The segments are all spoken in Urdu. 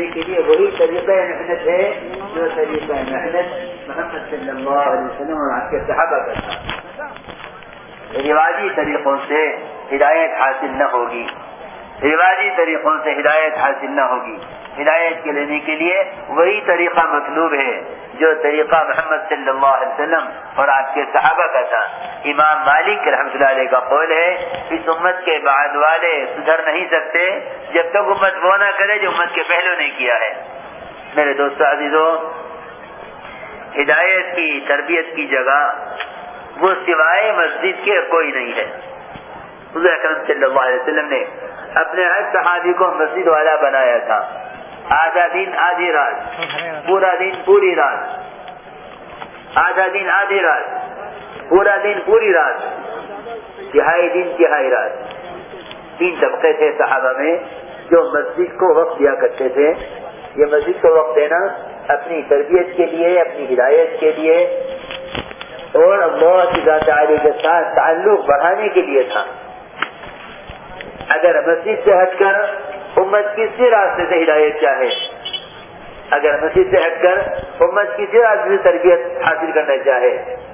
کرنے کے لیے وہی طریقہ محنت ہے جو طریقہ محنت محمد صلی اللہ علیہ وسلم اور آپ کے صحابہ کا تھا۔ رواجی طریقوں سے ہدایت حاصل نہ ہوگی۔ رواجی طریقوں سے ہدایت حاصل نہ ہوگی۔ ہدایت کے لینے کے لیے وہی طریقہ مطلوب ہے جو طریقہ محمد صلی اللہ علیہ وسلم اور آپ کے صحابہ کا تھا۔ امام مالک رحمۃ اللہ علیہ کا قول ہے، اس امت کے بعد والے سدھر نہیں سکتے جب تک امت وہ نہ کرے جو امت کے پہلو نے کیا ہے۔ میرے دوستوں عزیزوں ہدایت کی، تربیت کی جگہ وہ سوائے مسجد کے کوئی نہیں ہے۔ حضور اکرم صلی اللہ علیہ وسلم نے اپنے ہر صحابی کو مسجد والا بنایا تھا۔ آدھا دن آدھی رات۔ پورا دن پوری رات۔ آدھا دن آدھی رات۔ پورا دن پوری رات۔ تہائی دن تہائی رات۔ تین طبقے تھے صحابہ میں جو مسجد کو وقت دیا کرتے تھے۔ یہ مسجد کو وقت دینا اپنی تربیت کے لیے، اپنی ہدایت کے لیے اور اللہ کی ذات عالی کے ساتھ تعلق بڑھانے کے لیے تھا۔ اگر مسجد سے ہٹ کر امت کسی راستے سے ہدایت چاہے، اگر مسجد سے ہٹ کر امت کسی راستے سے تربیت حاصل کرنا چاہے،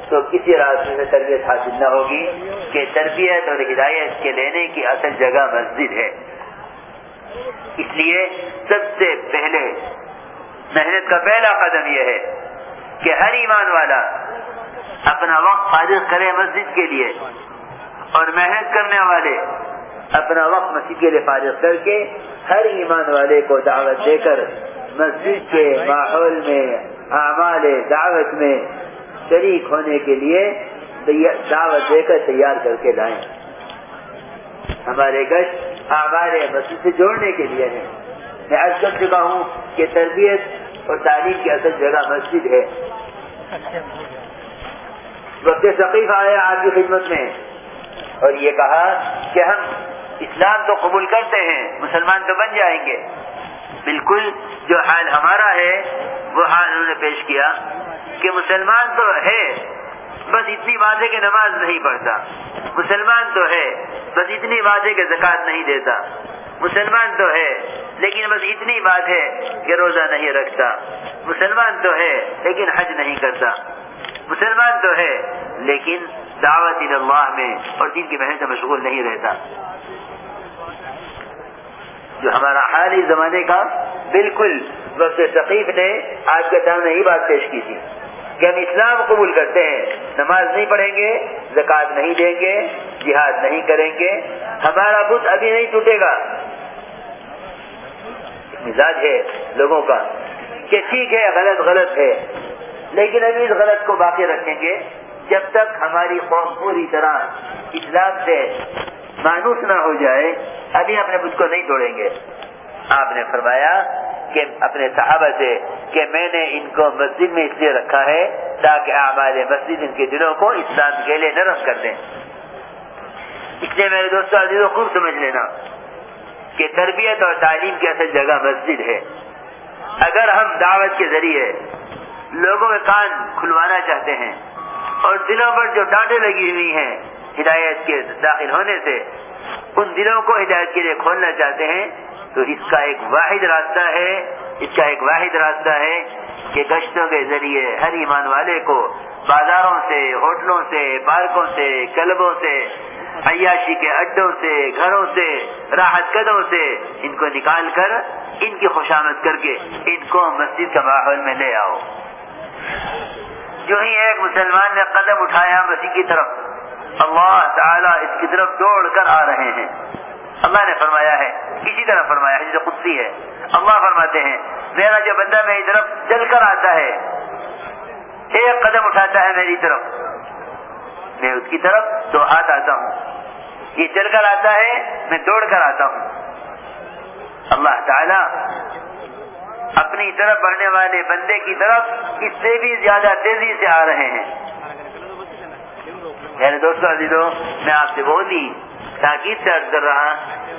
تو کسی راستے سے تربیت حاصل نہ ہوگی کہ تربیت اور ہدایت کے لینے کی اصل جگہ مسجد ہے۔ اس لیے سب سے پہلے محنت کا پہلا قدم یہ ہے کہ ہر ایمان والا اپنا وقت فارغ کرے مسجد کے لیے اور محنت کرنے والے اپنا وقت مسجد کے لیے فارغ کر کے ہر ایمان والے کو دعوت دے کر مسجد کے ماحول میں، اعمال دعوت میں شریک ہونے کے لیے دعوت دے کر تیار کر کے لائیں۔ ہمارے گشت ہمارے مسجد سے جوڑنے کے لیے ہے میں آج کر چکا ہوں کہ تربیت اور تعلیم کی اصل جگہ مسجد ہے۔ وقت ثقیف آیا آپ کی خدمت میں اور یہ کہا کہ ہم اسلام تو قبول کرتے ہیں، مسلمان تو بن جائیں گے۔ بالکل جو حال ہمارا ہے، وہ حال انہوں نے پیش کیا کہ مسلمان تو ہے، بس اتنی بات ہے کہ نماز نہیں پڑھتا۔ مسلمان تو ہے، بس اتنی بات ہے کہ زکوٰۃ نہیں دیتا۔ مسلمان تو ہے، لیکن بس اتنی بات ہے کہ روزہ نہیں رکھتا۔ مسلمان تو ہے، لیکن حج نہیں کرتا۔ مسلمان تو ہے، لیکن دعوت اللہ میں اور دین کی محنت سے مشغول نہیں رہتا۔ جو ہمارا حالی زمانے کا بالکل وقت ثقیف نے آج کے سامنے یہی بات پیش کی تھی کہ ہم اسلام قبول کرتے ہیں، نماز نہیں پڑھیں گے، زکوٰۃ نہیں دیں گے، جہاد نہیں کریں گے، ہمارا بت ابھی نہیں ٹوٹے گا۔ مزاج ہے لوگوں کا کہ ٹھیک ہے، غلط غلط ہے، لیکن ابھی اس غلط کو باقی رکھیں گے جب تک ہماری قوم پوری طرح اسلام سے مانوس نہ ہو جائے، ابھی اپنے بت کو نہیں توڑیں گے۔ آپ نے فرمایا کہ اپنے صحابہ سے کہ میں نے ان کو مسجد میں اس لیے رکھا ہے تاکہ ہمارے مسجد ان کے دلوں کو اسلام کے لیے نرم کر دیں۔ اس لیے میرے دوستوں عزیزوں خوب سمجھ لینا کہ تربیت اور تعلیم کی اصل جگہ مسجد ہے۔ اگر ہم دعوت کے ذریعے لوگوں کے کان کھلوانا چاہتے ہیں اور دلوں پر جو ڈانٹیں لگی ہوئی ہیں ہدایت کے داخل ہونے سے ان دلوں کو ہدایت کے لیے کھولنا چاہتے ہیں، تو اس کا ایک واحد راستہ ہے، اس کا ایک واحد راستہ ہے کہ گشتوں کے ذریعے ہر ایمان والے کو بازاروں سے، ہوٹلوں سے، پارکوں سے، کلبوں سے، عیاشی کے اڈوں سے، گھروں سے، راحت قدوں سے ان کو نکال کر ان کی خوشامد کر کے ان کو مسجد کا ماحول میں لے آؤ۔ جو ہی ایک مسلمان نے قدم اٹھایا مسیح کی طرف اللہ تعالیٰ اس کی طرف دوڑ کر آ رہے ہیں۔ اللہ نے فرمایا ہے، اسی طرح فرمایا ہے جو قدسی ہے۔ اللہ فرماتے ہیں، میرا جو بندہ میری طرف چل کر آتا ہے، ایک قدم اٹھاتا ہے میری طرف۔ میں اس کی طرف دو ہاتھ آتا ہوں۔ یہ چل کر آتا ہے، میں دوڑ کر آتا ہوں۔ اللہ تعالی اپنی طرف بڑھنے والے بندے کی طرف اس سے بھی زیادہ تیزی سے آ رہے ہیں۔ میرے دوستوں عزیزوں میں آپ سے بہت ہی تاکید سے عرض کر رہا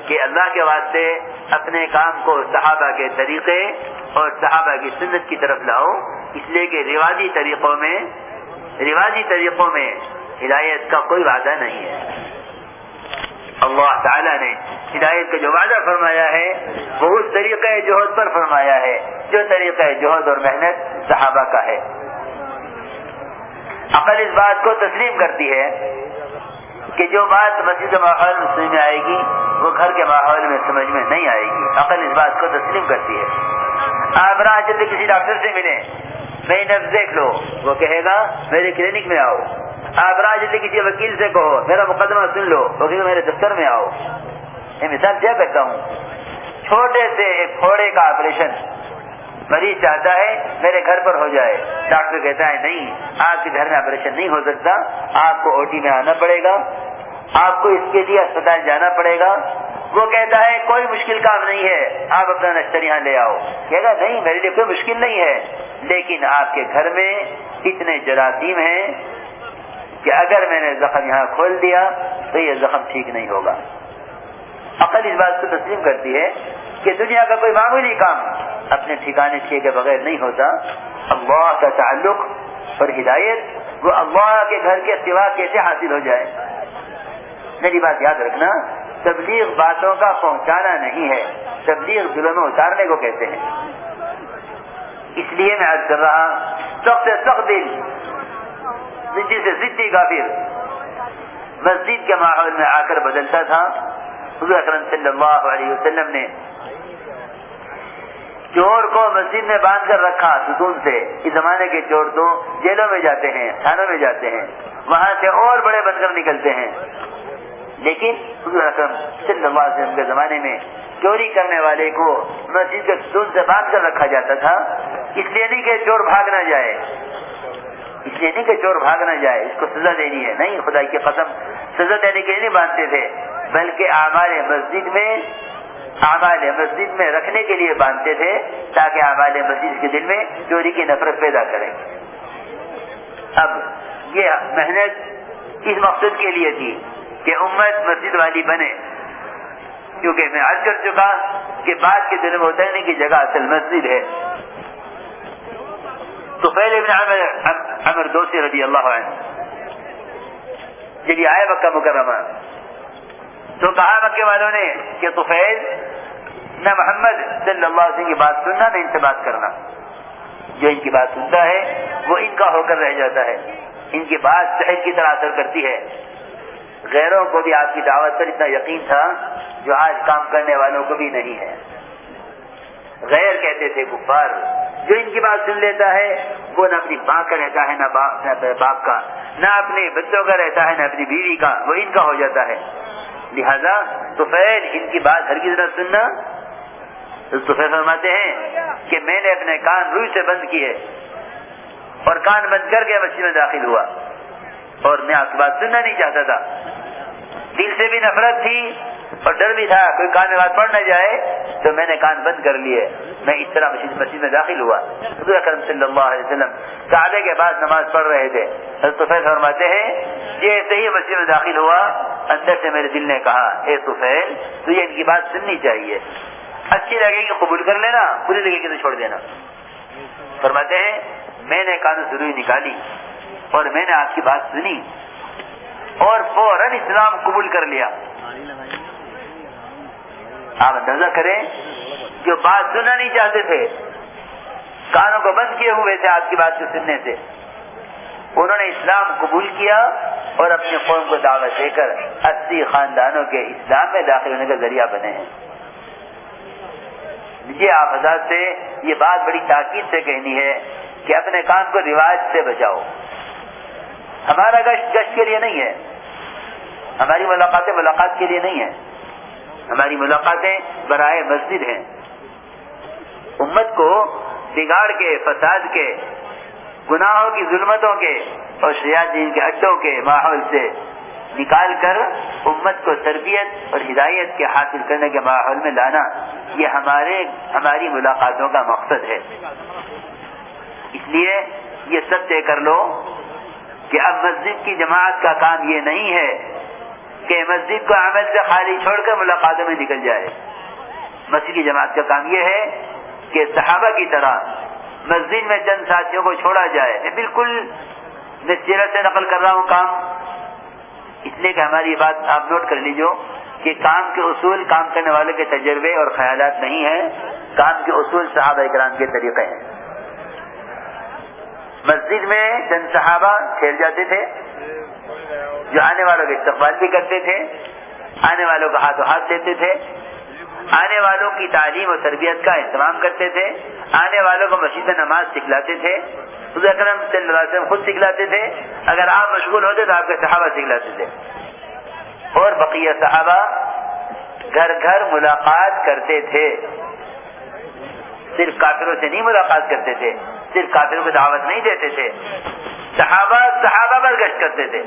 کہ اللہ کے واسطے اپنے کام کو صحابہ کے طریقے اور صحابہ کی سنت کی طرف لاؤ۔ اس لیے کہ رواجی طریقوں میں، رواجی طریقوں میں ہدایت کا کوئی وعدہ نہیں ہے۔ اللہ تعالیٰ نے ہدایت کا جو وعدہ فرمایا ہے، وہ اس طریقہ جوہد پر فرمایا ہے، جو طریقہ جوہد اور محنت صحابہ کا ہے۔ عقل اس بات کو تسلیم کرتی ہے کہ جو بات مسجد ماحول میں سمجھ میں آئے گی، وہ گھر کے ماحول میں سمجھ میں نہیں آئے گی۔ عقل اس بات کو تسلیم کرتی ہے۔ آپ راہ چلتے کسی ڈاکٹر سے ملیں۔ میں نفس دیکھ لو۔ وہ کہے گا، میرے کلینک میں آؤ۔ آپ راہ چلتے کسی وکیل سے کہو، میرا مقدمہ سن لو۔ وہ کہے گا، میرے دفتر میں آؤ۔ میں مثال کیا کرتا ہوں؟ چھوٹے سے ایک پھوڑے کا آپریشن مریض چاہتا ہے میرے گھر پر ہو جائے۔ ڈاکٹر کہتا ہے، نہیں، آپ کے گھر میں آپریشن نہیں ہو سکتا۔ آپ کو او ٹی میں آنا پڑے گا۔ آپ کو اس کے لیے اسپتال جانا پڑے گا۔ وہ کہتا ہے، کوئی مشکل کام نہیں ہے۔ آپ اپنا نشتر یہاں لے آؤ۔ کہے گا نہیں، میرے لیے کوئی مشکل نہیں ہے۔ لیکن آپ کے گھر میں اتنے جراثیم ہیں کہ اگر میں نے زخم یہاں کھول دیا تو یہ زخم ٹھیک نہیں ہوگا۔ عقل اس بات کو تسلیم کرتی ہے کہ دنیا کا کوئی معمولی کام اپنے ٹھکانے کیے کے بغیر نہیں ہوتا۔ اللہ کا تعلق اور ہدایت وہ اللہ کے گھر کے سوا کیسے حاصل ہو جائے۔ میری بات یاد رکھنا، تبلیغ باتوں کا پہنچانا نہیں ہے۔ تبلیغ دلوں میں اتارنے کو کہتے ہیں۔ اس لیے میں عرض کر رہا، سخت سخت دل ضدی سے ضدی کافر۔ مسجد کے ماحول میں آ کر بدلتا تھا۔ حضور اکرم صلی اللہ علیہ وسلم نے چور کو مسجد میں باندھ کر رکھا ستون سے۔ اس زمانے کے چور تو جیلوں میں جاتے ہیں تھانوں میں جاتے ہیں۔ وہاں سے اور بڑے بن کر نکلتے ہیں۔ لیکن حضور اکرم صلی اللہ علیہ وسلم کے زمانے میں چوری کرنے والے کو مسجد کے ستون سے باندھ کر رکھا جاتا تھا۔ اس لیے نہیں کہ چور بھاگ نہ جائے۔ اس لیے نہیں کہ چور بھاگ نہ جائے۔ اس کو سزا دینی ہے۔ نہیں خدا کی قسم، سزا دینے کے لیے نہیں باندھتے تھے، بلکہ ہمارے مسجد میں اعمال مسجد میں رکھنے کے لیے باندھتے تھے تاکہ اعمال مسجد کے دل میں چوری کی نفرت پیدا کریں اب یہ محنت اس مقصد کے لیے تھی کہ امت مسجد والی بنے۔ کیونکہ میں عرض کر چکا کہ بات کے دل میں اترنے کی جگہ اصل مسجد ہے۔ تو پہلے ابن عمر عمر رضی اللہ عنہ۔ جب یہ آئے مکہ مکرمہ۔ تو کہا مکے والوں نے کہ طفیل نہ محمد صلی اللہ علیہ وسلم کی بات سننا نہ ان سے بات کرنا۔ جو ان کی بات سنتا ہے، وہ ان کا ہو کر رہ جاتا ہے۔ ان کی بات صحت کی طرح اثر کرتی ہے۔ غیروں کو بھی آپ کی دعوت پر اتنا یقین تھا، جو آج کام کرنے والوں کو بھی نہیں ہے۔ غیر کہتے تھے کفار، جو ان کی بات سن لیتا ہے، وہ نہ اپنی ماں کا رہتا ہے نہ باپ کا۔ نہ اپنے بچوں کا رہتا ہے، نہ اپنی بیوی کا۔ وہ ان کا ہو جاتا ہے۔ لہذا تو فیل ان کی بات ہر کی طرح سننا۔ تو فرماتے ہیں کہ میں نے اپنے کان روئی سے بند کیے اور کان بند کر کے مسجد میں داخل ہوا اور میں آپ کی بات سننا نہیں چاہتا تھا۔ دل سے بھی نفرت تھی۔ اور ڈر بھی تھا کوئی کان میں بات پڑھ نہ جائے تو میں نے کان بند کر لیے۔ میں اس طرح مسجد مسجد میں داخل ہوا۔ حضور اکرم صلی اللہ علیہ وسلم کعبے کے بعد نماز پڑھ رہے تھے۔ سفید فرماتے ہیں جیسے ہی مسجد میں داخل ہوا۔ اندر سے میرے دل نے کہا، اے سفید تجھے ان کی بات سننی چاہیے۔ اچھی لگے گی قبول کر لینا، بری لگے گی تو چھوڑ دینا۔ فرماتے ہیں، میں نے کانوں ضروری نکالی اور میں نے آپ کی بات سنی اور فوراً اسلام قبول کر لیا۔ آپ اندازہ کریں جو بات سننا نہیں چاہتے تھے، کانوں کو بند کیے ہوئے تھے آپ کی بات کو سننے سے۔ انہوں نے اسلام قبول کیا اور اپنے قوم کو دعوت دے کر اسی خاندانوں کے اسلام میں داخل ہونے کا ذریعہ بنے ہیں۔ مجھے آپ حضرت سے یہ بات بڑی تاکید سے کہنی ہے کہ اپنے کام کو رواج سے بچاؤ۔ ہمارا گشت گشت کے لیے نہیں ہے۔ ہماری ملاقاتیں ملاقات کے لیے نہیں ہے ہماری ملاقاتیں برائے مسجد ہیں۔ امت کو بگاڑ کے، فساد کے، گناہوں کی ظلمتوں کے اور شیاطین کے اڈوں کے ماحول سے نکال کر امت کو تربیت اور ہدایت کے حاصل کرنے کے ماحول میں لانا، یہ ہمارے، ہماری ملاقاتوں کا مقصد ہے۔ اس لیے یہ سب طے کر لو کہ اب مسجد کی جماعت کا کام یہ نہیں ہے کہ مسجد کو عمل سے خالی چھوڑ کر ملاقاتوں میں نکل جائے۔ مسجد کی جماعت کا کام یہ ہے کہ صحابہ کی طرح مسجد میں چند ساتھیوں کو چھوڑا جائے۔ میں بالکل میں سیرت سے نقل کر رہا ہوں کام۔ اس لیے کہ ہماری بات آپ نوٹ کر لیجیے کہ کام کے اصول کام کرنے والوں کے تجربے اور خیالات نہیں ہیں۔ کام کے اصول صحابہ اکرام کے طریقے ہیں۔ مسجد میں چند صحابہ کھیل جاتے تھے۔ جو آنے والوں کا استقبال بھی کرتے تھے، آنے والوں کو ہاتھوں ہاتھ دیتے تھے، آنے والوں کی تعلیم اور تربیت کا اہتمام کرتے تھے، آنے والوں کو مسجد نماز سکھلاتے تھے اکرم صلی اللہ علیہ وسلم خود سکھلاتے تھے، اگر آپ مشغول ہوتے تو آپ کے صحابہ سکھلاتے تھے۔ اور بقیہ صحابہ گھر گھر ملاقات کرتے تھے۔ صرف کافروں سے نہیں ملاقات کرتے تھے، صرف کافروں کو دعوت نہیں دیتے تھے۔ صحابہ صحابہ پر گشت کرتے تھے۔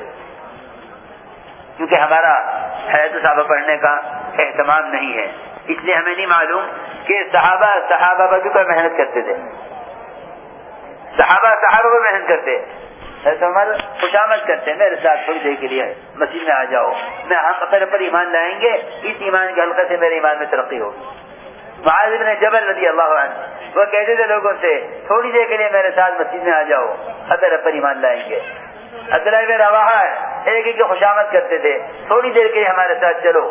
کیونکہ ہمارا حید صحابہ پڑھنے کا اہتمام نہیں ہے۔ اس لیے ہمیں نہیں معلوم کہ صحابہ صحابہ پر بھی محنت کرتے تھے۔ صحابہ صحابہ پر محنت کرتے۔ عمر خوشامد کرتے، میرے ساتھ تھوڑی دیر کے لیے مسجد میں آ جاؤ۔ میں ہم اپنے پر ایمان لائیں گے، اس ایمان کے حلقے سے میرے ایمان میں ترقی ہوگی۔ معاذ بن جبل رضی اللہ عنہ۔ وہ کہتے تھے لوگوں سے، تھوڑی دیر کے لیے میرے ساتھ مسجد میں آ جاؤ اپنے پر ایمان لائیں گے. عبداللہ روا ایک ایک خوشامد کرتے تھے، تھوڑی دیر کے لیے ہمارے ساتھ چلو،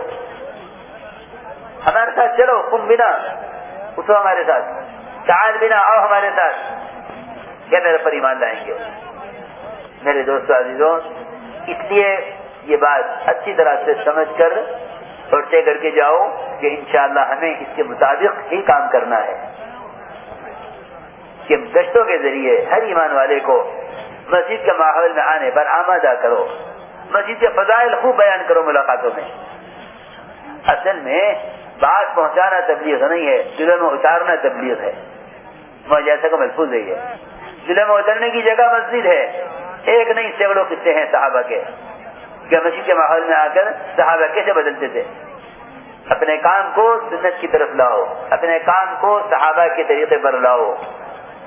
ہمارے ساتھ چلو تم بنا، اٹھو ہمارے ساتھ چار بنا، آؤ ہمارے ساتھ. کیا میرے پر ایمان لائیں گے۔ میرے دوستوں عزیزوں، اس لیے یہ بات اچھی طرح سے سمجھ کر اور طے کر کے جاؤ کہ انشاءاللہ ہمیں اس کے مطابق ہی کام کرنا ہے۔ کہ گشتوں کے ذریعے ہر ایمان والے کو مسجد کے ماحول میں آنے پر آمادہ کرو۔ مسجد کے فضائل خوب بیان کرو ملاقاتوں میں۔ اصل میں بات پہنچانا تبلیغ نہیں ہے دلوں میں اتارنا تبلیغ ہے۔ جیسا کو محفوظ ہے دلوں میں اترنے کی جگہ مسجد ہے۔ ایک نہیں، سینکڑوں قصے ہیں صحابہ کے۔ کہ مسجد کے ماحول میں آ کر صحابہ کیسے بدلتے تھے۔ اپنے کام کو سنت کی طرف لاؤ، اپنے کام کو صحابہ کے طریقے پر لاؤ۔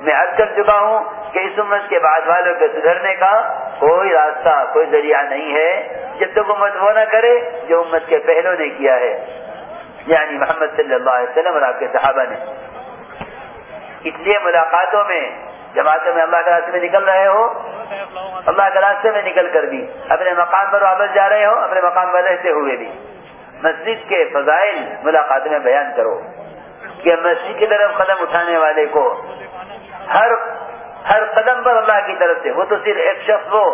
میں عرض کر چکا ہوں کہ اس امت کے بعد والوں کے سدھرنے کا کوئی راستہ، کوئی ذریعہ نہیں ہے۔ جب تک امت وہ نہ کرے جو امت کے پہلو نے کیا ہے۔ یعنی محمد صلی اللہ علیہ وسلم اور آپ کے صحابہ نے۔ اس لیے ملاقاتوں میں جماعتوں میں اللہ کے راستے میں نکل رہے ہو؟ اللہ کے راستے میں نکل کر بھی۔ اپنے مقام پر واپس جا رہے ہو، اپنے مقام پر رہتے ہوئے بھی۔ مسجد کے فضائل ملاقات میں بیان کرو کہ مسجد کی طرف قدم اٹھانے والے کو ہر ہر قدم پر اللہ کی طرف سے، وہ تو صرف ایک شخص ہو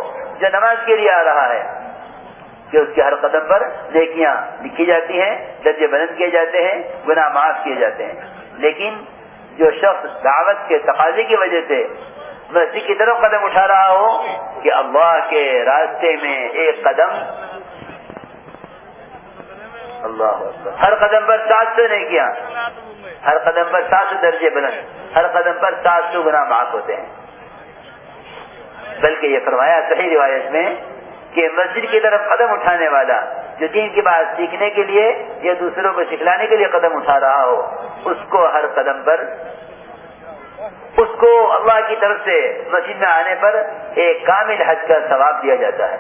جو نماز کے لیے آ رہا ہے، کہ اس کے ہر قدم پر نیکیاں لکھی جاتی ہیں، درجے بلند کیے جاتے ہیں، گناہ معاف کیے جاتے ہیں۔ لیکن جو شخص دعوت کے تقاضے کی وجہ سے مسجد کی طرف قدم اٹھا رہا ہو، کہ اللہ کے راستے میں ایک قدم، اللہ ہر قدم پر سات سو نہیں کیا ہر قدم پر سات سو درجے بلند، ہر قدم پر سات سو گنا معاف ہوتے ہیں۔ بلکہ یہ فرمایا صحیح روایت میں کہ مسجد کی طرف قدم اٹھانے والا جو دین کی بات سیکھنے کے لیے یا دوسروں کو سکھلانے کے لیے قدم اٹھا رہا ہو، اس کو ہر قدم پر، اس کو اللہ کی طرف سے مسجد میں آنے پر ایک کامل حج کا ثواب دیا جاتا ہے۔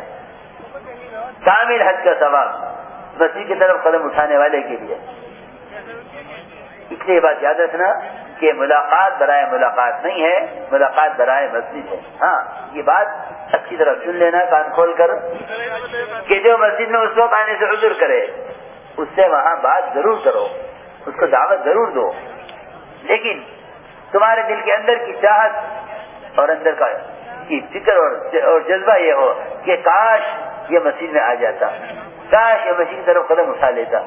کامل حج کا ثواب مسجد کی طرف قدم اٹھانے والے کے لیے۔ اس لیے بات یاد رکھنا کہ ملاقات برائے ملاقات نہیں ہے، ملاقات برائے مسجد ہے۔ ہاں یہ بات اچھی طرح سن لینا، کان کھول کر کہ جو مسجد میں اس وقت آنے سے عذر کرے، اس سے وہاں بات ضرور کرو، اس کو دعوت ضرور دو۔ لیکن تمہارے دل کے اندر کی چاہت اور اندر کا کی فکر اور جذبہ یہ ہو کہ کاش یہ مسجد میں آ جاتا، کاش یہ مسجد کی طرف قدم اٹھا لیتا۔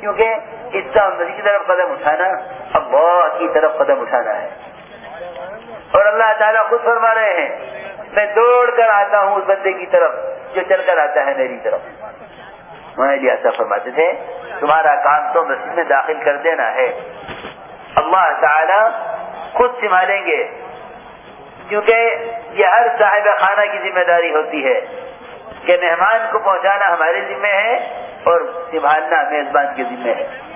کیونکہ اس کا کی طرف قدم اٹھانا اللہ کی طرف قدم اٹھانا ہے۔ اور اللہ تعالیٰ خود فرما رہے ہیں، میں دوڑ کر آتا ہوں اس بندے کی طرف، جو چل کر آتا ہے میری طرف۔ لیے ایسا فرماتے تھے، تمہارا کام تو مسجد میں داخل کر دینا ہے۔ اللہ تعالیٰ خود سنبھالیں گے، کیونکہ یہ ہر صاحب خانہ کی ذمہ داری ہوتی ہے کہ مہمان کو پہنچانا ہمارے ذمے ہے اور سنبھالنا میزبان کے ذمے ہے۔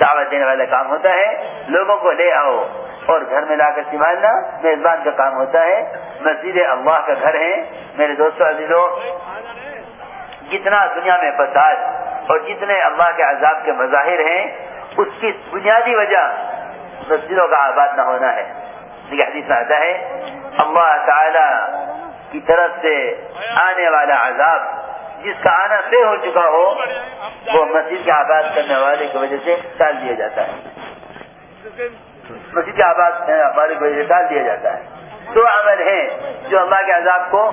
دعوت دینے والا کام ہوتا ہے، لوگوں کو لے آؤ اور گھر میں لا کر سنبھالنا میزبان کا کام ہوتا ہے۔ مسجد اللہ کا گھر ہے۔ میرے دوستوں عزیزوں جتنا دنیا میں فساد اور جتنے اللہ کے عذاب کے مظاہر ہیں، اس کی بنیادی وجہ مسجدوں کا آباد نہ ہونا ہے۔ حدیث میں آتا ہے، اللہ تعالی کی طرف سے آنے والا عذاب جس کا آنا طے ہو چکا ہو، وہ مسجد کے آباد کرنے والے کی وجہ سے ٹال دیا جاتا ہے۔ مسجد کے آباد والے کی وجہ سے ٹال دیا جاتا ہے۔ دو عمل ہیں جو اللہ کے عذاب کو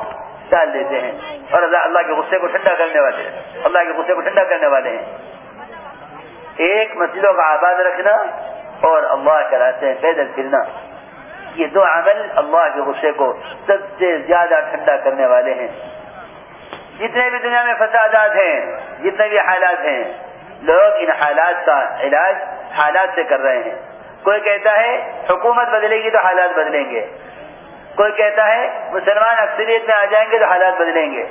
ٹال دیتے ہیں اور اللہ اللہ کے غصے کو ٹھنڈا کرنے والے ہیں۔ اللہ کے غصے کو ٹھنڈا کرنے والے ہیں۔ ایک مسجدوں کا آباد رکھنا اور اللہ کے راستے میں پیدل پھرنا۔ یہ دو عمل اللہ کے غصے کو سب سے زیادہ ٹھنڈا کرنے والے ہیں۔ جتنے بھی دنیا میں فسادات ہیں، جتنے بھی حالات ہیں، لوگ ان حالات کا علاج حالات سے کر رہے ہیں۔ کوئی کہتا ہے حکومت بدلے گی تو حالات بدلیں گے۔ کوئی کہتا ہے مسلمان اکثریت میں آ جائیں گے تو حالات بدلیں گے۔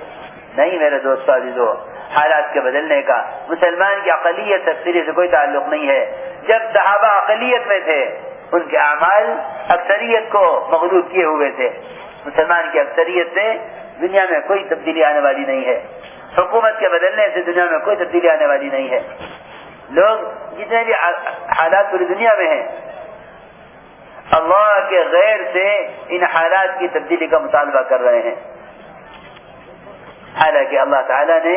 نہیں میرے دوست عزیزو، حالات کے بدلنے کا مسلمان کی اقلیت اکثریت سے کوئی تعلق نہیں ہے۔ جب صحابہ اقلیت میں تھے، ان کے اعمال اکثریت کو مغلوب کیے ہوئے تھے۔ مسلمان کی اکثریت سے دنیا میں کوئی تبدیلی آنے والی نہیں ہے۔ حکومت کے بدلنے سے دنیا میں کوئی تبدیلی آنے والی نہیں ہے۔ لوگ جتنے بھی حالات پوری دنیا میں ہیں، اللہ کے غیر سے ان حالات کی تبدیلی کا مطالبہ کر رہے ہیں۔ حالانکہ اللہ تعالیٰ نے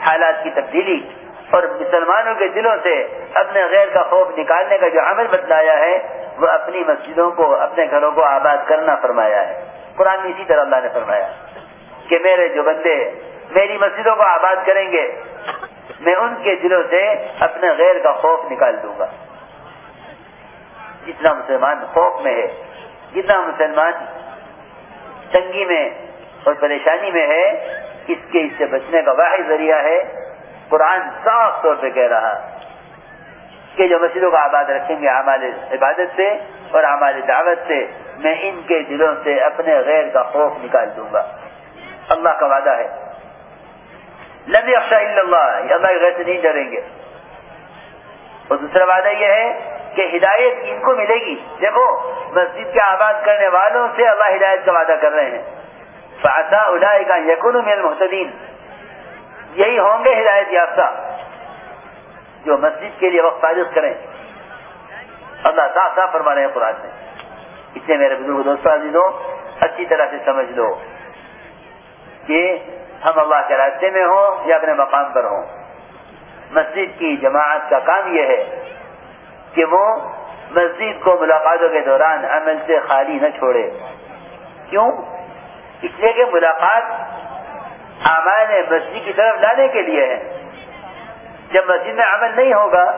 حالات کی تبدیلی اور مسلمانوں کے دلوں سے اپنے غیر کا خوف نکالنے کا جو عمل بتلایا ہے، وہ اپنی مسجدوں کو، اپنے گھروں کو آباد کرنا فرمایا ہے۔ قرآن اسی طرح اللہ نے فرمایا۔ کہ میرے جو بندے میری مسجدوں کو آباد کریں گے، میں ان کے دلوں سے اپنے غیر کا خوف نکال دوں گا۔ جتنا مسلمان خوف میں ہے، جتنا مسلمان تنگی میں اور پریشانی میں ہے، اس کے اس سے بچنے کا واحد ذریعہ ہے۔ قرآن صاف طور پہ کہہ رہا کہ جو مسجدوں کا آباد رکھیں گے ہمارے عبادت سے اور ہماری دعوت سے، میں ان کے دلوں سے اپنے غیر کا خوف نکال دوں گا۔ اللہ کا وعدہ ہے۔ نبی اکشا اللہ اللہ کے غیر سے نہیں ڈریں گے۔ اور دوسرا وعدہ یہ ہے کہ ہدایت ان کو ملے گی۔ دیکھو، مسجد کے آباد کرنے والوں سے اللہ ہدایت کا وعدہ کر رہے ہیں۔ فاطا اڈائے کا یقین محتدین یہی ہوں گے ہدایت یافتہ۔ جو مسجد کے لیے وقت فارغ کریں۔ اللہ صاف صاف فرما رہے ہیں قرآن میں۔ اس لیے میرے بزرگ دوستوں عزیزوں، اچھی طرح سے سمجھ لو۔ کہ ہم اللہ کے راستے میں ہوں یا اپنے مقام پر ہوں۔ مسجد کی جماعت کا کام یہ ہے کہ وہ مسجد کو ملاقاتوں کے دوران عمل سے خالی نہ چھوڑے۔ کیوں؟ اس لیے کہ ملاقات اعمال مسجد کی طرف لانے کے لیے ہے۔ جب مسجد میں عمل نہیں ہوگا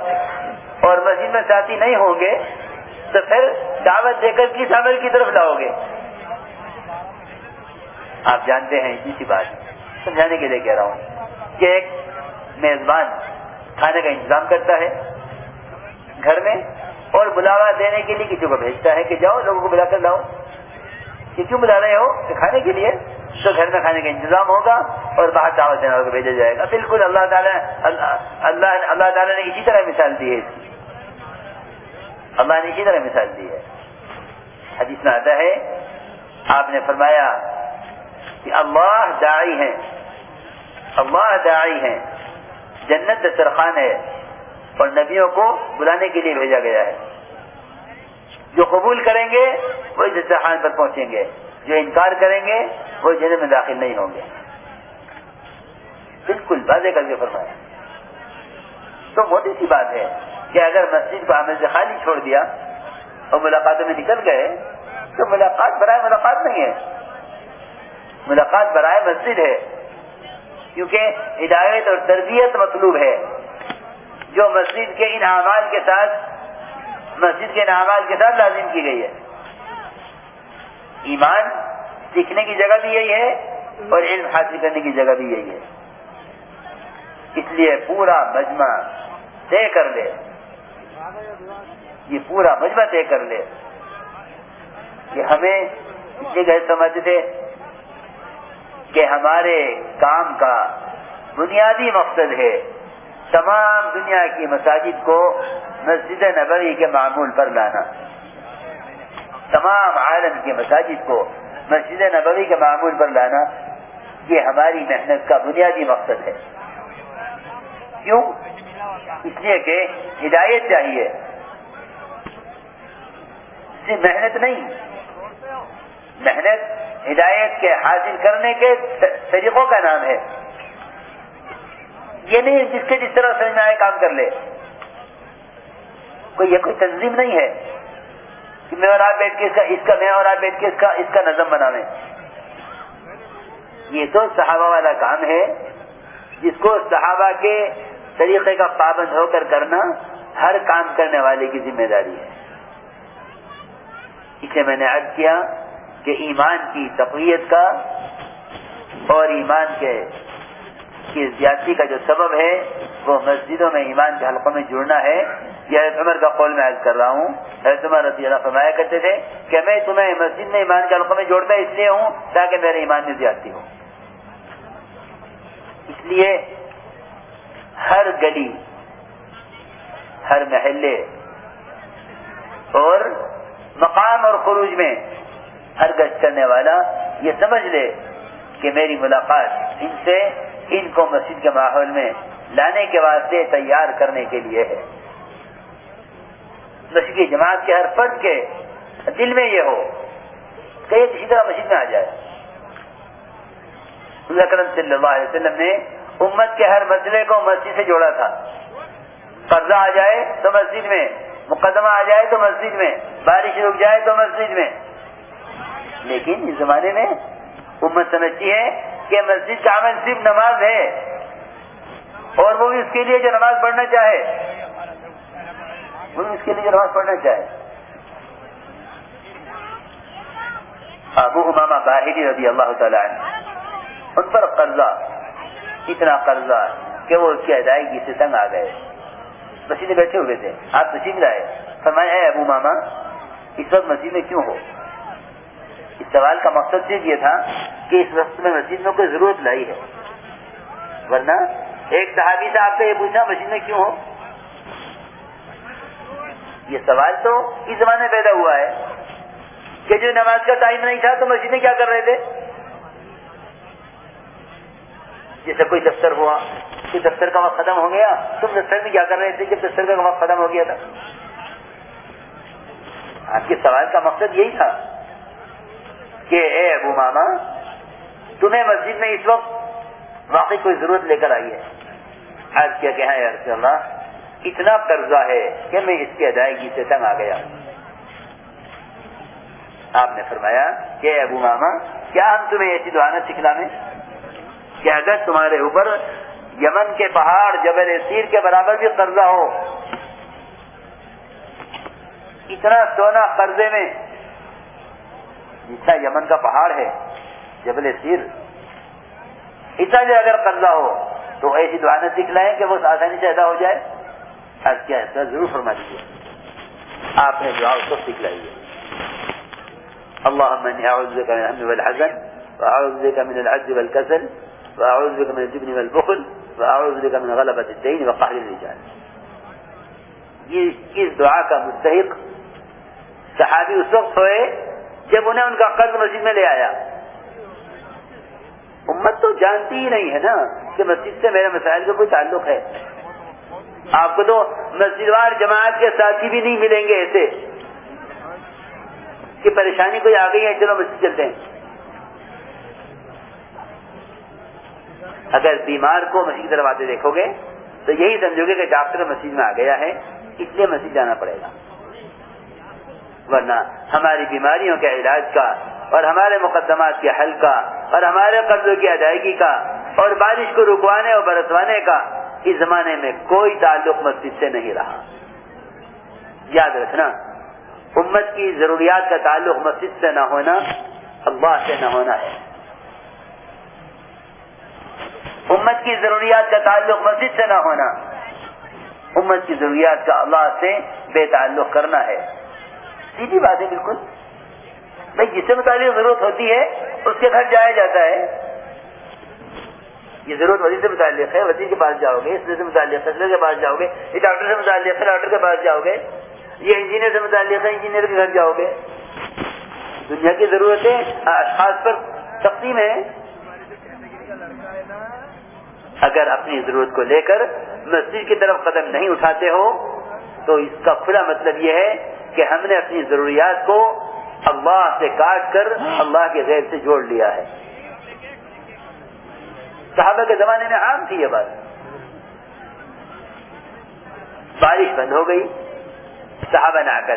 اور مسجد میں ساتھی نہیں ہوں گے تو پھر دعوت دے کر کس عمل کی طرف لاؤ گے؟ آپ جانتے ہیں اسی بات سمجھانے کے لیے کہہ رہا ہوں کہ ایک میزبان کھانے کا انتظام کرتا ہے، گھر میں اور بلاوا دینے کے لیے کسی کو بھیجتا ہے کہ جاؤ، لوگوں کو بلا کر لاؤ۔ کہ کیوں بلا رہے ہو؟ کہ کھانے کے لیے۔ تو گھر میں کھانے کا انتظام ہوگا اور باہر دعوت دینے والوں کو بھیجا جائے گا۔ بالکل اللہ تعالیٰ اللہ اللہ تعالیٰ نے اسی طرح مثال دی ہے۔ اللہ نے اسی طرح مثال دی ہے۔ حدیث میں آتا ہے، آپ نے فرمایا کہ اللہ داعی ہیں۔ اللہ داعی ہیں۔ جنت دسترخوان ہے اور نبیوں کو بلانے کے لیے بھیجا گیا ہے۔ جو قبول کریں گے وہ دسترخوان پر پہنچیں گے۔ جو انکار کریں گے وہ جنت میں داخل نہیں ہوں گے۔ بالکل واضح کر کے فرمایا۔ تو موٹی سی بات ہے کہ اگر مسجد کو عمل سے خالی چھوڑ دیا اور ملاقاتوں میں نکل گئے، تو ملاقات برائے ملاقات نہیں ہے۔ ملاقات برائے مسجد ہے۔ کیونکہ ہدایت اور تربیت مطلوب ہے۔ جو مسجد کے ان اعمال کے ساتھ مسجد کے ان اعمال کے ساتھ لازم کی گئی ہے۔ ایمان سیکھنے کی جگہ بھی یہی ہے اور علم حاصل کرنے کی جگہ بھی یہی ہے۔ اس لیے پورا مجمع طے کر لے۔ یہ پورا مجمع طے کر لے۔ کہ ہمیں اس لیے سمجھتے کہ ہمارے کام کا بنیادی مقصد ہے تمام دنیا کی مساجد کو مسجد نبوی کے معمول پر لانا۔ تمام عالم کی مساجد کو مسجد نبوی کے معمول پر لانا یہ ہماری محنت کا بنیادی مقصد ہے۔ کیوں؟ اس لیے کہ ہدایت چاہیے۔ محنت نہیں۔ محنت، ہدایت کے حاصل کرنے کے طریقوں کا نام ہے۔ یہ نہیں جس کے جس طرح سمجھ میں آئے کام کر لے۔ کوئی یہ کوئی تنظیم نہیں ہے کہ میں اور آپ بیٹھ کے اس کا اس کا، میں اور آپ بیٹھ کے اس کا اس کا نظم بناویں۔ یہ تو صحابہ والا کام ہے۔ جس کو صحابہ کے طریقے کا پابند ہو کر کرنا ہر کام کرنے والے کی ذمہ داری ہے۔ اسے میں نے عرض کیا کہ ایمان کی تقویت کا اور ایمان کے کی زیادتی کا جو سبب ہے، وہ مسجدوں میں ایمان کے حلقوں میں جڑنا ہے۔ یہ حضرت عمر کا قول میں عرض کر رہا ہوں۔ حضرت عمر رضی اللہ فرمایا کرتے تھے کہ میں تمہیں مسجد میں ایمان کے حلقوں میں جوڑتا اس لیے ہوں تاکہ میرے ایمان میں زیادتی ہو۔ اس لیے ہر گلی، ہر محلے اور مقام اور خروج میں ہر گز کرنے والا، یہ سمجھ لے کہ میری ملاقات ان سے، ان کو مسجد کے ماحول میں لانے کے واسطے تیار کرنے کے لیے ہے۔ مسجد کی جماعت کے ہر فرد کے دل میں یہ ہو کہ یہ کسی طرح مسجد میں آ جائے۔ اکرم صلی اللہ علیہ وسلم نے امت کے ہر مسئلے کو مسجد سے جوڑا تھا۔ قرضہ آ جائے تو مسجد میں، مقدمہ آ جائے تو مسجد میں، بارش رک جائے تو مسجد میں۔ لیکن اس زمانے میں امت سمجھتی ہے کہ مسجد کا عمل صرف نماز ہے اور وہ بھی اس کے لیے جو نماز پڑھنا چاہے۔ وہ بھی اس کے لیے جو نماز پڑھنا چاہے۔ ابو اماما باہری رضی اللہ تعالیٰ عنہ، ان پر قرضہ، اتنا قرضہ کہ وہ اس کی ادائیگی سے تنگ آ گئے۔ مسجد میں بیٹھے ہوئے تھے۔ آپ مسجد لائے۔ فرمایا ہے ابو ماما اس وقت مسجد میں کیوں ہو؟ اس سوال کا مقصد صرف یہ تھا کہ اس وقت میں مسجد میں کوئی ضرورت لائی ہے۔ ورنہ ایک صحابی سے آپ سے یہ پوچھا مسجد میں کیوں ہو؟ یہ سوال تو اس زمانے پیدا ہوا ہے کہ جو نماز کا ٹائم نہیں تھا تو مسجد میں کیا کر رہے تھے؟ جیسے کوئی دفتر ہوا کہ دفتر کا وقت ختم ہو گیا، تم دفتر میں کیا کر رہے تھے جب دفتر کا وقت ختم ہو گیا تھا؟ آپ کے سوال کا مقصد یہی تھا کہ اے ابو ماما، تمہیں مسجد میں اس وقت واقعی کوئی ضرورت لے کر آئی ہے؟ آج کیا کہ ہاں اللہ، اتنا قرضہ ہے کہ میں اس کی ادائیگی سے تنگ آ گیا۔ آپ نے فرمایا کہ ابو ماما، کیا ہم تمہیں ایسی دعانا سکھلا کہ اگر تمہارے اوپر یمن کے پہاڑ، جبل سیر کے برابر بھی قرضہ ہو، اتنا سونا قرضے میں جتنا یمن کا پہاڑ ہے، جبل سیر۔ اتنا بھی اگر قرضہ ہو، تو ایسی دعائیں دکھلائیں کہ وہ آسانی سے ادا ہو جائے۔ آج کیا ہے؟ ضرور فرما دیجیے آپ نے دعا اس کو سکھلائی ہے۔ اللهم اني اعوذ بك من الهم والحزن واعوذ بك من العجز والكسل واعوذ بك من الجبن والبخل واعوذ بك من غلبة الدين وقهر الرجال۔ یہ اس دعا کا مستحق صحابی اس وقت ہوئے جب انہیں ان کا قرض مسجد میں لے آیا۔ امت تو جانتی ہی نہیں ہے نا کہ مسجد سے میرے مسائل کا کوئی تعلق ہے۔ آپ کو تو مسجد وار جماعت کے ساتھی بھی نہیں ملیں گے ایسے کہ پریشانی کوئی آ گئی ہے، چلو مسجد چلتے ہیں۔ اگر بیمار کو مسجد کی طرف آتے دیکھو گے، تو یہی سمجھو گے کہ ڈاکٹر مسجد میں آ گیا ہے، اس لیے مسجد جانا پڑے گا۔ ورنہ ہماری بیماریوں کے علاج کا اور ہمارے مقدمات کے حل کا اور ہمارے قرضوں کی ادائیگی کا اور بارش کو رکوانے اور برسوانے کا اس زمانے میں کوئی تعلق مسجد سے نہیں رہا۔ یاد رکھنا، امت کی ضروریات کا تعلق مسجد سے نہ ہونا اللہ سے نہ ہونا ہے۔ امت کی ضروریات کا تعلق مسجد سے نہ ہونا، امت کی ضروریات کا اللہ سے بے تعلق کرنا ہے۔ سیدھی بات ہے، بالکل۔ بھائی، جس سے متعلق ضرورت ہوتی ہے، اس کے گھر جایا جاتا ہے۔ یہ ضرورت وزیر سے متعلق ہے، وزیر کے پاس جاؤ گے، اس سے متعلق فیصلے کے پاس جاؤ گے، یہ ڈاکٹر سے متعلق ہے، ڈاکٹر کے پاس جاؤ گے۔ یہ انجینئر سے متعلق ہے، انجینئر کے گھر جاؤ گے۔ دنیا کی ضرورتیں اشخاص پر تقسیم ہے اگر اپنی ضرورت کو لے کر مسجد کی طرف قدم نہیں اٹھاتے ہو، تو اس کا کھلا مطلب یہ ہے کہ ہم نے اپنی ضروریات کو اللہ سے کاٹ کر اللہ کے غیر سے جوڑ لیا ہے۔ صحابہ کے زمانے میں عام تھی یہ بات۔ بارش بند ہو گئی۔ صحابہ نہ کر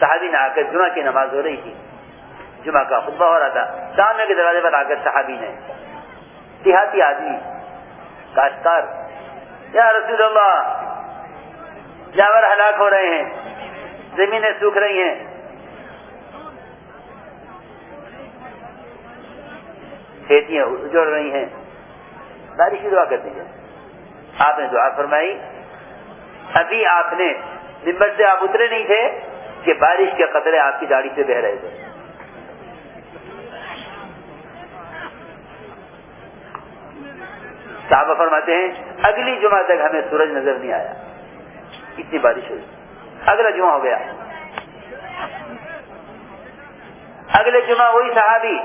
صحابی نہ کر جمعہ کی نماز ہو رہی تھی۔ جمعہ کا خطبہ ہو رہا تھا۔ سامنے کے دروازے پر آ کر صحابی نے۔ دیہاتی آدمی۔ کاشتکار۔ یا رسول اللہ، جانور ہلاک ہو رہے ہیں۔ زمینیں سوکھ رہی ہیں۔ کھیتیاں اجڑ رہی ہیں۔ بارش کی دعا کر دیجیے آپ نے دعا فرمائی۔ ابھی آپ نے نمبر سے آپ اترے نہیں تھے کہ بارش کے قطرے آپ کی داڑھی سے بہ رہے تھے۔ صحابہ فرماتے ہیں، اگلی جمعہ تک ہمیں سورج نظر نہیں آیا۔ اتنی بارش ہوئی۔ اگلا جمعہ ہو گیا۔ اگلے جمعہ وہی صحابی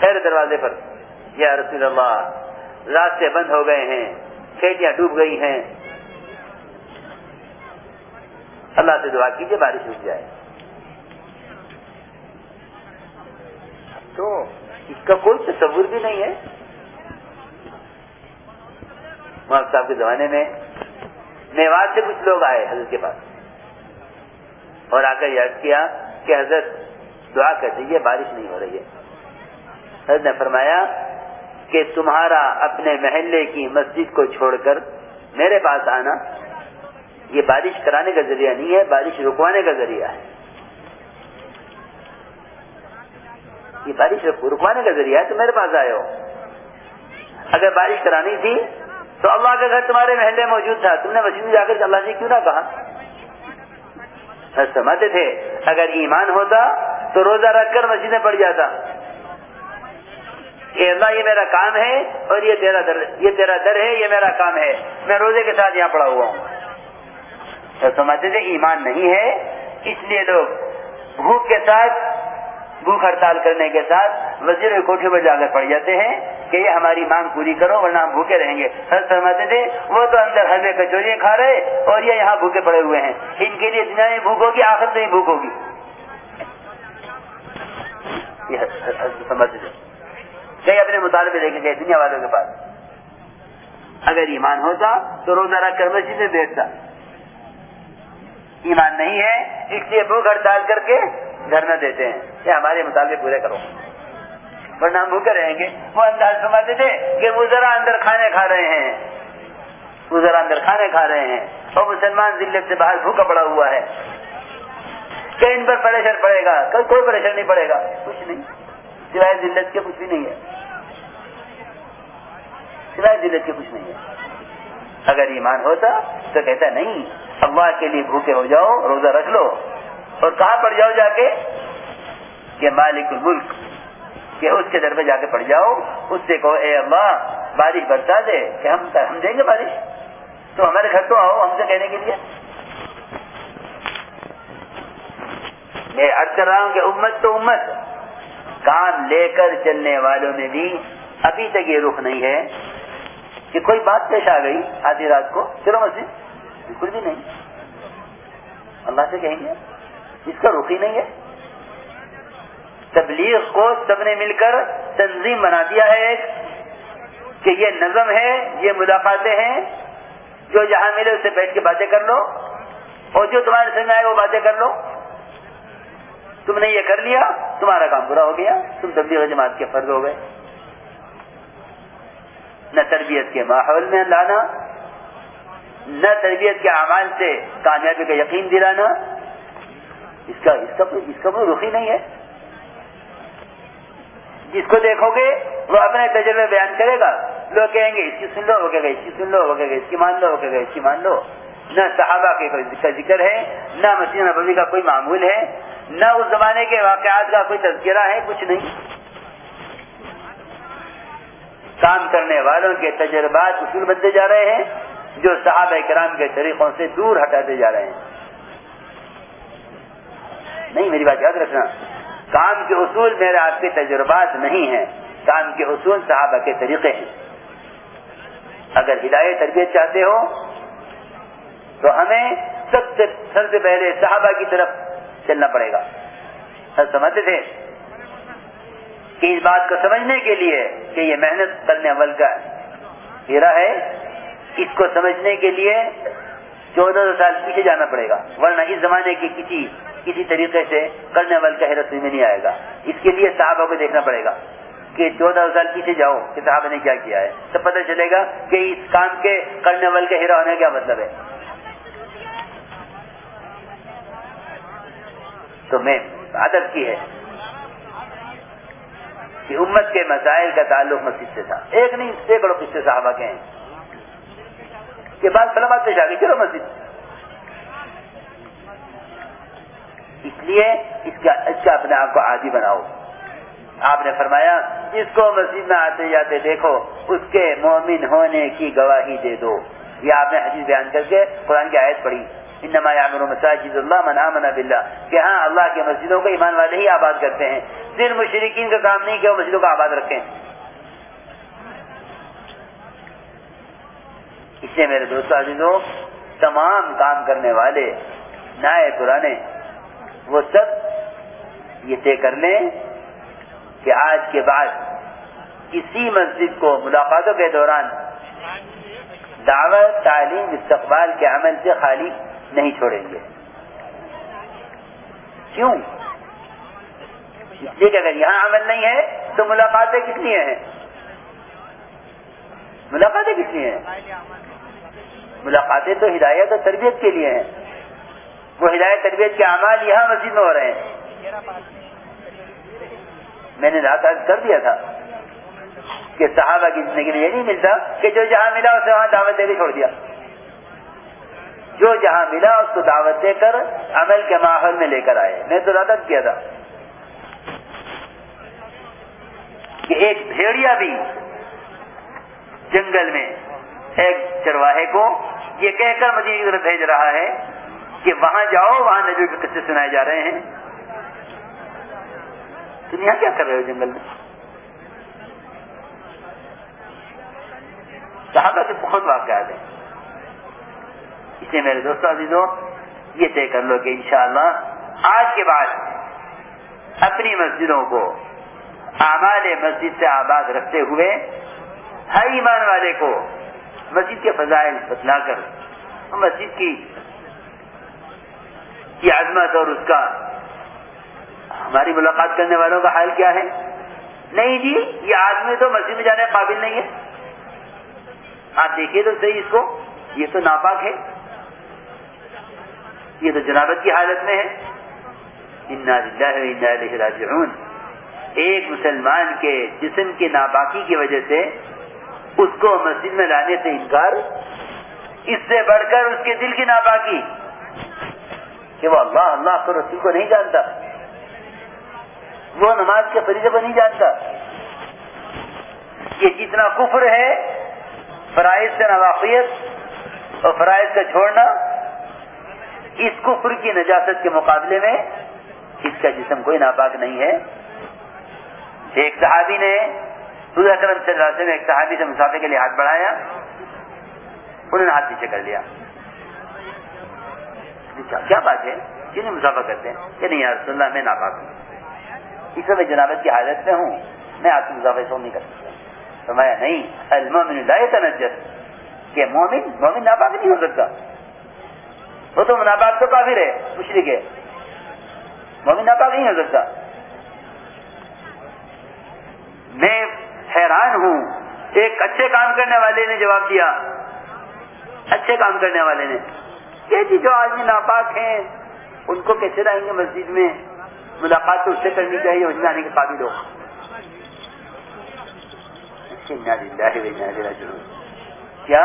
خیر دروازے پر، یا رسول اللہ، راستے بند ہو گئے ہیں، کھیتیاں ڈوب گئی ہیں۔ اللہ سے دعا کیجیے بارش رک جائے۔ تو اس کا کوئی تصور بھی نہیں ہے۔ محمد صاحب کے زمانے میں میوات سے کچھ لوگ آئے حضرت کے پاس۔ اور آ کر یاد کیا کہ حضرت دعا کر دیجیے بارش نہیں ہو رہی ہے۔ حضرت نے فرمایا کہ تمہارا اپنے محلے کی مسجد کو چھوڑ کر میرے پاس آنا۔ یہ بارش کرانے کا ذریعہ نہیں ہے، بارش رکوانے کا ذریعہ ہے۔ یہ بارش رکوانے کا ذریعہ ہے تو میرے پاس آئے ہو۔ اگر بارش کرانی تھی تو اللہ کا گھر تمہارے محلے موجود تھا۔ تم نے مسجد میں جا کر اللہ جی کیوں نہ کہا؟ سمجھتے تھے۔ اگر ایمان ہوتا تو روزہ رکھ کر مسجد میں پڑ جاتا۔ کہ اللہ، یہ میرا کام ہے اور یہ تیرا در، یہ تیرا در ہے، یہ میرا کام ہے۔ میں روزے کے ساتھ یہاں پڑا ہوا ہوں۔ تو سمجھتے تھے، ایمان نہیں ہے، اس لیے لوگ بھوک کے ساتھ بھوک ہڑتال کرنے کے ساتھ وزیر کوٹھی پر جا کر پڑ جاتے ہیں کہ یہ ہماری مانگ پوری کرو ورنہ ہم بھوکے رہیں گے۔ سر فرماتے تھے، وہ تو اندر حلوے کچوریاں کھا رہے اور یہ یہاں بھوکے پڑے ہوئے ہیں۔ ان کے لیے دنیا میں بھوک ہوگی آخر سے ہی بھوک ہوگی۔ سمجھتے تھے۔ کئی اپنے مطالبے لے کے گئے دنیا والوں کے پاس۔ اگر ایمان ہوتا تو روزہ رکھ کر مسجد میں بیٹھتا۔ ایمان نہیں ہے، اس لیے بھوک ہڑتال کر کے گھر میں دیتے ہیں کہ ہمارے مطالبے پورے کرو۔ ورنہ ہم بھوکے رہیں گے۔ وہ انداز سمجھتے تھے کہ وہ ذرا اندر کھانے کھا رہے ہیں۔ وہ ذرا اندر کھانے کھا رہے ہیں۔ اور مسلمان ذلت سے باہر بھوکا پڑا ہوا ہے۔ کہ ان پر پریشر پڑے گا؟ کوئی پریشر نہیں پڑے گا۔ کچھ نہیں۔ سوائے ذلت کے کچھ بھی نہیں ہے۔ سوائے ذلت کے کچھ نہیں ہے۔ اگر ایمان ہوتا تو کہتا نہیں، اللہ کے لیے بھوکے ہو جاؤ، روزہ رکھ لو۔ اور کہاں پڑ جاؤ جا کے؟ کہ مالک الملک، کہ اس کے در پہ جا کے پڑ جاؤ، اس سے کہو، اے اللہ بارش برسا دے، کہ ہم ہم دیں گے بارش؟ تو ہمارے گھر تو آؤ، ہم سے کہنے کے لیے۔ میں ارد کر رہا ہوں کہ امت تو امت، کام لے کر چلنے والوں میں بھی ابھی تک یہ رخ نہیں ہے کہ کوئی بات پیش آ گئی آدھی رات کو۔ چلو مسجد، بالکل بھی نہیں۔ اللہ سے کہیں گے؟ اس کا رخ ہی نہیں ہے۔ تبلیغ کو سب نے مل کر تنظیم بنا دیا ہے ایک، کہ یہ نظم ہے، یہ ملاقاتیں ہیں، جو جہاں ملے اس سے بیٹھ کے باتیں کر لو، اور جو تمہارے سمجھ آئے وہ باتیں کر لو۔ تم نے یہ کر لیا، تمہارا کام پورا ہو گیا، تم تبلیغ جماعت کے فرض ہو گئے۔ نہ تربیت کے ماحول میں لانا، نہ تربیت کے اعمال سے کامیابی کا یقین دلانا اس کا اس کا اس کا کوئی رخ ہی نہیں ہے۔ جس کو دیکھو گے، وہ اپنے تجربے بیان کرے گا۔ لوگ کہیں گے، اس کی سن لو وہ کہے گا اس کی سن لو وہ کہے گا اس کی مان لو وہ کہے گا اس کی مان لو۔ نہ صحابہ کے کوئی کا ذکر ہے، نہ مسیح نبوی کا کوئی معمول ہے، نہ اس زمانے کے واقعات کا کوئی تذکرہ ہے، کچھ نہیں۔ کام کرنے والوں کے تجربات اصول بنتے جا رہے ہیں، جو صحابہ کرام کے طریقوں سے دور ہٹاتے جا رہے ہیں۔ نہیں، میری بات یاد رکھنا۔ کام کے اصول میرے آپ کے تجربات نہیں ہیں۔ کام کے اصول صحابہ کے طریقے ہیں۔ اگر ہدایت تربیت چاہتے ہو، تو ہمیں سب سے سب سے پہلے صحابہ کی طرف چلنا پڑے گا۔ سر سمجھتے تھے؟ کہ اس بات کو سمجھنے کے لیے کہ یہ محنت کرنے عمل کا ہیرا ہے۔ اس کو سمجھنے کے لیے چودہ سو سال پیچھے جانا پڑے گا، ورنہ اس زمانے کے کسی کسی طریقے سے کرنے والے کا رسمی میں نہیں آئے گا۔ اس کے لیے صحابہ کو دیکھنا پڑے گا کہ چودہ سال پیچھے جاؤ، کہ صحابہ نے کیا کیا ہے۔ تو پتہ چلے گا کہ اس کام کے کرنے والے کا ہیرا ہونے کا کیا مطلب ہے۔ تو میں عادت کی ہے کہ امت کے مسائل کا تعلق مسجد سے تھا۔ ایک نہیں، سینکڑوں قصے صحابہ کے ہیں۔ کہ بعد سلامات پیش آ گئی چلو مسجد اس لیے اس کا اچھا اپنے آپ کو عادی بناؤ۔ آپ نے فرمایا، جس کو مسجد میں آتے جاتے دیکھو، اس کے مومن ہونے کی گواہی دے دو۔ یہ آپ نے حدیث بیان کر کے قرآن کی آیت پڑھی۔ انما یعمر مساجد اللہ من آمن باللہ۔ کہ ہاں اللہ کے مسجدوں کو ایمان والے ہی آباد کرتے ہیں۔ صرف مشرقین کا کام نہیں کہ وہ مسجدوں کو آباد رکھیں۔ اس سے میرے دوست عزیزوں، تمام کام کرنے والے نئے پرانے وہ سب یہ طے کر لیں کہ آج کے بعد کسی مسجد کو ملاقاتوں کے دوران دعوت تعلیم، استقبال کے عمل سے خالی نہیں چھوڑیں گے۔ کیوں؟ اس لیے کہ اگر یہاں عمل نہیں ہے تو ملاقاتیں کس لیے ہیں؟ ملاقاتیں کس لیے ہیں؟ ملاقاتیں تو ہدایت اور تربیت کے لیے ہیں۔ وہ ہدایت تربیت کے اعمال یہاں مسجد میں ہو رہے ہیں۔ میں نے رات آج کر دیا تھا کہ صحابہ کی زندگی میں یہ نہیں ملتا کہ جو جہاں ملا اسے وہاں دعوت دے کے چھوڑ دیا۔ جو جہاں ملا اس کو دعوت دے کر عمل کے ماحول میں لے کر آئے۔ میں تو رادت کیا تھا کہ ایک بھیڑیا بھی جنگل میں ایک چرواہے کو، یہ کہہ کر مجھے ادھر بھیج رہا ہے کہ وہاں جاؤ، وہاں نجر کے قصے سنائے جا رہے ہیں۔ تم یہاں کیا کر رہے ہو جنگل میں؟ صحابہ کے بہت واقعات ہیں۔ اسے میرے دوستوں عزیزوں یہ طے کر لو کہ انشاءاللہ آج کے بعد اپنی مسجدوں کو اعمال مسجد سے آباد رکھتے ہوئے ہر ایمان والے کو مسجد کے فضائل بتلا کر مسجد کی کی عظمت اور اس کا ہماری ملاقات کرنے والوں کا حال کیا ہے؟ نہیں جی یہ آدمی تو مسجد میں جانے قابل نہیں ہے۔ آپ دیکھیے تو صحیح اس کو، یہ تو ناپاک ہے۔ یہ تو جنابت کی حالت میں ہے۔ انا راجعون۔ ایک مسلمان کے جسم کی ناپاکی کی وجہ سے اس کو مسجد میں لانے سے انکار، اس سے بڑھ کر اس کے دل کی ناپاکی۔ کہ وہ اللہ اللہ کو رسول کو نہیں جانتا۔ وہ نماز کے فریضے کو نہیں جانتا۔ یہ جتنا کفر ہے، فرائض سے نواقیت اور فرائض کا چھوڑنا، اس کفر کی نجاست کے مقابلے میں اس کا جسم کوئی ناپاک نہیں ہے۔ ایک صحابی نے حضور اکرم صلی اللہ علیہ وسلم ایک صحابی سے مسافر کے لیے ہاتھ بڑھایا، انہوں نے ہاتھ پیچھے کر لیا۔ کیا بات ہے؟ کیوں مسافر کرتے ہیں؟ کہ نہیں رسول اللہ، میں ناپاک ہوں۔ اس میں جنابت کی حالت میں ہوں، میں آپ کی مسافر سو نہیں کر سکتا۔ فرمایا، نہیں المومن لا يتنجس، کہ مومن مومن ناپاک نہیں ہو سکتا۔ وہ تو ناپاک تو کافر ہے، مشرک ہے۔ مومن ناپاک نہیں ہو سکتا۔ میں حیران ہوں ایک اچھے کام کرنے والے نے جواب دیا۔ اچھے کام کرنے والے نے۔ کہ جی جو آدمی ناپاک ہیں، ان کو کیسے لائیں گے مسجد میں؟ ملاقات تو اس سے کرنی چاہیے، اس میں آنے کے قابل ہو۔ کیا؟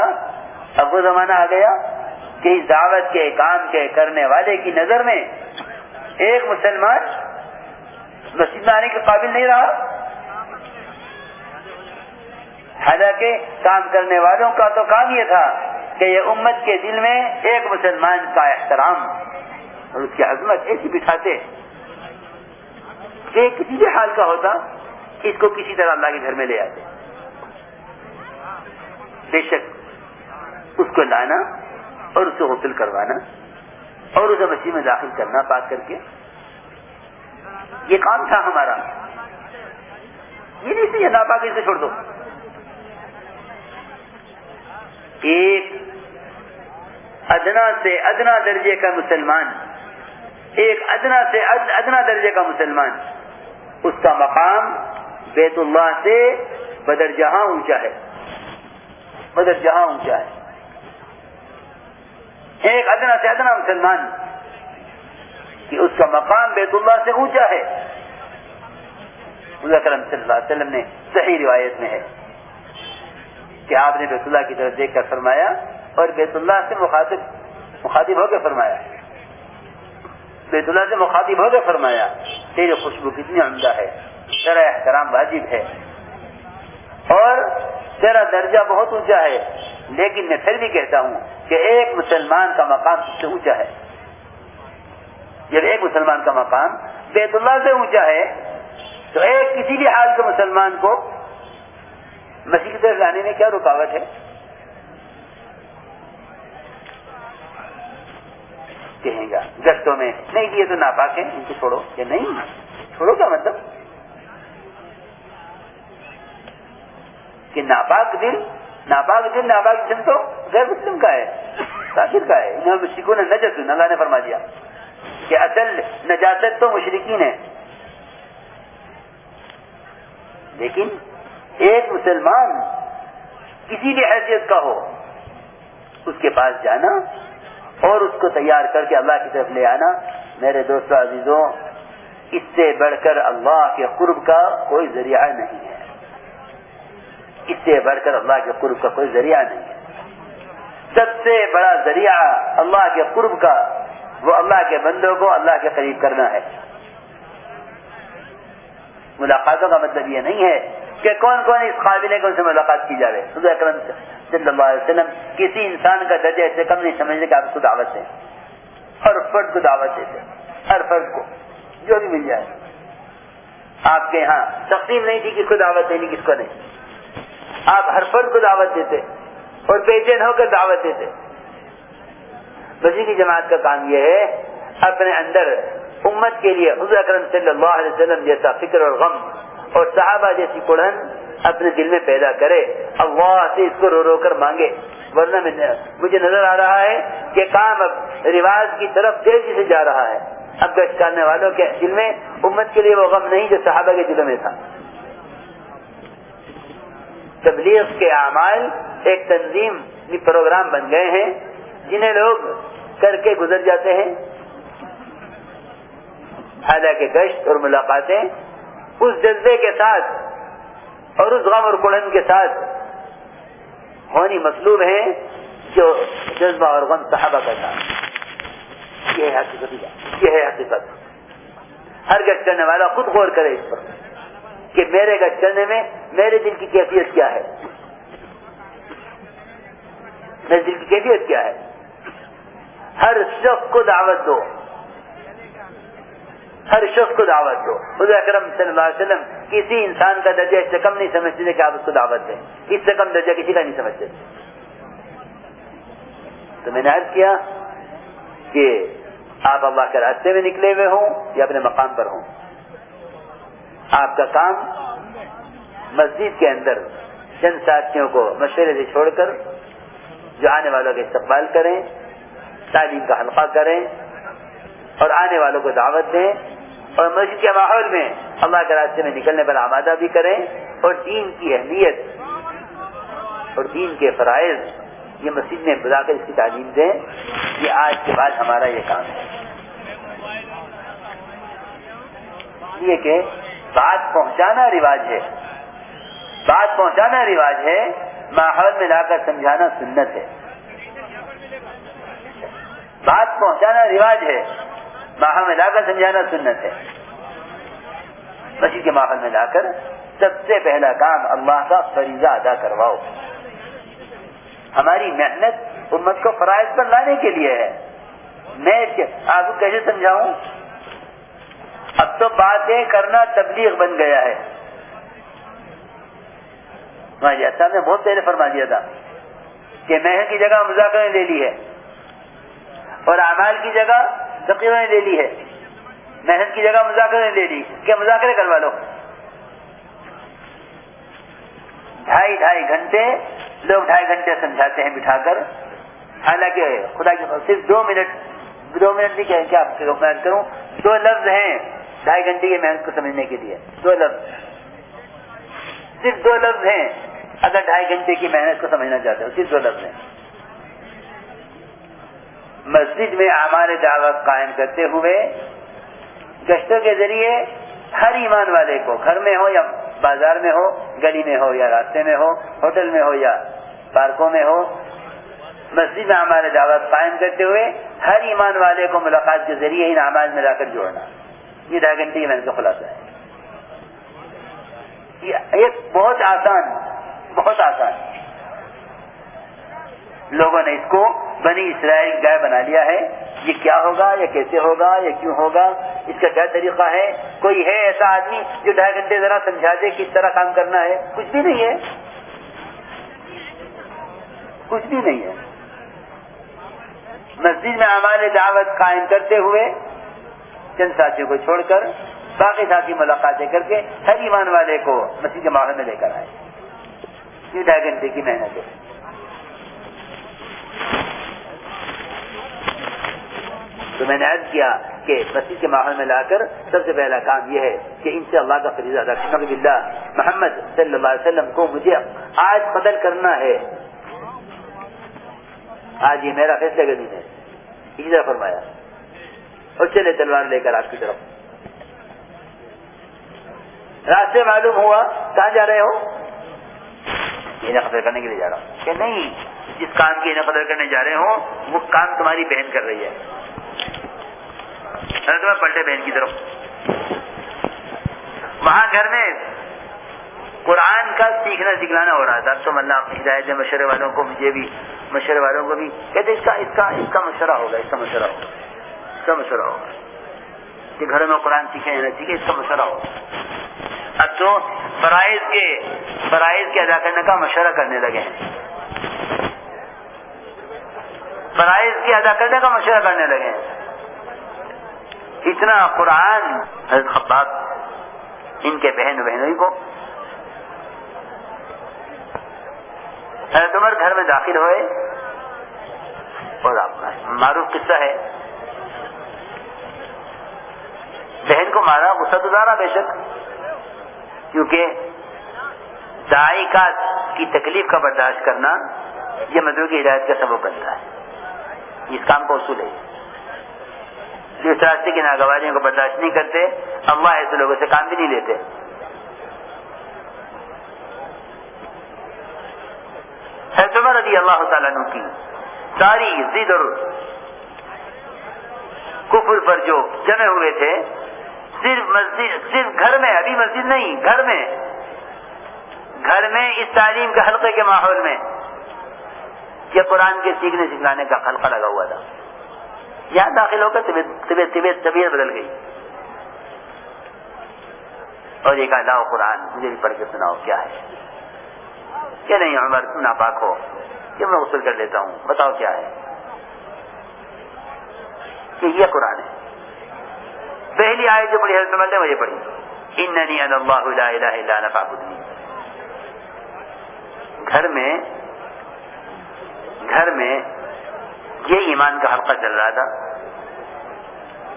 اب وہ زمانہ آ گیا کہ اس دعوت کے، کام کے، کرنے والے کی نظر میں ایک مسلمان مسجد میں آنے کے قابل نہیں رہا۔ حالانکہ کام کرنے والوں کا تو کام یہ تھا کہ یہ امت کے دل میں ایک مسلمان کا احترام اور اس کی عظمت ایسی بٹھاتے کہ کسی بھی حال کا ہوتا، اس کو کسی طرح اللہ کے گھر میں لے آتے۔ بے شک اس کو لانا اور اسے غسل کروانا اور اسے مسیح میں داخل کرنا بات کر کے۔ یہ کام تھا ہمارا۔ یہ نہیں سی ناپاکی سے چھوڑ دو۔ ایک ادنا سے ادنا درجے کا مسلمان، ایک ادنا سے ادنا درجے کا مسلمان، اس کا مقام بیت اللہ سے بدر جہاں اونچا ہے۔ بدر جہاں اونچا ہے۔ ایک ادنا سے ادنا مسلمان، کہ اس کا مقام بیت اللہ سے اونچا ہے۔ کرم صلی اللہ علیہ وسلم نے صحیح روایت میں ہے۔ کہ آپ نے بیت اللہ کی طرف دیکھ کر فرمایا اور بیت اللہ سے مخاطب مخاطب ہو کے فرمایا۔ بیت اللہ سے مخاطب ہو کے فرمایا، تیری خوشبو کتنی عمدہ ہے تیرا احترام واجب ہے۔ اور تیرا درجہ بہت اونچا ہے، لیکن میں پھر بھی کہتا ہوں کہ ایک مسلمان کا مقام سب سے اونچا ہے۔ جب ایک مسلمان کا مقام بیت اللہ سے اونچا ہے، تو ایک کسی بھی حال کے مسلمان کو مسیح کی طرف لانے میں کیا رکاوٹ ہے؟ کہیں گا گشتوں میں، نہیں یہ تو ناپاک ہے ان کو چھوڑو کہ نہیں، چھوڑو کیا مطلب؟ کہ ناپاک دل ناپاک دل ناپاک دل تو غیر مسلم کا ہے، کافر کا ہے، انہوں مشرقوں نے نجس اللہ نے فرما دیا کہ اصل نجاست تو مشرقین ہے لیکن ایک مسلمان کسی بھی حیثیت کا ہو، اس کے پاس جانا اور اس کو تیار کر کے اللہ کی طرف لے آنا۔ میرے دوستوں عزیزوں اس سے بڑھ کر اللہ کے قرب کا کوئی ذریعہ نہیں ہے۔ اس سے بڑھ کر اللہ کے قرب کا کوئی ذریعہ نہیں ہے۔ سب سے بڑا ذریعہ اللہ کے قرب کا، وہ اللہ کے بندوں کو اللہ کے قریب کرنا ہے۔ ملاقاتوں کا مطلب یہ نہیں ہے کہ کون کون اس قابل ہے کہ ان سے ملاقات کی جائے اکرم صلی اللہ علیہ وسلم، کسی انسان کا درجہ ایسے کم نہیں سمجھنے کہ آپ اس کو دعوت دیں۔ ہر فرد کو دعوت دیتے ہر فرد کو، جو بھی مل جائے۔ آپ کے یہاں تقسیم نہیں تھی کس کو دعوت دینی کس کو نہیں۔ آپ ہر فرد کو دعوت دیتے اور بے چین ہو کر دعوت دیتے بسی کی جماعت کا کام یہ ہے، اپنے اندر امت کے لیے حضور اکرم صلی اللہ علیہ وسلم جیسا فکر اور غم اور صحابہ جیسی کڑھن اپنے دل میں پیدا کرے۔ اللہ سے اس کو رو رو کر مانگے۔ ورنہ مجھے نظر آ رہا ہے کہ کام اب رواج کی طرف تیزی سے جا رہا ہے۔ اب گشت کرنے والوں کے دل میں امت کے لیے وہ غم نہیں جو صحابہ کے دلوں میں تھا۔ تبلیغ کے اعمال ایک تنظیم پروگرام بن گئے ہیں۔ جنہیں لوگ کر کے گزر جاتے ہیں۔ حالانکہ گشت اور ملاقاتیں اس جذبے کے ساتھ اور اس غم اور کڑن کے ساتھ ہونی مطلوب ہیں جو جذبہ اور غم صحابہ کا ساتھ یہ ہے حقیقت۔ یہ ہے حقیقت۔ ہر گشت کرنے والا خود غور کرے اس پر کہ میرے گشت کرنے میں میرے دل کی کیفیت کیا ہے۔ میرے دل کی کیفیت کیا ہے۔ ہر شخص کو دعوت دو۔ ہر شخص کو دعوت دو۔ حضور اکرم صلی اللہ علیہ وسلم کسی انسان کا درجہ اس سے کم نہیں سمجھتے کہ آپ اس کو دعوت دیں۔ اس سے کم درجہ کسی کا نہیں سمجھتے۔ تو میں نے عرض کیا کہ آپ اللہ کے راستے میں نکلے ہوئے ہوں یا اپنے مقام پر ہوں۔ آپ کا کام مسجد کے اندر چند ساتھیوں کو مشورے سے چھوڑ کر جو آنے والوں کا استقبال کریں، تعلیم کا حلقہ کریں اور آنے والوں کو دعوت دیں۔ اور مسجد کے ماحول میں اللہ کے راستے میں نکلنے پر آمادہ بھی کریں اور دین کی اہمیت اور دین کے فرائض یہ مسجد میں بلا کر اس کی تعلیم دیں، یہ آج کے بعد ہمارا یہ کام ہے۔ یہ کہ بات پہنچانا رواج ہے۔ بات پہنچانا رواج ہے، ماحول میں لا کر سمجھانا سنت ہے۔ بات پہنچانا رواج ہے۔ ماحول میں لا کر سمجھانا سنت ہے۔ مسجد کے ماحول میں لا کر سب سے پہلا کام اللہ کا فریضہ ادا کرواؤ۔ ہماری محنت امت کو فرائض پر لانے کے لیے ہے۔ میں آپ کو کیسے سمجھاؤں؟ اب تو باتیں کرنا تبلیغ بن گیا ہے۔ ایسا جی، میں بہت پہلے فرما دیا تھا کہ محنت کی جگہ مذاکرہ نے لے لی ہے اور اعمال کی جگہ تقریباً نے لے لی ہے۔ محنت کی جگہ مذاکرہ نے لے لی۔ کیا مذاکرے کروا لو؟ ڈھائی ڈھائی گھنٹے، لوگ ڈھائی گھنٹے سمجھاتے ہیں بٹھا کر۔ حالانکہ خدا کی صرف دو منٹ دو منٹ نہیں کہیں کیا محنت کروں؟ دو لفظ ہیں ڈھائی گھنٹے کی محنت کو سمجھنے کے لیے۔ دو لفظ۔ صرف دو لفظ ہیں۔ اگر ڈھائی گھنٹے کی محنت کو سمجھنا چاہتے ہو، صرف دو لفظ ہیں۔ مسجد میں ہمارے دعوت قائم کرتے ہوئے گشتوں کے ذریعے ہر ایمان والے کو گھر میں ہو یا بازار میں ہو، گلی میں ہو یا راستے میں ہو، ہوٹل میں ہو یا پارکوں میں ہو، مسجد میں ہمارے دعوت قائم کرتے ہوئے ہر ایمان والے کو ملاقات کے ذریعے ان آماز میں لا کر جوڑنا۔ یہ ڈھائی گھنٹے کی محنت کا خلاصہ ہے۔ یہ بہت آسان بہت آسان۔ لوگوں نے اس کو بنی اسرائیل گائے بنا لیا ہے۔ یہ کیا ہوگا؟ یا کیسے ہوگا؟ یا کیوں ہوگا؟ اس کا کیا طریقہ ہے؟ کوئی ہے ایسا آدمی جو ڈھائی گھنٹے ذرا سمجھا دے کس طرح کام کرنا ہے؟ کچھ بھی نہیں ہے۔ کچھ بھی نہیں ہے۔ مسجد میں ہمارے دعوت قائم کرتے ہوئے چند ساتھیوں کو چھوڑ کر باقی ساتھی ملاقاتیں کر کے ہر ایمان والے کو مسجد کے ماحول میں لے کر آئے۔ یہ ڈھائی گھنٹے کی محنت ہے۔ تو میں نے عرض کیا کہ مسجد کے ماحول میں لا کر سب سے پہلا کام یہ ہے کہ ان سے اللہ کا فریضہ ادا کرنا۔ محمد صلی اللہ علیہ وسلم کو مجھے آج قدر کرنا ہے۔ آج یہ میرا فیصلہ کا دن ہے۔ اسی طرح فرمایا۔ اور چلے تلوار لے کر آپ کی طرف۔ راستے معلوم ہوا کہاں جا رہے ہو؟ یہ قدر کرنے کے لیے جا رہا ہوں۔ کہ نہیں۔ جس کام کی قدر کرنے جا رہے ہوں، وہ کام تمہاری بہن کر رہی ہے۔ میں پلٹے بہن کی طرف۔ وہاں گھر میں قرآن کا سیکھنا سکھلانا ہو رہا تھا۔ تو اللہ ہدایت مشورے والوں کو، مجھے بھی مشورے والوں کو بھی کہتے اس کا اس کا اس کا مشورہ ہوگا، اس کا مشورہ ہوگا، اس کا مشورہ ہوگا۔ کہ گھروں میں قرآن سیکھے یا نہ سیکھے، اس کا مشورہ ہوگا۔ اب تو فرائض کے فرائض کے ادا کرنے کا مشورہ کرنے لگے ہیں۔ فرائض کے ادا کرنے کا مشورہ کرنے لگے۔ اتنا قرآن حضرت خباب ان کے بہن بہنوں کو۔ حضرت عمر گھر میں داخل ہوئے۔ اور آپ معروف قصہ ہے۔ بہن کو مارا، غصہ گزارا بے شک۔ کیونکہ دائی کا کی تکلیف کا برداشت کرنا یہ مدعو کی ہدایت کا سبب بنتا ہے۔ اس کام کو اصول ہے جو اس راستے کی ناگواریوں کو برداشت نہیں کرتے، اللہ ایسے لوگوں سے کام بھی نہیں لیتے۔ عمر رضی اللہ تعالیٰ کی ساری ضد اور کفر پر جو جمے ہوئے تھے، صرف مسجد، صرف گھر میں، ابھی مسجد نہیں، گھر میں۔ گھر میں اس تعلیم کے حلقے کے ماحول میں۔ یہ قرآن کے سیکھنے سکھلانے کا حلقہ لگا ہوا تھا۔ یہاں داخل ہو کر طبیعت طبیعت طبیعت بدل گئی۔ اور یہ کہا، لاؤ قرآن، مجھے بھی پڑھ کے سناؤ، کیا ہے؟ کہ نہیں عمر تم ناپاک ہو؟ کہ میں غسل کر لیتا ہوں، بتاؤ کیا ہے؟ کہ یہ قرآن ہے۔ پہلی آئے جو بڑی حضرت عمر نے مجھے پڑھی۔ اننی ان اللہ لا الہ الا انا فاعبدنی۔ گھر میں گھر میں یہ ایمان کا حلقہ چل رہا تھا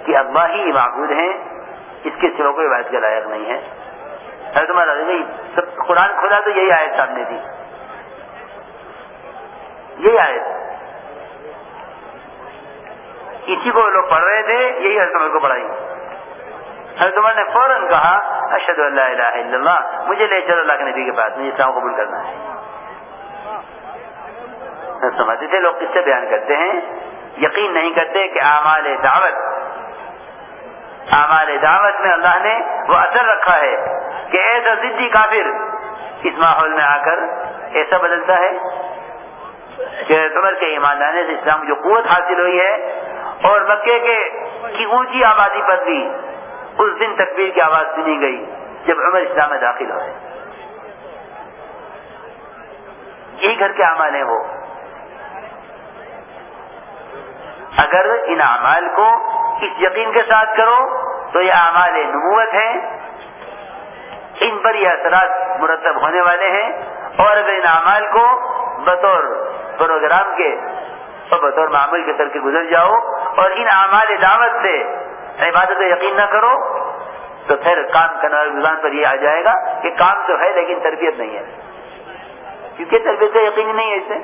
کہ اللہ ہی معبود ہیں، اس کے سروں کوئی بات کے لائق نہیں ہے۔ حضرت سب قرآن کھولا تو یہی آیت سامنے تھی۔ یہی آیت۔ اسی کو لوگ پڑھ رہے تھے، یہی حضرت عمر کو پڑھائی۔ حضرت عمر نے فوراً کہا اشد اللہ الہ الا اللہ، مجھے لے چلو اللہ کے نبی کے پاس، مجھے اسلام قبول کرنا ہے۔ سمجھتے تھے، لوگ کس سے بیان کرتے ہیں۔ یقین نہیں کرتے کہ اعمال دعوت اعمال دعوت میں اللہ نے وہ اثر رکھا ہے کہ ایسا ضدی کافر، اس ماحول میں آ کر ایسا بدلتا ہے کہ عمر کے ایماندانے سے اسلام جو قوت حاصل ہوئی ہے اور مکے کے کی اونچی آبادی پر بھی اس دن تکبیر کی آواز سنی گئی جب عمر اسلام میں داخل ہوئے۔ یہی گھر کے اعمال ہیں وہ۔ اگر ان اعمال کو اس یقین کے ساتھ کرو تو یہ اعمال نبوت ہیں۔ ان پر یہ اثرات مرتب ہونے والے ہیں۔ اور اگر ان اعمال کو بطور پروگرام کے اور بطور معمول کے کر کے گزر جاؤ اور ان اعمال دعوت سے عبادت یقین نہ کرو تو پھر کام کرنے والے زبان پر یہ آ جائے گا کہ کام تو ہے لیکن تربیت نہیں ہے۔ کیونکہ تربیت یقین نہیں ہے اس سے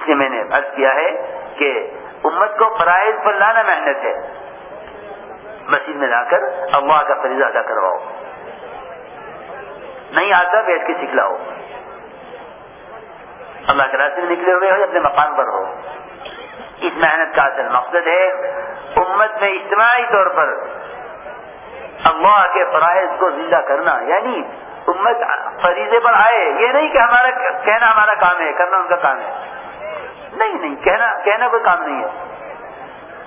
اس لیے میں نے عرض کیا ہے کہ امت کو فرائض پر لانا محنت ہے۔ مسجد میں لا کر اللہ کا فریضہ ادا کرواؤ۔ نہیں آتا بیٹھ کے سکھلاؤ اللہ کے راستے میں نکلے ہوئے ہو اپنے مقام پر ہو۔ اس محنت کا اصل مقصد ہے امت میں اجتماعی طور پر اللہ کے فرائض کو زندہ کرنا۔ یعنی امت فریضے پر آئے، یہ نہیں کہ ہمارا کہنا ہمارا کام ہے، کرنا ان کا کام ہے۔ نہیں نہیں، کہنا کہنا کوئی کام نہیں ہے۔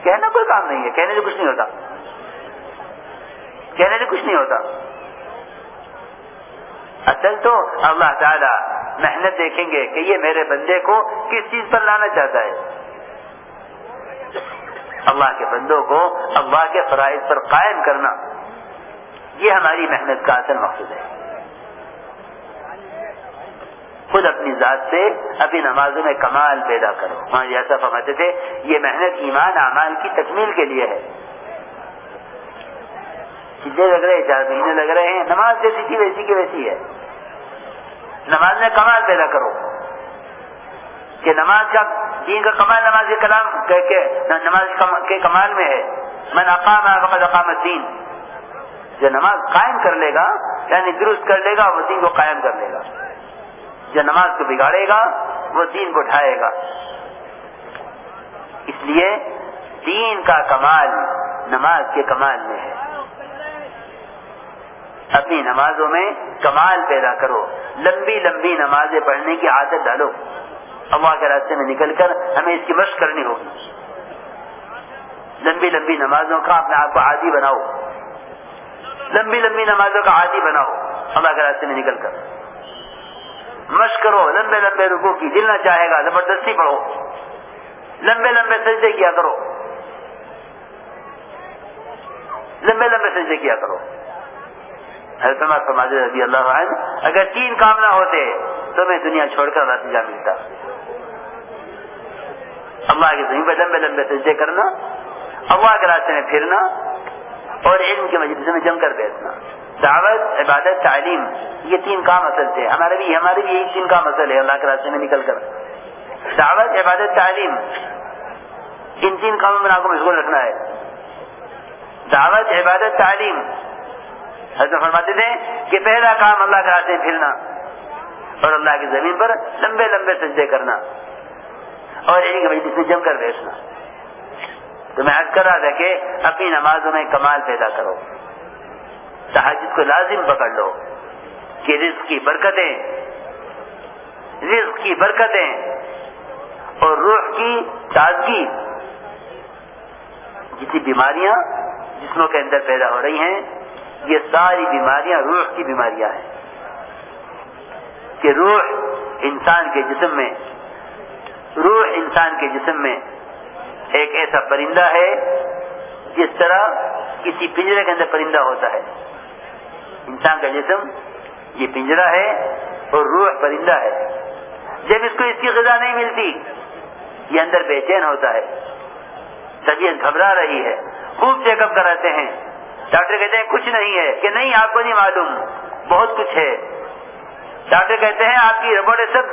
کہنا کوئی کام نہیں ہے، کہنے سے کچھ نہیں ہوتا۔ کہنے سے کچھ نہیں ہوتا۔ اصل تو اللہ تعالی محنت دیکھیں گے کہ یہ میرے بندے کو کس چیز پر لانا چاہتا ہے۔ اللہ کے بندوں کو اللہ کے فرائض پر قائم کرنا۔ یہ ہماری محنت کا اصل مقصد ہے۔ خود اپنی ذات سے اپنی نمازوں میں کمال پیدا کرو۔ وہاں جیسا فرماتے تھے، یہ محنت ایمان، اعمال کی تکمیل کے لیے ہے۔ چیزیں لگ رہے چار مہینے لگ رہے ہیں، نماز جیسی کی ویسی کی ویسی ہے۔ نماز میں کمال پیدا کرو۔ کہ نماز کا دین کا کمال، نماز کے کلام کہ نماز کے کمال میں ہے۔ میں اقام وقت اقام دین جو نماز قائم کر لے گا یعنی درست کر لے گا، وہ دین کو قائم کر لے گا۔ جو نماز کو بگاڑے گا، وہ دین کو اٹھائے گا۔ اس لیے دین کا کمال نماز کے کمال میں ہے۔ اپنی نمازوں میں کمال پیدا کرو۔ لمبی لمبی نمازیں پڑھنے کی عادت ڈالو۔ اللہ کے راستے میں نکل کر ہمیں اس کی مشق کرنی ہوگی۔ لمبی لمبی نمازوں کا اپنے آپ کو عادی بناؤ۔ لمبی لمبی نمازوں کا عادی بناؤ۔ اللہ کے راستے میں نکل کر۔ مشق کرو، لمبے لمبے رکو کی، دل نہ چاہے گا، زبردستی پڑھو۔ لمبے لمبے سجدے کیا کرو۔ لمبے لمبے سجدے کیا کرو۔ حضرت سماج رضی اللہ عنہ، اگر تین کام نہ ہوتے، تو میں دنیا چھوڑ کر رات جا ملتا اللہ کی زمین پہ لمبے لمبے سجدے کرنا، اللہ کے راستے میں پھرنا، اور علم کے مجلس میں جم کر بیٹھنا۔ دعوت، عبادت، تعلیم، یہ تین کام اصل تھے۔ ہمارے بھی ہمارے بھی یہی تین کام اصل ہے اللہ کے راستے میں نکل کر۔ دعوت، عبادت، تعلیم۔ ان تین کاموں میں آپ کو مشغول رکھنا ہے۔ دعوت، عبادت، تعلیم۔ حضرت فرماتے تھے کہ پہلا کام اللہ کے راستے پھرنا اور اللہ کی زمین پر لمبے لمبے سجدے کرنا اور ایک مجلس میں جم کر بیٹھنا۔ تو میں عرض کر رہا تھا کہ اپنی نمازوں میں کمال پیدا کرو۔ تحجد کو لازم پکڑ لو کہ رزق کی برکتیں، رزق کی برکتیں اور روح کی تازگی۔ جتنی بیماریاں جسموں کے اندر پیدا ہو رہی ہیں، یہ ساری بیماریاں روح کی بیماریاں ہیں۔ کہ روح انسان کے جسم میں، روح انسان کے جسم میں ایک ایسا پرندہ ہے جس طرح کسی پنجرے کے اندر پرندہ ہوتا ہے۔ انسان کا جسم یہ پنجرا ہے اور روح پرندہ ہے۔ جب اس کو اس کی غذا نہیں ملتی، یہ اندر بے چین ہوتا ہے۔ طبیعت گھبرا رہی ہے۔ خوب چیک اپ کراتے ہیں۔ ڈاکٹر کہتے ہیں، کچھ نہیں ہے۔ کہ نہیں، آپ کو نہیں معلوم۔ بہت کچھ ہے۔ ڈاکٹر کہتے ہیں، آپ کی رپورٹ سب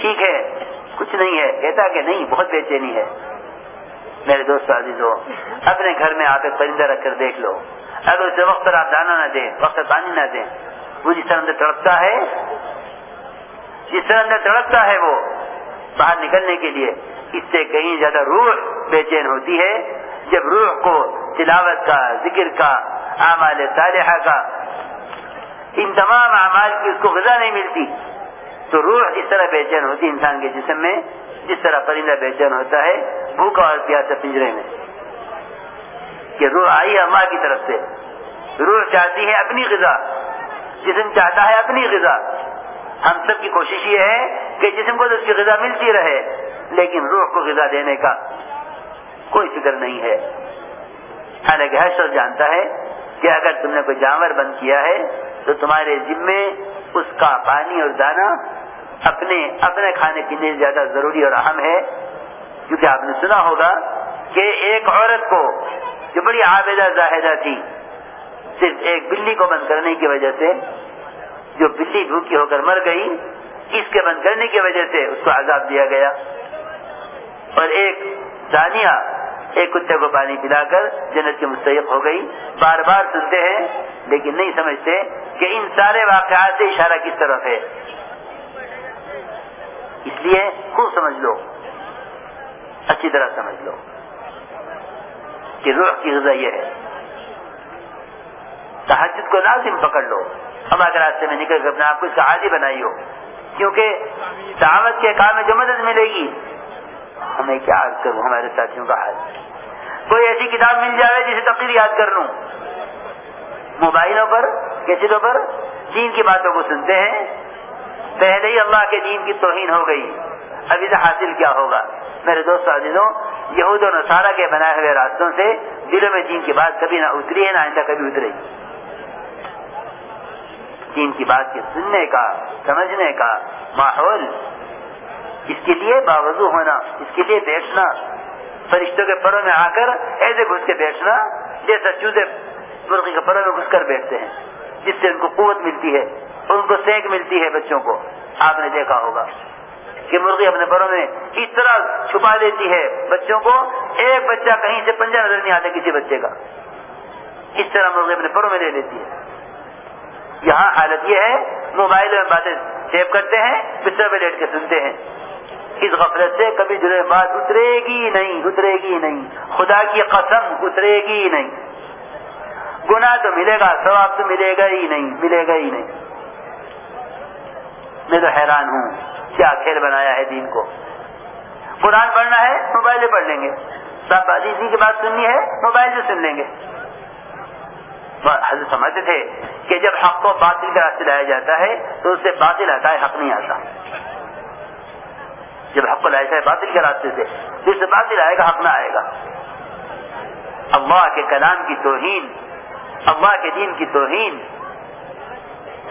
ٹھیک ہے۔ کچھ نہیں ہے۔ کہتا کہ نہیں، بہت بے چینی ہے۔ میرے دوست عزیز ہو اپنے گھر میں آپ ایک پرندہ رکھ کر دیکھ لو۔ اگر اسے وقت پر آپ دانا نہ دیں، وقت پانی نہ دیں، وہ جس طرح اندر تڑپتا ہے، جس طرح اندر تڑپتا ہے وہ باہر نکلنے کے لیے، اس سے کہیں زیادہ روح بے چین ہوتی ہے۔ جب روح کو تلاوت کا، ذکر کا، اعمال صالحہ کا، ان تمام اعمال کی اس کو غذا نہیں ملتی، تو روح اس طرح بے چین ہوتی انسان کے جسم میں۔ جس طرح پرندہ بے چین ہوتا ہے، بھوکا اور پیاسا پنجرے میں۔ کہ روح آئی اللہ کی طرف سے۔ روح چاہتی ہے اپنی غذا۔ جسم چاہتا ہے اپنی غذا۔ ہم سب کی کوشش یہ ہے کہ جسم کو تو اس کی غذا ملتی رہے، لیکن روح کو غذا دینے کا کوئی فکر نہیں ہے۔ حالانکہ ہر شخص جانتا ہے کہ اگر تم نے کوئی جانور بند کیا ہے، تو تمہارے ذمے اس کا پانی اور دانا اپنے اپنے کھانے پینے سے زیادہ ضروری اور اہم ہے، کیونکہ آپ نے سنا ہوگا کہ ایک عورت کو جو بڑی عابدہ زاہدہ تھی، صرف ایک بلی کو بند کرنے کی وجہ سے، جو بلی بھوکی ہو کر مر گئی، اس کے بند کرنے کی وجہ سے اس کو عذاب دیا گیا۔ اور ایک دانیہ، ایک کتے کو پانی پلا کر جنت کے مستحق ہو گئی۔ بار بار سنتے ہیں، لیکن نہیں سمجھتے کہ ان سارے واقعات سے اشارہ کس طرف ہے۔ اس لیے خوب سمجھ لو، اچھی طرح سمجھ لو کہ روح کی غذا یہ ہے۔ تحجد کو لازم پکڑ لو۔ ہم اگر راستے میں نکل کر اپنے آپ کو اس کا عادی بنائی ہو، کیونکہ دعوت کے کام میں جو مدد ملے گی، ہمیں کیا کروں، ہمارے ساتھیوں کا حال۔ کوئی ایسی کتاب مل جائے جسے تقریر یاد کر لوں۔ موبائلوں پر کیسٹوں پر، دین کی باتوں کو سنتے ہیں پہلے ہی اللہ کے دین کی توہین ہو گئی۔ ابھی سے حاصل کیا ہوگا؟ میرے دوست عزیزوں، یہود و نصارہ کے بنائے ہوئے راستوں سے دلوں میں دین کی بات کبھی نہ اتری ہے، نہ آئندہ کبھی اترے دین کی بات کے سننے کا، سمجھنے کا ماحول، اس کے لیے باوضو ہونا، اس کے لیے بیٹھنا، فرشتوں کے پروں میں آ کر ایسے گھس کے بیٹھنا جیسا چوزے مرغی کے پروں میں گھس کر بیٹھتے ہیں، جس سے ان کو قوت ملتی ہے۔ ان کو سینک ملتی ہے بچوں کو۔ آپ نے دیکھا ہوگا کہ مرغی اپنے پروں میں اس طرح چھپا دیتی ہے بچوں کو۔ ایک بچہ کہیں سے پنجہ نظر نہیں آتا کسی بچے کا۔ اس طرح مرغی اپنے پروں میں لے لیتی ہے۔ یہاں حالت یہ ہے، موبائل میں باتیں سیو کرتے ہیں، بستر پہ لیٹ کے سنتے ہیں۔ اس غفلت سے کبھی جلے بات اترے گی نہیں، اترے گی نہیں۔ خدا کی قسم، اترے گی نہیں۔ گناہ تو ملے گا، ثواب تو ملے گا ہی نہیں، ملے گا ہی نہیں۔ میں تو حیران ہوں کیا کھیل بنایا ہے دین کو۔ قرآن پڑھنا ہے موبائل سے پڑھ لیں گے۔ صاحب اسی کی بات سننی ہے موبائل سے سن لیں گے۔ حضرت سمجھتے تھے کہ جب حق کو باطل کا راستے لایا جاتا ہے، تو اس سے باطل آتا ہے، حق نہیں آتا۔ جب حق کو لایا جائے باطل کے راستے سے، تو اس سے باطل آئے گا، حق نہ آئے گا۔ اللہ کے کلام کی توہین، اللہ کے دین کی توہین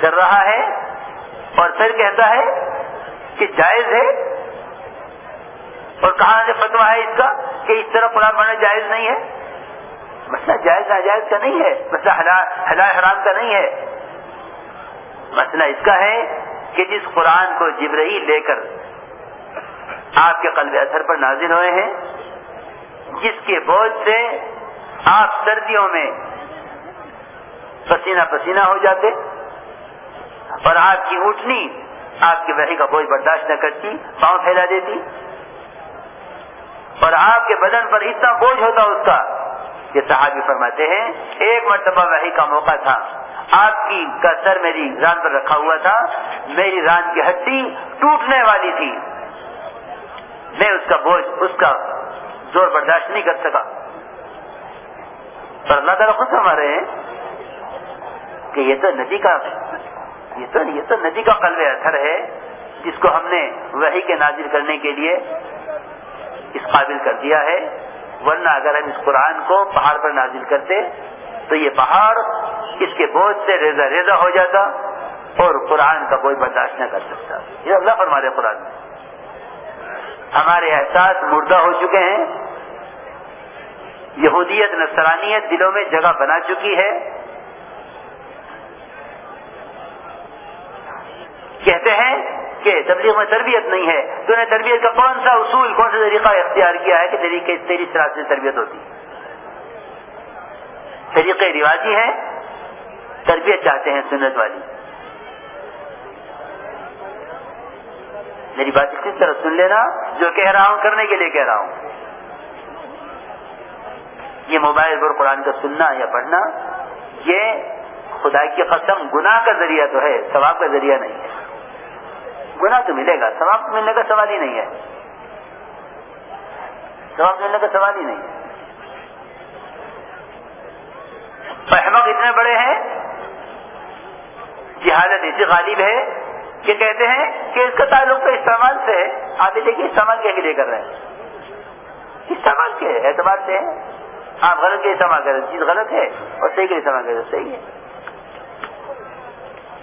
کر رہا ہے۔ اور پھر کہتا ہے کہ جائز ہے؟ اور کہاں سے فتوا ہے اس کا کہ اس طرح قرآن پڑھنا جائز نہیں ہے؟ مسئلہ جائز ناجائز کا نہیں ہے، مسئلہ حلال حرام کا نہیں ہے۔ مسئلہ اس کا ہے کہ جس قرآن کو جبرئی لے کر آپ کے قلب اثر پر نازل ہوئے ہیں، جس کے بوجھ سے آپ سردیوں میں پسینہ پسینہ ہو جاتے اور آپ کی اٹھنی آپ کی وحی کا بوجھ برداشت نہ کرتی، پاؤں پھیلا دیتی۔ اور آپ کے بدن پر اتنا بوجھ ہوتا اس کا کہ صحابی فرماتے ہیں، ایک مرتبہ وحی کا موقع تھا۔ آپ کی کا سر میری ران پر رکھا ہوا تھا۔ میری ران کی ہڈی ٹوٹنے والی تھی۔ میں اس کا بوجھ، اس کا زور برداشت نہیں کر سکا۔ پر اللہ تعالیٰ خود ہمارے ہیں کہ یہ تو ندی کا یہ تو یہ تو ندی کا قلب اثر ہے، جس کو ہم نے وہی کے نازل کرنے کے لیے اس قابل کر دیا ہے۔ ورنہ اگر ہم اس قرآن کو پہاڑ پر نازل کرتے، تو یہ پہاڑ اس کے بوجھ سے ریزا ریزا ہو جاتا اور قرآن کا بوجھ برداشت نہ کر سکتا۔ یہ اللہ فرمارے قرآن میں۔ ہمارے احساس مردہ ہو چکے ہیں۔ یہودیت، نصرانیت دلوں میں جگہ بنا چکی ہے۔ کہتے ہیں کہ تبلیغ میں تربیت نہیں ہے۔ تو نے تربیت کا کون سا اصول، کون سا طریقہ اختیار کیا ہے کہ طریقے تیری طرح سے تربیت ہوتی؟ طریقے رواجی ہیں، تربیت چاہتے ہیں سنت والی۔ میری بات اسی طرح سن لینا؟ جو کہہ رہا ہوں، کرنے کے لیے کہہ رہا ہوں۔ یہ موبائل پر قرآن کا سننا یا پڑھنا، یہ خدا کی قسم گناہ کا ذریعہ تو ہے، ثواب کا ذریعہ نہیں ہے۔ گناہ تو ملے گا، ثواب ملنے کا سوال ہی نہیں ہے۔ ثواب ملنے کا سوال ہی نہیں ہے۔ احمد اتنے بڑے ہیں جہادت ایسی غالب ہے کہ کہتے ہیں کہ اس کا تعلق تو استعمال سے ہے۔ آپ دیکھیے استعمال کے لیے کر رہے ہیں۔ استعمال کے اعتبار سے ہے آپ غلط کے استعمال کریں چیز غلط ہے اور صحیح کے استعمال کریں صحیح ہے۔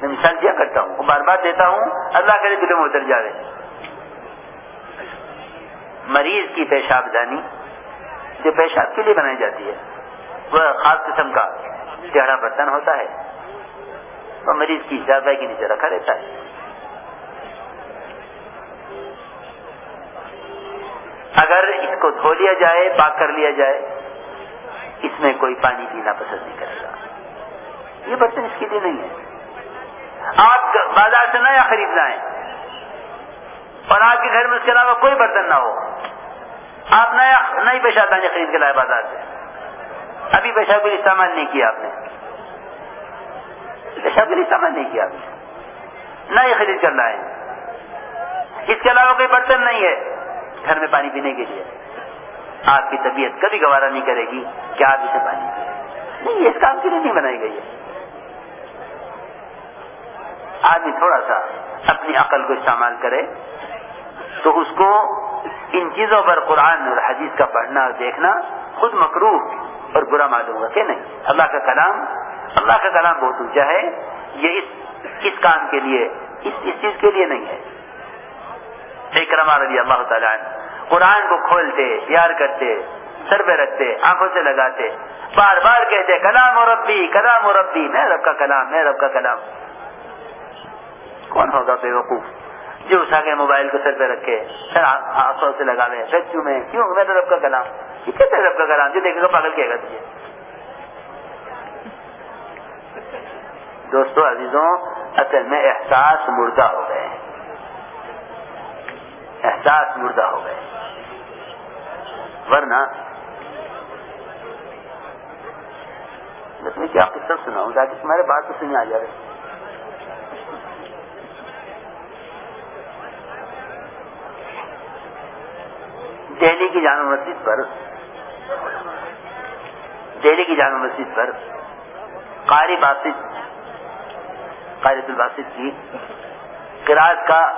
میں مثال دیا کرتا ہوں؟ بار بار دیتا ہوں، اللہ کرے دلوں میں اتر جاوے۔ مریض کی پیشاب دانی جو پیشاب کے لیے بنائی جاتی ہے، وہ خاص قسم کا چہرہ برتن ہوتا ہے۔ اور مریض کی زیادہ کے نیچے رکھا رہتا ہے۔ اگر اس کو دھو لیا جائے، پاک کر لیا جائے، اس میں کوئی پانی پینا پسند نہیں کرے گا۔ یہ برتن اس کے لیے نہیں ہے۔ آپ بازار سے نیا خریدنا ہے اور آپ کے گھر میں اس کے علاوہ کوئی برتن نہ ہو۔ آپ نیا نئی پیشہ دانی خرید کے لائے بازار سے۔ ابھی پیشہ کے لیے استعمال نہیں کیا آپ نے۔ پیشہ کے لیے استعمال نہیں کیا آپ نے۔ نہ خرید کر لائے اس کے علاوہ کوئی برتن نہیں ہے۔ گھر میں پانی پینے کے لیے۔ آپ کی طبیعت کبھی گوارا نہیں کرے گی کہ آپ اسے پانی پیے نہیں، اس کام کے لیے نہیں بنائی گئی ہے۔ آدمی تھوڑا سا اپنی عقل کو استعمال کرے تو اس کو ان چیزوں پر قرآن اور حدیث کا پڑھنا اور دیکھنا خود مکرو اور برا معلوم ہوگا، کہ نہیں؟ اللہ کا کلام، اللہ کا کلام بہت اونچا ہے، یہ اس اس کام کے لیے، اس اس چیز کے لیے نہیں ہے۔ اکرما رضی اللہ تعالیٰ قرآن کو کھولتے، پیار کرتے، سر پہ رکھتے، آنکھوں سے لگاتے، بار بار کہتے، کلام و ربی، کلام و ربی، میں رب کا کلام، میں رب کا کلام۔ کون ہوگا بے وقوف جو اٹھا کے موبائل کو سر پہ رکھے، سر آنکھوں سے لگا لگاوے بچوں میں کیوں؟ میں تو رب کا کلام۔ یہ کیسے رب کا کلام؟ جو دیکھے گا پاگل کہے گا تجھے۔ دوستو، عزیزوں، اصل میں احساس مردہ ہو گئے احساس مردہ ہو گئے ورنہ میں کیا قصہ سناؤں؟ تاکہ تمہارے بات تو سنی آ جائے دہلی کی جامع مسجد پر، دہلی کی جامع مسجد پر قاری باسط قارت الباسط کی کراج کا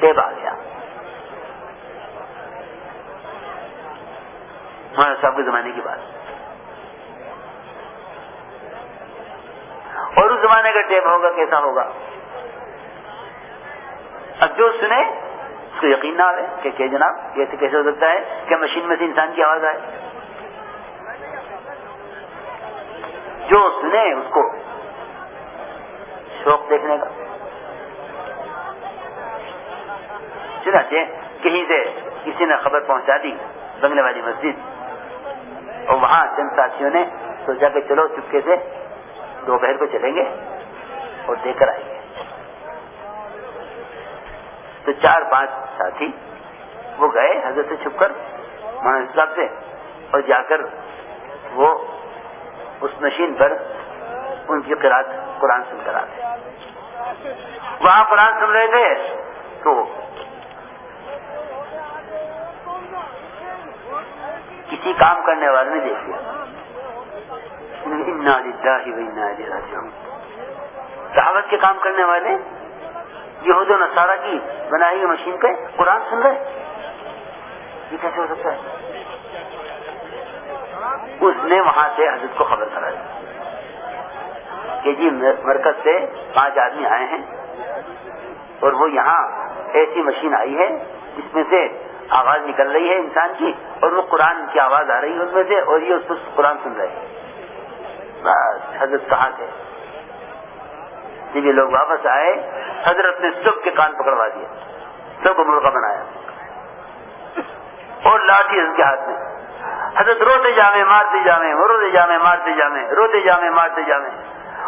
ٹیب آ گیا۔ مولانا صاحب کے زمانے کی بات۔ اور اس زمانے کا ٹیپ ہوگا، کیسا ہوگا؟ اب جو سنے کو یقین نہ آئے کہ کہ جناب یہ کیسے ہو سکتا ہے کہ مشین میں سے انسان کی آواز آئے؟ جو سنے اس کو شوق دیکھنے کا۔ چنانچہ کہیں سے کسی نے خبر پہنچا دی بنگلے والی مسجد۔ اور وہاں چند ساتھیوں نے سوچا کہ چلو چپکے سے دوپہر کو چلیں گے اور دے کر آئیں گے۔ تو چار پانچ ساتھی، وہ گئے حضرت چھپ کر مولانا صاحب سے اور جا کر وہ اس مشین پر ان کی قرآن قرآن سن کر آتے وہاں قرآن سن رہے تھے تو کسی کام کرنے والے نے دیکھ لیا۔ دعوت کے کام کرنے والے یہود و نصارہ کی بنائی ہوئی مشین پہ قرآن سن رہے یہ کیسے ہو سکتا ہے؟ اس نے وہاں سے حضرت کو خبر کرا دی کہ جی مرکز سے پانچ آدمی آئے ہیں اور وہ یہاں ایسی مشین آئی ہے جس میں سے آواز نکل رہی ہے انسان کی اور وہ قرآن کی آواز آ رہی ہے ان میں سے اور یہ اس قرآن سن رہے ہیں۔ بس، حضرت کہاں تھے؟ جب یہ لوگ واپس آئے، حضرت نے سب کے کان پکڑوا دیا سب کو مرغا بنایا۔ اور لاٹھی ان کے ہاتھ میں۔ حضرت روتے جامے، مارتے جامے، روتے جامے، مارتے جامے، روتے جامے، مارتے جامے۔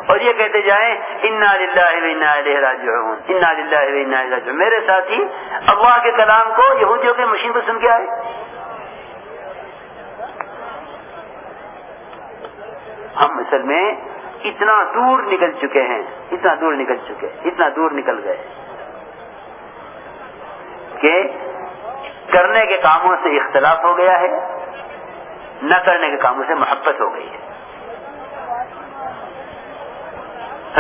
اور یہ کہتے جائیں، انا للہ راجعون۔ انا للہ راجعون۔ میرے ساتھی، اللہ کے کلام کو یہودیوں کے مشین پر سن کے آئے۔ ہم اصل میں اتنا دور نکل چکے ہیں، اتنا دور نکل چکے اتنا دور نکل گئے۔ کہ کرنے کے کاموں سے اختلاف ہو گیا ہے، نہ کرنے کے کاموں سے محبت ہو گئی ہے۔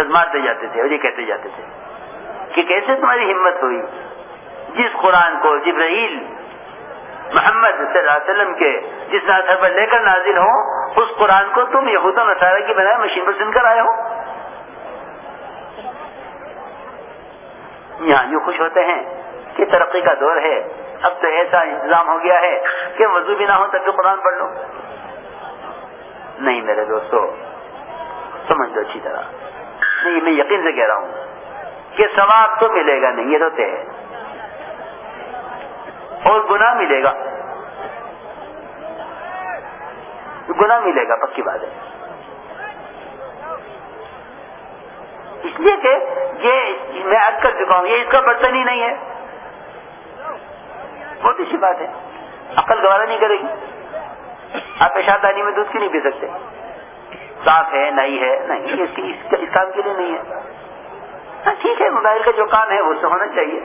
مارتے جاتے تھے اور یہ کہتے جاتے تھے کہ کیسے تمہاری ہمت ہوئی؟ جس قرآن کو جبرائیل محمد صلی اللہ علیہ وسلم کے جس ناثر پر لے کر نازل ہو، اس قرآن کو تم یہود مسالہ کی بنائے مشین پر سن کر آئے ہو۔ یہاں یوں خوش ہوتے ہیں کہ ترقی کا دور ہے۔ اب تو ایسا انتظام ہو گیا ہے کہ وضو بھی نہ ہو تک قرآن پڑھ لو۔ نہیں میرے دوستو، سمجھ لو اچھی طرح۔ نہیں، میں یقین سے کہہ رہا ہوں کہ ثواب تو ملے گا نہیں، یہ تو طے ہے۔ اور گناہ ملے گا۔ گناہ ملے گا پکی بات ہے۔ اس لیے کہ یہ میں عرض کر چکا ہوں یہ اس کا برتن ہی نہیں ہے۔ بہت اچھی بات ہے۔ عقل گوارا نہیں کرے گی۔ آپ پیشاب دانی میں دودھ کیوں نہیں پی سکتے؟ صاف ہے نہیں ہے نہیں اس, کی اس کام کے لیے نہیں ہے۔ ہاں ٹھیک ہے موبائل کا جو کام ہے وہ تو ہونا چاہیے۔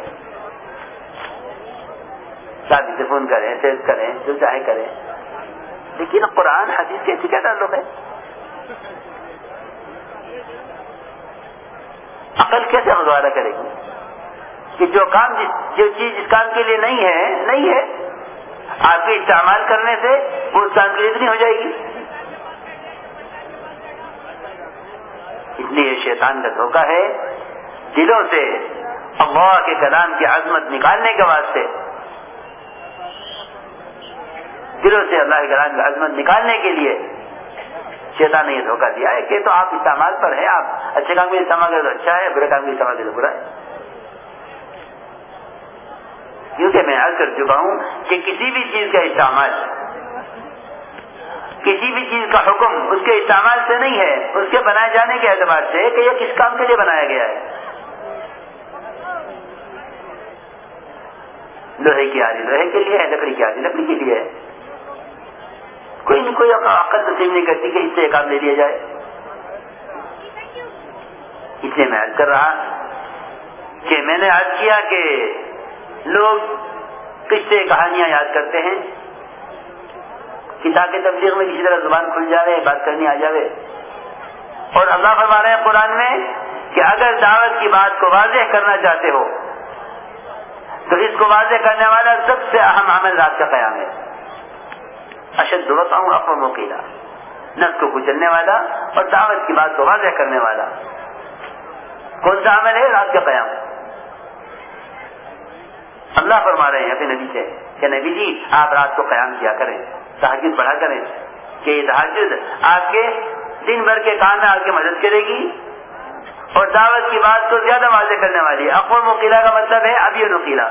شادی سے فون کریں سیلس کریں جو چاہے کریں۔ لیکن قرآن حدیث کے کیا تعلق ہے عقل کیسے مظاہرہ کرے گی؟ کہ جو کام جو چیز جس کام کے لیے نہیں ہے نہیں ہے، آپ کے استعمال کرنے سے وہ اس کام کے لیے اتنی ہو جائے گی۔ اس لیے شیطان کا دھوکہ ہے۔ دلوں سے اللہ کے کلام کی عظمت نکالنے کے واسطے دلوں سے اللہ کے کلام کی عظمت نکالنے کے لیے شیطان نے یہ دھوکہ دیا ہے کہ تو آپ استعمال پر ہیں، آپ اچھے کام کے استعمال کرے تو اچھا ہے، برے کام کے استعمال کرے تو برا ہے۔ کیونکہ میں عرض کر چکا ہوں کہ کسی بھی چیز کا استعمال، کسی بھی چیز کا حکم اس کے استعمال سے نہیں ہے، اس کے بنائے جانے کے اعتبار سے کہ یہ کس کام کے لیے بنایا گیا ہے۔ لوہے کی آدھی لوہے کے لیے ہے، لکڑی کی آدھی لکڑی کے لیے ہے۔ کوئی نہیں کوئی عقل تسلیم نہیں کرتی کہ اس سے کام لے لیا جائے۔ اس لیے میں عرض کر رہا کہ میں نے عرض کیا کہ لوگ قصے کہانیاں یاد کرتے ہیں؟ کتاب تبلیغ میں کسی طرح زبان کھل جائے بات کرنی آ جائے اور اللہ فرما رہے ہیں قرآن میں کہ اگر دعوت کی بات کو واضح کرنا چاہتے ہو، تو اس کو واضح کرنے والا سب سے اہم عمل رات کا قیام ہے۔ اشد ہوں اپنا موقع نس کو کچلنے والا اور دعوت کی بات کو واضح کرنے والا۔ کون سا عمل ہے؟ رات کا قیام۔ اللہ فرما رہے ہیں اپنے نبی سے کہ نبی جی آپ رات کو قیام کیا کریں، تحجد پڑھا کریں، کہ یہ تحجد آپ کے دن بھر کے کام میں آپ کی مدد کرے گی۔ اور دعوت کی بات کو زیادہ واضح کرنے والی۔ ہے اقوام وکیلا کا مطلب ہے، ابھی نکیلا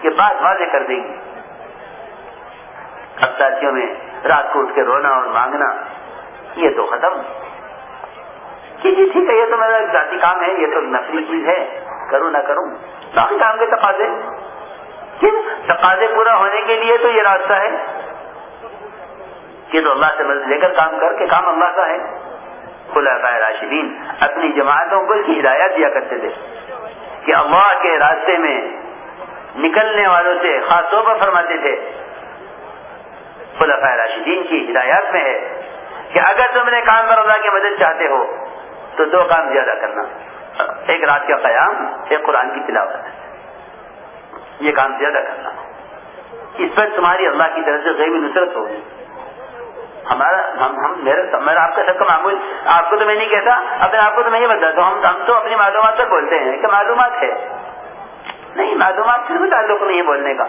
کہ بات واضح کر دیں گی۔ اب میں رات کو اٹھ کے رونا اور مانگنا، یہ تو ختم۔ کہ جی ٹھیک ہے، یہ تو میرا ذاتی کام ہے، یہ تو نفری چیز ہے۔ کروں نہ کروں، باقی کام کے تقاضے۔ جی، تقاضے پورا ہونے کے لیے تو یہ راستہ ہے کہ تو اللہ سے مدد لے کر کام کر کے کام اللہ کا ہے۔ خلافۂ راشدین اپنی جماعتوں کو اس کی ہدایت دیا کرتے تھے کہ اللہ کے راستے میں نکلنے والوں سے خاص طور پر فرماتے تھے۔ خلافۂ راشدین کی ہدایات میں ہے کہ اگر تم نے کام پر اللہ کی مدد چاہتے ہو تو دو کام زیادہ کرنا۔ ایک رات کا قیام، ایک قرآن کی تلاوت۔ یہ کام زیادہ کرنا۔ اس پر تمہاری اللہ کی طرف سے غیبی نصرت ہوگی۔ ہمارا ہم ہم میرا میرا آپ کا سب کا معمول آپ کو تو میں نہیں کہتا، اپنے آپ کو تو میں یہ بتاتا ہوں۔ ہم ہم تو اپنی معلومات پر بولتے ہیں کہ معلومات ہے۔ نہیں، معلومات سے بھی تعلق نہیں ہے بولنے کا۔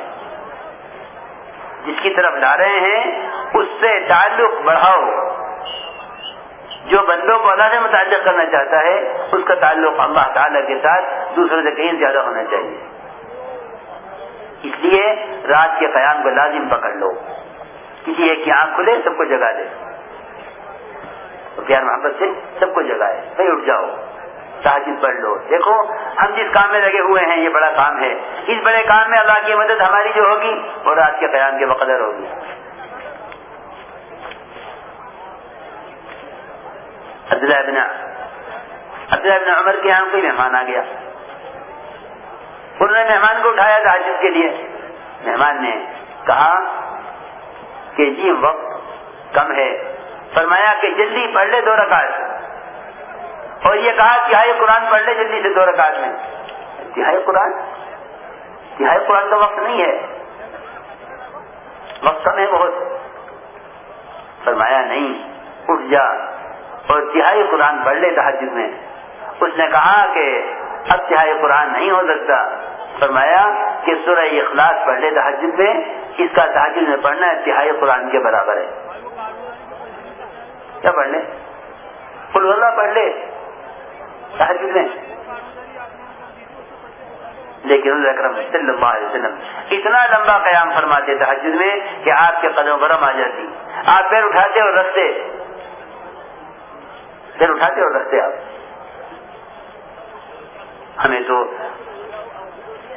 جس کی طرف لا رہے ہیں، اس سے تعلق بڑھاؤ۔ جو بندوں کو اللہ سے متعلق کرنا چاہتا ہے، اس کا تعلق اللہ تعالی کے ساتھ دوسرے سے کہیں زیادہ ہونا چاہیے۔ اس لیے رات کے قیام کو لازم پکڑ لو۔ کسی ایک کی آنکھ کھلے، سب کو جگا دے۔ پیار محبت سے سب کو جگائے بھائی اٹھ جاؤ۔ تاجد پڑھ لو۔ دیکھو، ہم جس کام میں لگے ہوئے ہیں، یہ بڑا کام ہے۔ اس بڑے کام میں اللہ کی مدد ہماری جو ہوگی، وہ رات کے قیام کے بقدر ہوگی۔ عبداللہ ابن عبداللہ ابن عمر کے یہاں کوئی مہمان آ گیا۔ انہوں نے مہمان کو اٹھایا تھا کے لیے۔ مہمان نے کہا کہ جی وقت کم ہے۔ فرمایا کہ جلدی پڑھ لے دو رکعت۔ اور یہ کہا تہائی قرآن پڑھ لے جلدی سے دو رکعت میں۔ تہائی قرآن؟ تہائی قرآن کا وقت نہیں ہے۔ وقت ہے بہت۔ فرمایا نہیں، اٹھ جا۔ اور تہائی قرآن پڑھ لے تحجد میں۔ اس نے کہا کہ اب تہائی قرآن نہیں ہو سکتا۔ فرمایا کہ سورہ اخلاص پڑھ لے تحجد میں۔ اس کا تحجد میں پڑھنا تہائی قرآن کے برابر ہے۔ کیا پڑھ لے؟ فل اللہ پڑھ لے۔ تحجد میں لیکن اکرم صلی اللہ علیہ وسلم اتنا لمبا قیام فرماتے تحجد میں کہ آپ کے قدم گرم آ جاتی آپ پیر اٹھاتے اور رکھتے۔ پیر اٹھاتے اور رکھتے آپ۔ ہمیں تو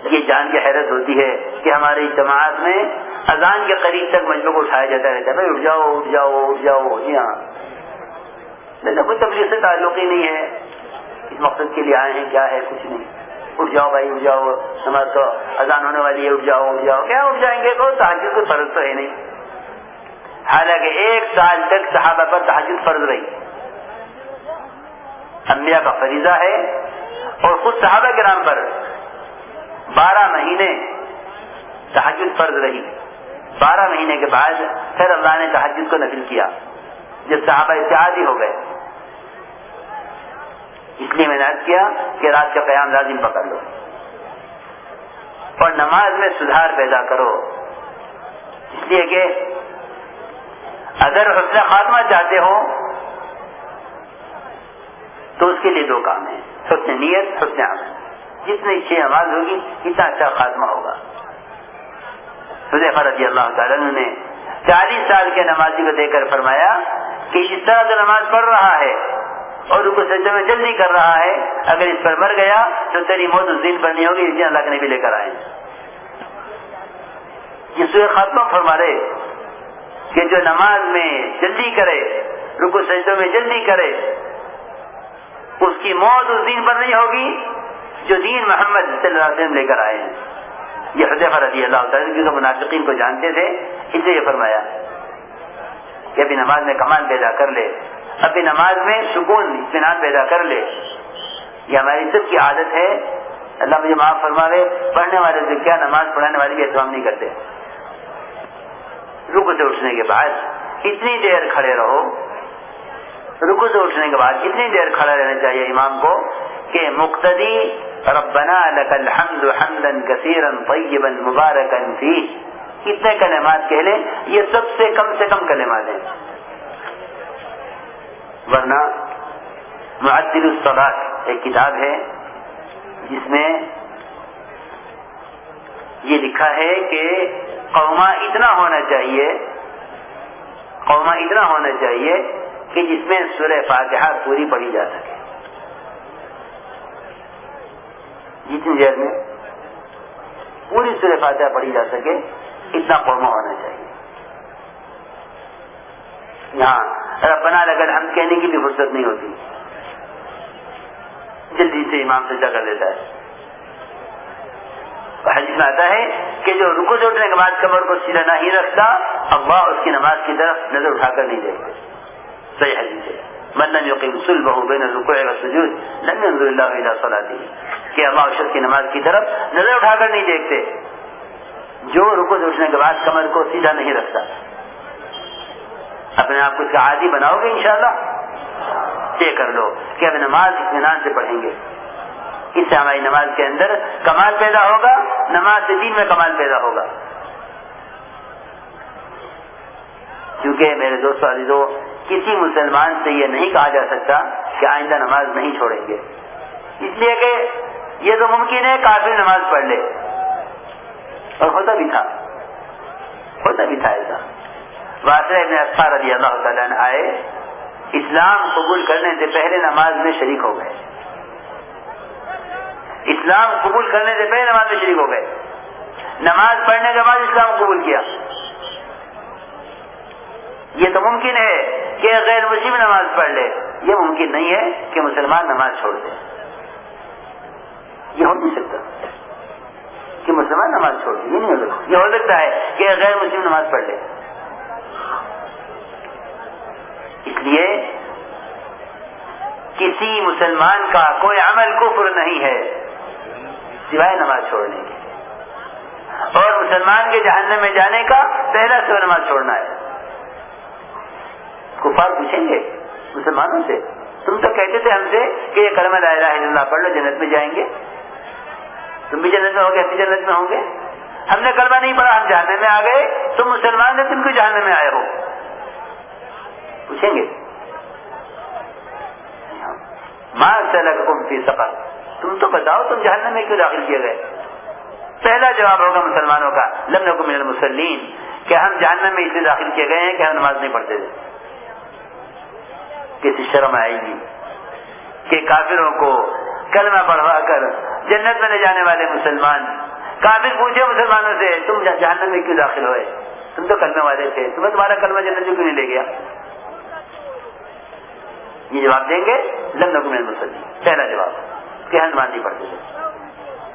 یہ جان کی حیرت ہوتی ہے کہ ہماری جماعت میں اذان کے قریب تک مجموعوں کو اٹھایا جاتا رہتا ہے۔ بھائی اٹھ جاؤ اٹھ جاؤ اٹھ جاؤ۔ جی ہاں۔ کوئی تبلیغ سے تعلق ہی نہیں ہے۔ اس مقصد کے لیے آئے ہیں، کیا ہے؟ کچھ نہیں۔ اٹھ جاؤ بھائی، اٹھ جاؤ۔ ہمارا تو۔ اذان ہونے والی ہے، اٹھ جاؤ اٹھ جاؤ۔ کیا اٹھ جائیں گے؟ کو تحجد کوئی فرض تو ہے نہیں۔ حالانکہ ایک سال تک صحابہ پر تحجد فرض رہی۔ انبیاء کا فریضہ ہے اور خود صحابہ کے نام پر بارہ مہینے تحجد فرض رہی۔ بارہ مہینے کے بعد پھر اللہ نے تحجد کو نقل کیا، جب صحابہ اتحادی ہو گئے۔ اس لیے میں نے کیا کہ رات کا قیام لازم پکڑ لو۔ اور نماز میں سدھار پیدا کرو۔ اس لیے کہ اگر حسن خاتمہ چاہتے ہو، تو اس کے لیے دو کام ہیں۔ حسن نیت، حسن عمل۔ جتنی اچھی نماز ہوگی، اتنا اچھا خاتمہ ہوگا۔ رضی اللہ تعالیٰ نے چالیس سال کے نمازی کو دیکھ کر فرمایا کہ اس طرح سے نماز پڑھ رہا ہے۔ اور ان کو سجدے میں جلدی کر رہا ہے۔ اگر اس پر مر گیا تو تیری موت اس دن پر نہیں ہوگی اس دن اللہ کے نبی لے کر آئے۔ یہ سوئے خاتمہ فرما رہے کہ جو نماز میں جلدی کرے، رکو سجدوں میں جلدی کرے، اس کی موت اس دن پر نہیں ہوگی جو دین محمد صلی اللہ علیہ وسلم لے کر آئے۔ ہیں یہ حضیف رضی اللہ تعالیٰ کیونکہ منافقین کو جانتے تھے، اس لیے یہ فرمایا کہ ابھی نماز میں کمال پیدا کر لے۔ ابھی نماز میں سکون اطمینان پیدا کر لے۔ یہ ہماری سب کی عادت ہے۔ اللہ مجھے معاف فرما رہے پڑھنے والے سے کیا نماز پڑھانے والے بھی احترام نہیں کرتے۔ رکو سے اٹھنے کے بعد اتنی دیر کھڑے رہو۔ رکو سے اٹھنے کے بعد اتنی دیر کھڑا رہنا چاہیے امام کو کہ مقتدی، ربنا لك الحمد حمدا كثيرا طيبا مباركا فيه کتنے کلمات کہہ لیں، یہ سب سے کم سے کم کلمات ہیں۔ ورنہ معدل الصلاة ایک کتاب ہے جس میں یہ لکھا ہے کہ قوما اتنا ہونا چاہیے قوما اتنا ہونا چاہیے کہ جس میں سورہ فاتحہ پوری پڑھی جا سکے۔ جتنی دیر میں پوری سورہ فاتحہ پڑھی جا سکے، اتنا قوما ہونا چاہیے۔ یہاں ربنا، لگن ہم کہنے کی بھی فرصت نہیں ہوتی۔ جلدی سے امام سجا کر دیتا ہے۔ حدیث میں آتا ہے کہ جو رکو سے اٹھنے کے بعد کمر کو سیدھا نہ ہی رکھتا، اللہ اس کی نماز کی طرف نظر اٹھا کر نہیں دیکھتے صحیح حدیث ہے۔ من لم يقيم صلبه بين الركوع والسجود لم ينظر الله الى صلاته۔ کہ اللہ عشر کی نماز کی طرف نظر اٹھا کر نہیں دیکھتے۔ جو رکو سے اٹھنے کے بعد کمر کو سیدھا نہیں رکھتا۔ اپنے آپ کو اس کا عادی بناؤ گے انشاءاللہ؟ طے کر لو کہ اب نماز اطمینان سے پڑھیں گے۔ اس سے ہماری نماز کے اندر کمال پیدا ہوگا، نماز سے دین میں کمال پیدا ہوگا۔ کیونکہ میرے دوست عزیزو، کسی مسلمان سے یہ نہیں کہا جا سکتا کہ آئندہ نماز نہیں چھوڑیں گے۔ اس لیے کہ یہ تو ممکن ہے کافی نماز پڑھ لے۔ اور ہوتا بھی تھا۔ ہوتا بھی تھا ایسا۔ واسع ابن اصفار رضی اللہ تعالیٰ نے آئے، اسلام قبول کرنے سے پہلے نماز میں شریک ہو گئے۔ اسلام قبول کرنے سے پہلے نماز میں شریک ہو گئے۔ نماز پڑھنے کے بعد اسلام قبول کیا۔ یہ تو ممکن ہے کہ غیر مسلم نماز پڑھ لے۔ یہ ممکن نہیں ہے کہ مسلمان نماز چھوڑ دے۔ یہ ہو نہیں سکتا کہ مسلمان نماز چھوڑ دے۔ یہ نہیں ہو سکتا۔ یہ ہو سکتا ہے کہ غیر مسلم نماز پڑھ لے۔ اس لیے کسی مسلمان کا کوئی عمل کفر نہیں ہے، سوائے نماز چھوڑنے کے اور مسلمان کے جہنم میں جانے کا پہلا سو نماز چھوڑنا ہے۔ کفار پوچھیں گے مسلمانوں سے، تم تو کہتے تھے ہم سے کہ یہ کلمہ لا الہ الا اللہ، پڑھ لو جنت میں جائیں گے۔ تم بھی جنت میں ہو گے ایسی جنت میں ہوں گے۔ ہم نے کلمہ نہیں پڑھا، ہم جاننے میں آ گئے۔ تم مسلمان نے تم کو جاننے میں آئے ہو؟ پوچھیں گے۔ ماں سلک تم فی سفر تم تو بتاؤ تم جہنم میں کیوں داخل کیے گئے؟ پہلا جواب ہوگا مسلمانوں کا، لم نکو من المسلین کہ ہم جہنم میں اس لیے داخل کیے گئے ہیں کہ ہم نماز نہیں پڑھتے تھے۔ کسی شرم آئے گی کہ کافروں کو کلمہ پڑھوا کر جنت میں لے جانے والے مسلمان، کافر پوچھے مسلمانوں سے، تم جہنم میں کیوں داخل ہوئے؟ تم تو کلمے والے تھے، تمہیں تمہارا کلمہ جنت میں کیوں نہیں لے گیا؟ یہ جواب دیں گے، لم نکو من پہلا جواب، کہ ہم نماز نہیں پڑھتے تھے۔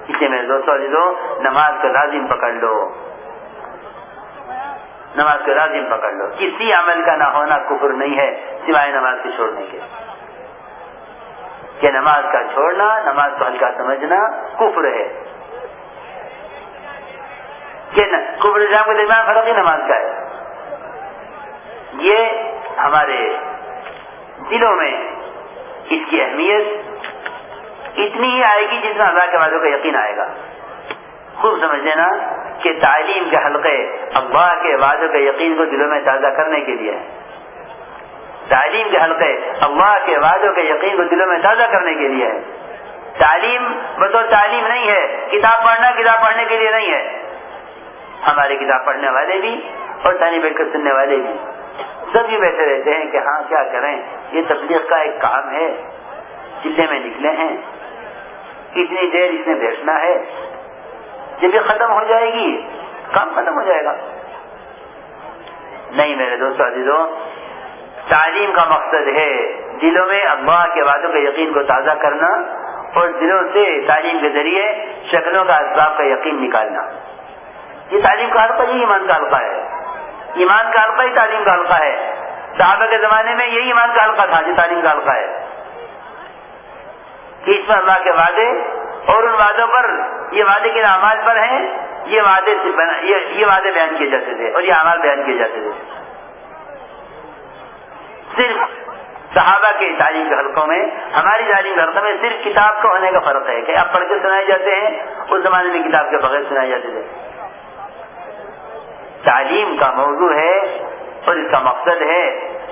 اس لیے میرے دوستوں عزیزوں نماز کا لازم پکڑ لو۔ نماز کا لازم پکڑ لو۔ کسی عمل کا نہ ہونا کفر نہیں ہے، سوائے نماز کے چھوڑنے کے۔ کہ نماز کا چھوڑنا، نماز کو ہلکا سمجھنا کفر ہے۔ کہ کفر اسلام کے درمیان فرق ہی نماز کا ہے۔ یہ ہمارے دلوں میں اس کی اہمیت اتنی ہی آئے گی جتنا اللہ کے وعدوں کا یقین آئے گا۔ خوب سمجھ لینا کہ تعلیم کے حلقے اللہ کے وعدوں کے یقین کو دلوں میں تازہ کرنے کے لیے تعلیم کے حلقے اللہ کے وعدوں کے یقین کو دلوں میں تازہ کرنے کے لیے تعلیم بطور تعلیم نہیں ہے، کتاب پڑھنا کتاب پڑھنے کے لیے نہیں ہے۔ ہمارے کتاب پڑھنے والے بھی اور تعلیم بیٹھ کر سننے والے بھی۔ سب یہ بیٹھے رہتے ہیں کہ ہاں کیا کریں؟ یہ تبلیغ کا ایک کام ہے۔ چلے میں نکلے ہیں کتنی دیر اس نے بیٹھنا ہے۔ جب یہ ختم ہو جائے گی، کام ختم ہو جائے گا۔ نہیں میرے دوستوں عزیزوں تعلیم کا مقصد ہے دلوں میں اللہ کے وعدوں کے یقین کو تازہ کرنا اور دلوں سے تعلیم کے ذریعے شکلوں کا اسباب کا یقین نکالنا۔ یہ تعلیم کا حلقہ ہی ایمان کا حلقہ ہے۔ ایمان کا حلقہ ہی تعلیم کا حلقہ ہے۔ صحابہ کے زمانے میں یہی ایمان کا حلقہ تھا جو تعلیم کا حلقہ ہے۔ کہ اس میں اللہ کے وعدے اور ان وعدوں پر یہ وعدے کے اعمال پر ہیں یہ وعدے سے بنا یہ, یہ وعدے بیان کیے جاتے تھے اور یہ اعمال بیان کیے جاتے تھے۔ صرف صحابہ کے تعلیم کے حلقوں میں ہماری تعلیم کے حلقوں میں صرف کتاب کا ہونے کا فرق ہے کہ آپ پڑھ کے سنائے جاتے ہیں اس زمانے میں کتاب کے بغیر سنائے جاتے تھے۔ تعلیم کا موضوع ہے اور اس کا مقصد ہے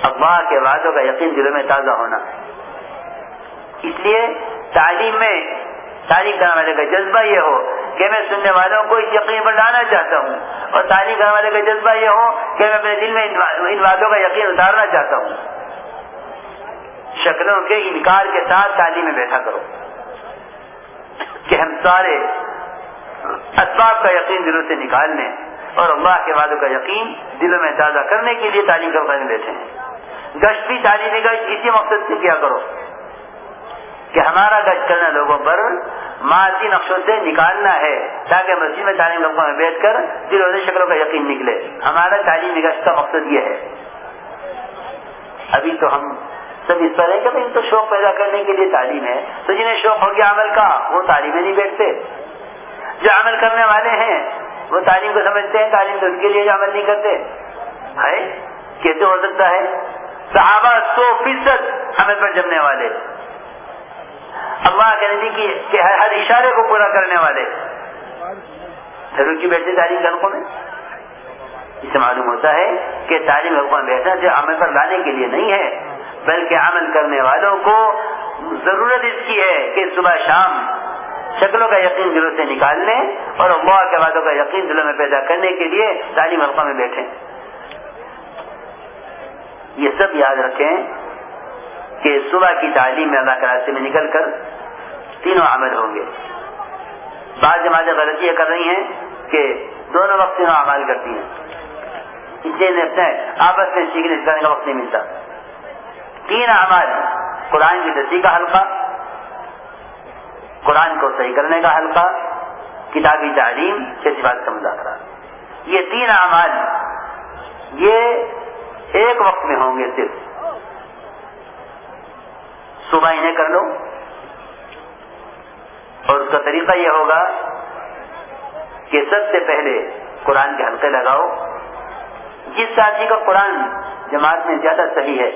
اللہ کے وعدوں کا یقین دلوں میں تازہ ہونا۔ اس لیے تعلیم میں تعلیم کرنے والے کا جذبہ یہ ہو کہ میں سننے والوں کو اس یقین پر لانا چاہتا ہوں اور تعلیم کرنے والے کا جذبہ یہ ہو کہ میں اپنے دل میں ان باتوں کا یقین اتارنا چاہتا ہوں۔ شکلوں کے انکار کے ساتھ تعلیم میں بیٹھا کرو کہ ہم سارے اسباب کا یقین دلوں سے نکالنے اور اللہ کے وعدوں کا یقین دلوں میں تازہ کرنے کے لیے تعلیم کرنے بیٹھے ہیں۔ گشت بھی تعلیمی گشت، اسی مقصد سے کیا کرو؟ کہ ہمارا گشت کرنا لوگوں پر معاشی نقشوں سے نکالنا ہے، تاکہ مسجد میں تعلیم لوگوں میں بیٹھ کر دلوں سے شکلوں کا یقین نکلے۔ ہمارا تعلیمی گشت کا مقصد یہ ہے۔ ابھی تو ہم سب اس پر طرح کہ تو شوق پیدا کرنے کے لیے تعلیم ہے۔ تو جنہیں شوق ہو گیا عمل کا، وہ تعلیم میں نہیں بیٹھتے۔ جو عمل کرنے والے ہیں وہ تعلیم کو سمجھتے ہیں، تعلیم تو ان کے لیے عمل نہیں کرتے۔ ہے کیسے ہو سکتا ہے؟ صحابہ سو فیصد عمل پر جمنے والے۔ اللہ کے نبی کی ہر اشارے کو پورا کرنے والے۔ پھر کی بیٹھتے تعلیم حلقوں میں۔ اس سے معلوم ہوتا ہے کہ تعلیم حلقوں میں بیٹھنا صرف عمل پر لانے کے لیے نہیں ہے، بلکہ عمل کرنے والوں کو ضرورت اس کی ہے کہ صبح شام شکلوں کا یقین دلوں سے نکالنے اور اللہ کے وعدوں کا یقین دلوں میں پیدا کرنے کے لیے تعلیم حلقہ میں بیٹھے۔ یہ سب یاد رکھیں کہ صبح کی تعلیم میں اللہ کے راستے میں نکل کر تینوں عمل ہوں گے۔ بعض جماعتیں غلطیاں کر رہی ہیں کہ دونوں وقت تینوں عمل کرتی ہیں۔ اس لیے اپنے آپس میں سیکھنے سکھانے کا وقت نہیں ملتا۔ تین اعمال قرآن کی تصدیق کا حلقہ قرآن کو صحیح کرنے کا حلقہ، کتابی تعلیم کے بات کا مذاکرہ۔ یہ تین اعمال یہ ایک وقت میں ہوں گے صرف۔ صبح انہیں کر لو اور اس کا طریقہ یہ ہوگا کہ سب سے پہلے قرآن کے حلقے لگاؤ۔ جس ساتھی جی کا قرآن جماعت میں زیادہ صحیح ہے،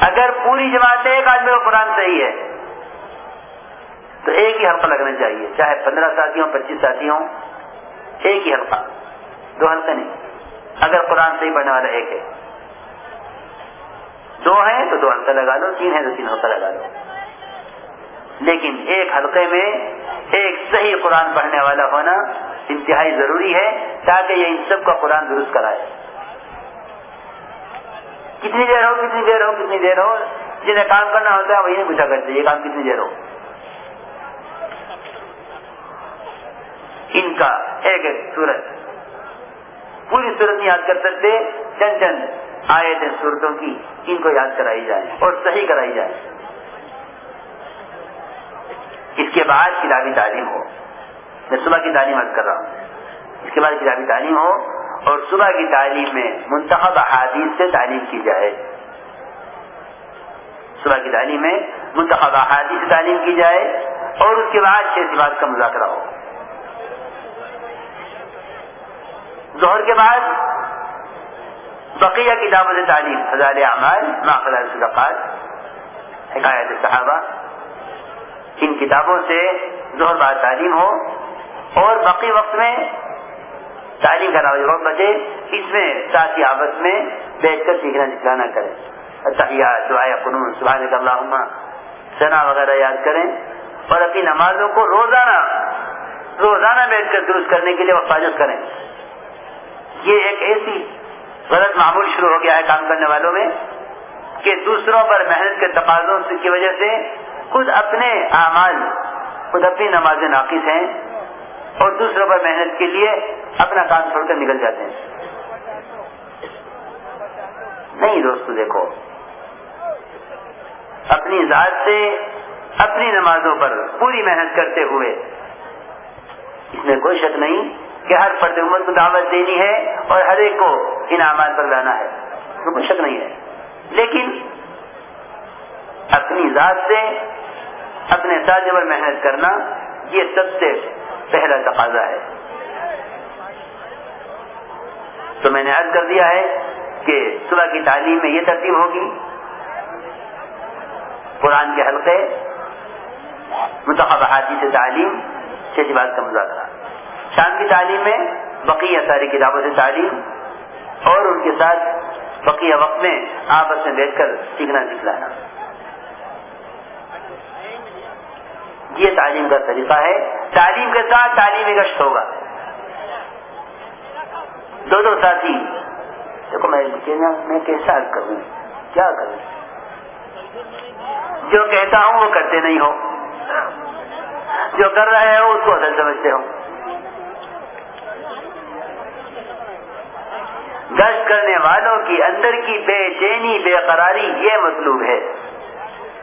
اگر پوری جماعت ایک آدمی کو قرآن صحیح ہے تو ایک ہی حلقہ لگنا چاہیے، چاہے پندرہ ساتھی ہوں پچیس ساتھی ہوں ایک ہی حلقہ، دو حلقے نہیں۔ اگر قرآن صحیح پڑھنے والا ایک ہے۔ دو ہیں تو دو حلقہ لگا لو، تین ہے تو تین حلقہ لگا لو۔ لیکن ایک حلقے میں ایک صحیح قرآن پڑھنے والا ہونا انتہائی ضروری ہے تاکہ یہ ان سب کا قرآن درست کرائے۔ کتنی دیر ہو، کتنی دیر ہو، کتنی دیر ہو؟ جنہیں کام کرنا ہوتا ہے وہی نہیں پوچھا کرتے، یہ کام کتنی دیر ہو؟ ان کا ایک ایک سورت۔ پوری صورت نہیں یاد کر سکتے، چند چند آئے تھے صورتوں کی ان کو یاد کرائی جائے اور صحیح کرائی جائے اس کے بعد کتابی تعلیم ہو۔ میں صبح کی تعلیم عرض کر رہا ہوں۔ اس کے بعد کتابی تعلیم ہو اور صبح کی تعلیم میں منتخب احادیث سے تعلیم کی جائے۔ صبح کی تعلیم میں منتخب احادیث سے تعلیم کی جائے اور اس کے بعد شیخ بات کا مذاکرہ ہو۔ ظہر کے بعد بقیہ کتابوں سے تعلیم، ہزار اعمال ماخذ صدقات، حکایت صحابہ، ان کتابوں سے ظہر بعد تعلیم ہو اور باقی وقت میں تعلیم کا وقت بچے اس میں ساتھی آپس میں بیٹھ کر سیکھنا سکھانا کریں۔ دعائیں قنون سبحان اللہ سنا وغیرہ یاد کریں اور اپنی نمازوں کو روزانہ روزانہ بیٹھ کر درست کرنے کے لیے حفاظت کریں۔ یہ ایک ایسی غلط معمول شروع ہو گیا ہے کام کرنے والوں میں کہ دوسروں پر محنت کے تقاضوں کی وجہ سے خود اپنے اعمال خود اپنی نمازیں ناقص ہیں اور دوسروں پر محنت کے لیے اپنا کام چھوڑ کر نکل جاتے ہیں۔ نہیں دوستو، دیکھو۔ اپنی ذات سے اپنی نمازوں پر پوری محنت کرتے ہوئے اس میں کوئی شک نہیں کہ ہر فرد عمر کو دعوت دینی ہے اور ہر ایک کو انعامات پر لانا ہے۔ کوئی شک نہیں ہے۔ لیکن اپنی ذات سے، اپنے ساتھ پر محنت کرنا، یہ سب سے پہلا تقاضا ہے۔ تو میں نے عرض کر دیا ہے کہ صبح کی تعلیم میں یہ ترتیب ہوگی۔ قرآن کے حلقے منتخب حاجی سے تعلیم چھ بات کا مذاکرہ۔ شام کی تعلیم میں بقیہ ساری کتابوں سے تعلیم اور ان کے ساتھ بقیہ وقت میں آپس میں بیٹھ کر سیکھنا سکھلانا۔ یہ تعلیم کا طریقہ ہے۔ تعلیم کے ساتھ تعلیمی گشت ہوگا۔ دو دو ساتھی۔ دیکھو میں میں کیسا کروں۔ کیا کروں؟ جو کہتا ہوں وہ کرتے نہیں ہو۔ جو کر رہے ہو اس کو اصل سمجھتے ہو۔ گشت کرنے والوں کی اندر کی بے چینی، بے قراری یہ مطلوب ہے۔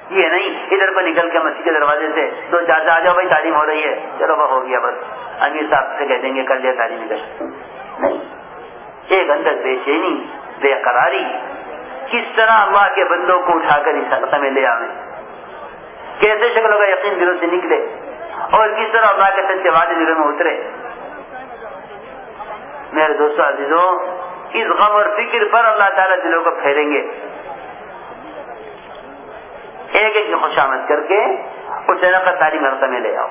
یہ نہیں، ادھر کو نکل کے مسجد کے دروازے سے تو چار آ جاؤ بھائی، تعلیم ہو رہی ہے۔ چلو وہ ہو گیا بس۔ امیر صاحب سے کہہ دیں گے کر لیا تعلیم نہیں، ایک اندر بے چینی، بے قراری۔ کس طرح اللہ کے بندوں کو اٹھا کر اس حلقہ میں لے آئے کیسے شکلوں کا یقین دلوں سے نکلے؟ اور کس طرح اللہ کے سچے وعدے دلوں میں اترے؟ میرے دوستوں عزیزوں اس غم اور فکر پر اللہ تعالیٰ دلوں کو پھیریں گے، ایک ایک خوشامد کر کے اس جگہ پر تعلیم حلقہ میں لے آؤ۔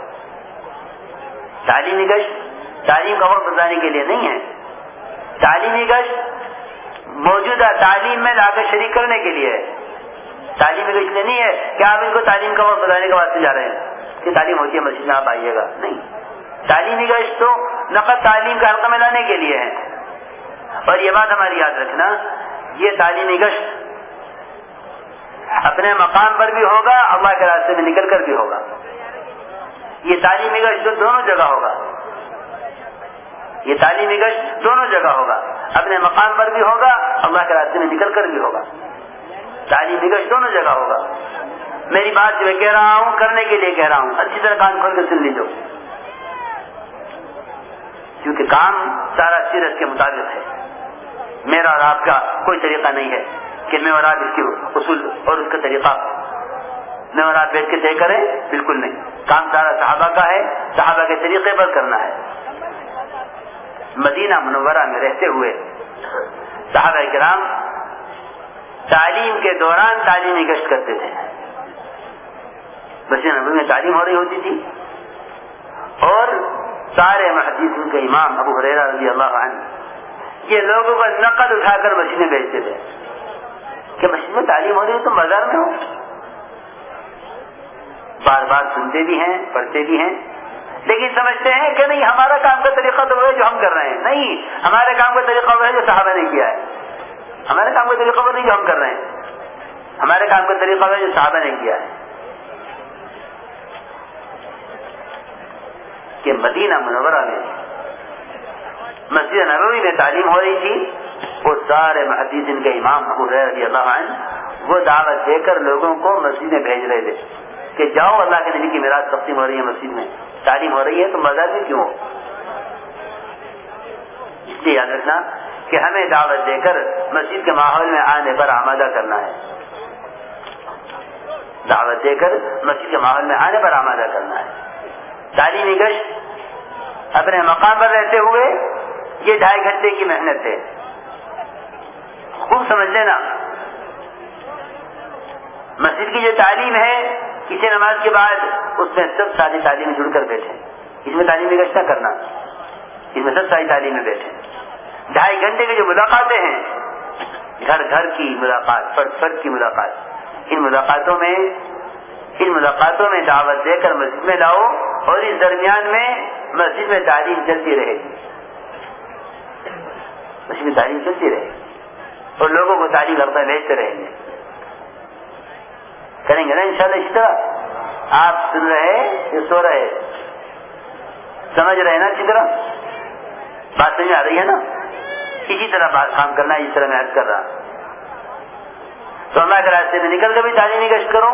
تعلیمی گشت تعلیم کا وقت بتانے کے لیے نہیں ہے۔ تعلیمی گشت موجودہ تعلیم میں لا کر شریک کرنے کے لیے ہے۔ تعلیمی گشت نہیں ہے کہ آپ ان کو تعلیم کا وقت بتانے کے واسطے جا رہے ہیں۔ کہ تعلیم ہوتی ہے، مسجد میں آپ آئیے گا۔ نہیں۔ تعلیمی گشت تو نقد تعلیم کا حلقہ میں لانے کے لیے ہے۔ اور یہ بات ہماری یاد رکھنا، یہ تعلیمی گشت اپنے مقام پر بھی ہوگا، اللہ کے راستے میں نکل کر بھی ہوگا۔ یہ تعلیمی گشت جو دونوں جگہ ہوگا، یہ تعلیمی گشت دونوں جگہ ہوگا، اپنے مقام پر بھی ہوگا، اللہ کے راستے میں نکل کر بھی ہوگا۔ تعلیمی گشت دونوں جگہ ہوگا۔ میری بات جو میں کہہ رہا ہوں، کرنے کے لیے کہہ رہا ہوں، اچھی طرح کان کھول کے سن لیجو کیونکہ کام سارا سیرت کے مطابق ہے۔ میرا اور آپ کا کوئی طریقہ نہیں ہے کہ میں اور آپ اس کی اصول اور اس کا طریقہ میں اور آپ بیٹھ کے طے کریں؟ بالکل نہیں۔ کام سارا صحابہ کا ہے، صحابہ کے طریقے پر کرنا ہے۔ مدینہ منورہ میں رہتے ہوئے صحابہ کرام تعلیم کے دوران تعلیمی گشت کرتے تھے۔ مسجد نبی میں تعلیم ہو رہی ہوتی تھی۔ اور سارے محدثین کے امام ابو حریرہ رضی اللہ عنہ یہ لوگوں کا نقد اٹھا کر مسجد میں بھیجتے تھے۔ کہ مسجد میں تعلیم ہو رہی ہو تم بازار میں ہو۔ بار بار سنتے بھی ہیں، پڑھتے بھی ہیں۔ لیکن سمجھتے ہیں کہ نہیں، ہمارا کام کا طریقہ تو وہ ہے جو ہم کر رہے ہیں۔ نہیں، ہمارے کام کا طریقہ وہ ہے جو صحابہ نے کیا ہے۔ ہمارے کام کا طریقہ وہ نہیں جو ہم کر رہے ہیں۔ ہمارے کام کا طریقہ وہ ہے جو صحابہ نے کیا ہے۔ کہ مدینہ منورہ میں مسجد نبوی میں تعلیم ہو رہی تھی، وہ سارے محدث ان کے امام ابو رضی اللہ عنہ وہ دعوت دے کر لوگوں کو مسجد میں بھیج رہے تھے کہ جاؤ اللہ کے نبی کی میراث تقسیم ہو رہی ہے، مسجد میں تعلیم ہو رہی ہے، تو مزہ بھی کیوں؟ اس لیے یاد رکھنا کہ ہمیں دعوت دے کر مسجد کے ماحول میں آنے پر آمادہ کرنا ہے۔ دعوت دے کر مسجد کے ماحول میں آنے پر آمادہ کرنا ہے۔ تعلیمی گشت اپنے مقام پر رہتے ہوئے یہ ڈھائی گھنٹے کی محنت ہے۔ خوب سمجھ لینا۔ مسجد کی جو تعلیم ہے، کسی نماز کے بعد اس میں سب ساری تعلیم جڑ کر بیٹھے۔ اس میں تعلیمی گشت نہ کرنا۔ اس میں سب ساری تعلیم میں بیٹھے۔ ڈھائی گھنٹے کی جو ملاقاتیں ہیں، گھر گھر کی ملاقات، فرد فرد کی ملاقات۔ ان ملاقاتوں میں، ان ملاقاتوں میں دعوت دے کر مسجد میں لاؤ اور اس درمیان میں مسجد میں تعلیم چلتی رہے۔ گی مسجد میں تعلیم چلتی رہے گی؟ اور لوگوں کو تعلیم لگتا بھیجتے رہیں گے۔ کریں گے نا ان شاء اللہ اس طرح؟ آپ سن رہے یا سو رہے سمجھ رہے نا اچھی طرح؟ بات سمجھ آ رہی ہے نا؟ اسی طرح بات کام کرنا ہے اس طرح میں عرض کر رہا تو اللہ کے راستے میں نکل کر بھی تعلیمی گشت کرو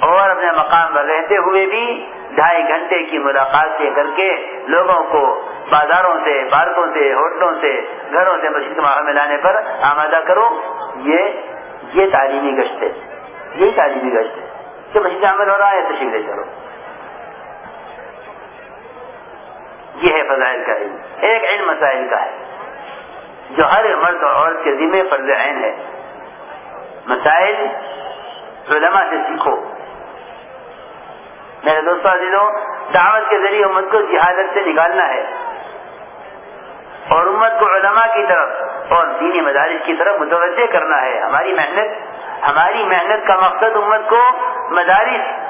اور اپنے مقام پر رہتے ہوئے بھی ڈھائی گھنٹے کی ملاقات سے کر کے لوگوں کو بازاروں سے، پارکوں سے، ہوٹلوں سے، گھروں سے، مسجد کے ماحول میں لانے پر آمادہ کرو۔ یہ یہ تعلیمی گشت ہے۔ یہی تعلیمی گشت ہے۔ کہ مسجد عمل ہو رہا ہے، تشریف لے چلو یہ ہے فضائل کا علم۔ ایک علم مسائل کا ہے۔ جو ہر مرد اور عورت کے ذمے فرض عین ہے۔ مسائل علماء سے سیکھو۔ میرے دوستوں عزیزوں دعوت کے ذریعے امت کو جہادت سے نکالنا ہے۔ اور امت کو علماء کی طرف اور دینی مدارس کی طرف متوجہ کرنا ہے۔ ہماری محنت ہماری محنت کا مقصد امت کو مدارس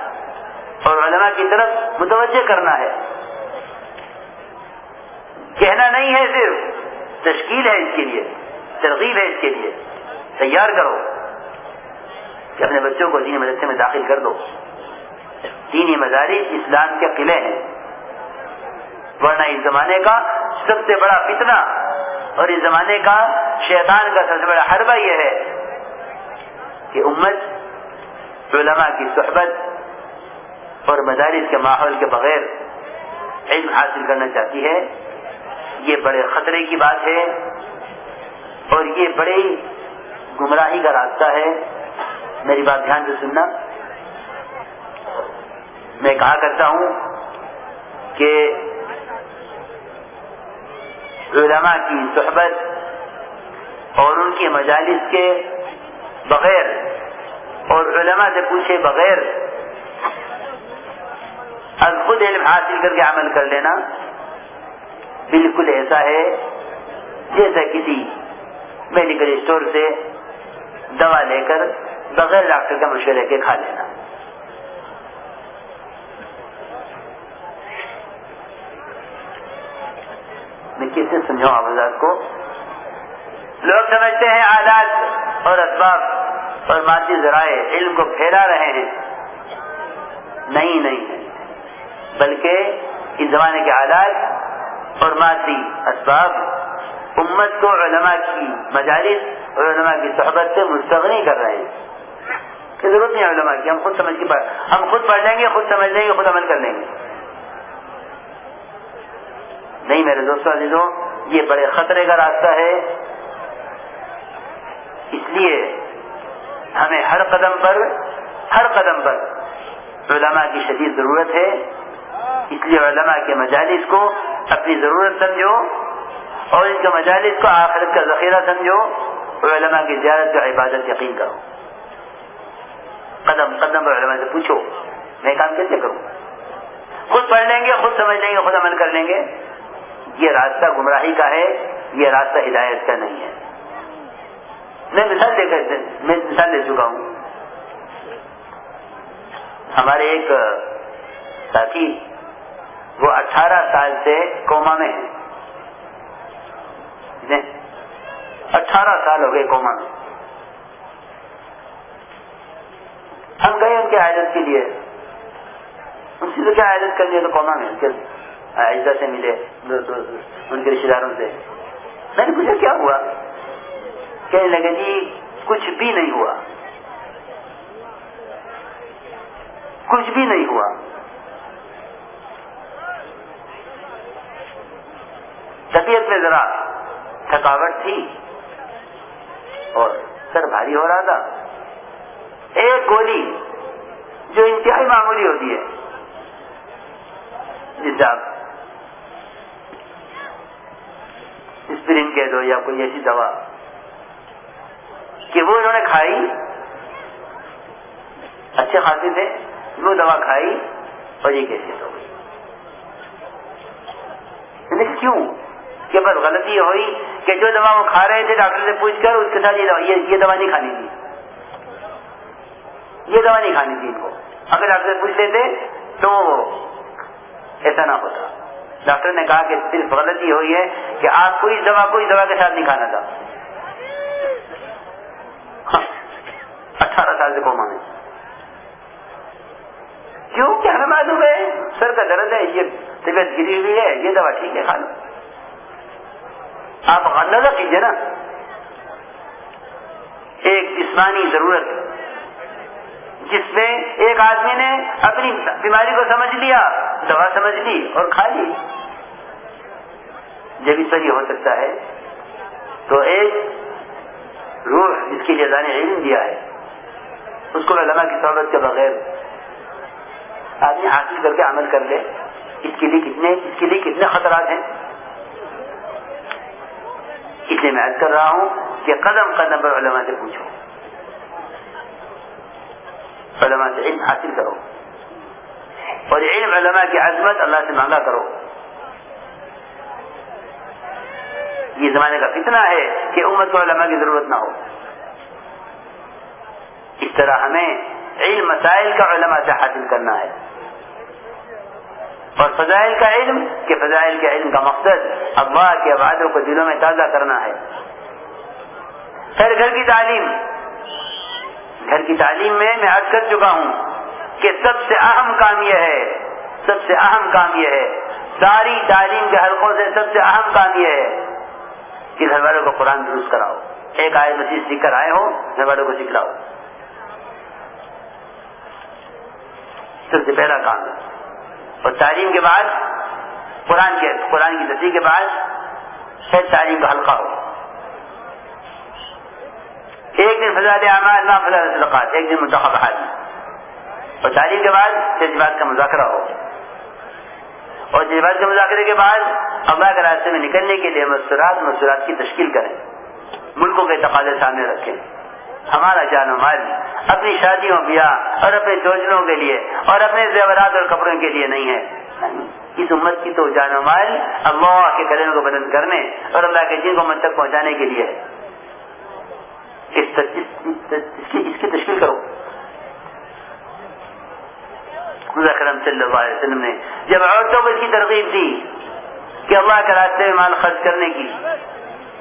اور علماء کی طرف متوجہ کرنا ہے۔ کہنا نہیں ہے صرف تشکیل ہے اس کے لیے، ترغیب ہے اس کے لیے۔ تیار کرو کہ اپنے بچوں کو دینی مدرسے میں داخل کر دو۔ دینی مدارس اسلام کے قلعے ہیں۔ ورنہ اس زمانے کا سب سے بڑا فتنہ اور اس زمانے کا شیطان کا سب سے بڑا حربہ یہ ہے کہ امت، علماء کی صحبت اور مدارس کے ماحول کے بغیر علم حاصل کرنا چاہتی ہے۔ یہ بڑے خطرے کی بات ہے اور یہ بڑی گمراہی کا راستہ ہے۔ میری بات دھیان سے سننا۔ میں کہا کرتا ہوں کہ علماء کی صحبت اور ان کی مجالس کے بغیر اور علماء سے پوچھے بغیر از خود علم حاصل کر کے عمل کر لینا بالکل ایسا ہے جیسا کسی میڈیکل اسٹور سے دوا لے کر بغیر ڈاکٹر کے مشورے کے کھا لینا۔ میں کس سے سمجھاؤں آباد کو۔ لوگ سمجھتے ہیں آلات اور اسباب، اور مادی ذرائع، علم کو پھیلا رہے ہیں۔ نہیں نہیں۔ بلکہ اس زمانے کے آلات اور مادی اسباب امت کو علماء کی مجالس اور علماء کی صحبت سے مستغنی کر رہے ہیں۔ کہ ضرورت نہیں ہے علماء کی، ہم خود سمجھ کے ہم خود پڑھ لیں گے، خود سمجھ لیں گے، خود عمل کر لیں گے۔ نہیں میرے دوستوں عزیزوں، یہ بڑے خطرے کا راستہ ہے۔ اس لیے ہمیں ہر قدم پر، ہر قدم پر علماء کی شدید ضرورت ہے۔ اس لیے علماء کے مجالس کو اپنی ضرورت سمجھو اور ان کے مجالس کو آخرت کا ذخیرہ سمجھو۔ علماء کی زیارت کا عبادت یقین کرو۔ قدم قدم پر علماء سے پوچھو، میں کام کیسے کروں؟ خود پڑھ لیں گے، خود سمجھ لیں گے، خود عمل کر لیں گے۔ یہ راستہ گمراہی کا ہے، یہ راستہ ہدایت کا نہیں ہے۔ میں مثال دے کر میں مثال دے چکا ہوں۔ ہمارے ایک ساتھی، وہ اٹھارہ سال سے کوما میں ہیں جی، اٹھارہ سال ہو گئے کوما میں۔ ہم گئے ان کے عائدت کے لیے۔ ان سے کیا عائدت کر لیے تو کوما میں؟ عائدہ سے ملے ان کے رشتے داروں سے۔ میں نے پوچھا، کیا ہوا؟ کہنے لگے جی کچھ بھی نہیں ہوا۔ کچھ بھی نہیں ہوا۔ طبیعت میں ذرا تھکاوٹ تھی اور سر بھاری ہو رہا تھا۔ ایک گولی جو انتہائی معمولی ہوتی ہے۔ جسے آپ اسپرین کہہ دو یا کوئی ایسی دوا کہ وہ انہوں نے کھائی۔ اچھے خاصے تھے، وہ دوا کھائی اور یہ کیسے ہو گئی۔ یعنی کیوں؟ کہ بس غلطی ہوئی کہ جو دوا وہ کھا رہے تھے، ڈاکٹر سے پوچھ کر اس کے ساتھ یہ دوا نہیں کھانی تھی۔ یہ دوا نہیں کھانی تھی ان کو۔ اگر ڈاکٹر سے پوچھ لیتے تو ایسا نہ ہوتا۔ ڈاکٹر نے کہا کہ صرف غلطی ہوئی ہے کہ آپ کو اس دوا کو اس دوا کے ساتھ نہیں کھانا تھا۔ اٹھارہ سال سے کوما میں۔ کیوں کیا ہمیں معلوم ہے سر کا درد ہے، یہ طبیعت گری ہوئی ہے، یہ دوا ٹھیک ہے، کھا لو۔ آپ اندازہ کیجیے نا۔ ایک جسمانی ضرورت جس میں ایک آدمی نے اپنی بیماری کو سمجھ لیا، دوا سمجھ لی اور کھا لی۔ جب اس طرح ہو سکتا ہے، تو ایک روح جس کے لیے اللہ نے علم دیا ہے، اس کو علماء کی سہولت کے بغیر آدمی حاصل کر کے عمل کر لے۔ اس کے لیے کتنے، اس کے لیے کتنے خطرات ہیں۔ اس لیے میں عرض کر رہا ہوں کہ قدم قدم پر علماء سے پوچھو۔ علماء سے علم حاصل کرو۔ اور علم علماء کی عظمت اللہ سے مانگا کرو۔ یہ زمانے کا فتنہ ہے کہ امت کو علماء کی ضرورت نہ ہو۔ اس طرح ہمیں علم مسائل کا علماء سے حاصل کرنا ہے۔ اور فضائل کا علم کہ فضائل کے علم کا مقصد اللہ کے وعدوں کو دلوں میں تازہ کرنا ہے۔ پھر گھر کی تعلیم۔ گھر کی تعلیم میں میں عرض کر چکا ہوں کہ سب سے اہم کام یہ ہے، سب سے اہم کام یہ ہے، ساری تعلیم کے حلقوں سے سب سے اہم کام یہ ہے کہ گھر والوں کو قرآن درست کراؤ۔ ایک آئے مسیح سیکھ کر آئے ہو، گھر والوں کو سکھلاؤ۔ سب سے پہلا کام۔ ہے اور تعلیم کے بعد، قرآن کے، قرآن کی تصدیق کے بعد پھر تعلیم کا حلقہ ہو۔ ایک دن فضاد اعمال نہ فضاد صدقات، ایک دن منتخب حال اور تعلیم کے بعد جذبات کا مذاکرہ ہو۔ اور جذبات کے مذاکرے کے بعد اللہ کے راستے میں نکلنے کے لیے مستورات مستورات کی تشکیل کریں۔ ملکوں کے تقاضے سامنے رکھیں۔ ہمارا جان و مال، اپنی شادیوں، بیاہ، اور اپنے چوچلوں کے لیے، اور اپنے زیورات اور کپڑوں کے لیے نہیں ہے۔ اس امت کی تو جان و مال اللہ کے قدم کو بلند کرنے اور اللہ کے جن کو من تک پہنچانے کے لیے ہے۔ اس, اس, کی, اس کی تشکیل کرو۔ کرم صلی اللہ علیہ وسلم نے جب عورتوں کو اس کی ترغیب دی کہ اللہ کے راستے میں مال خرچ کرنے کی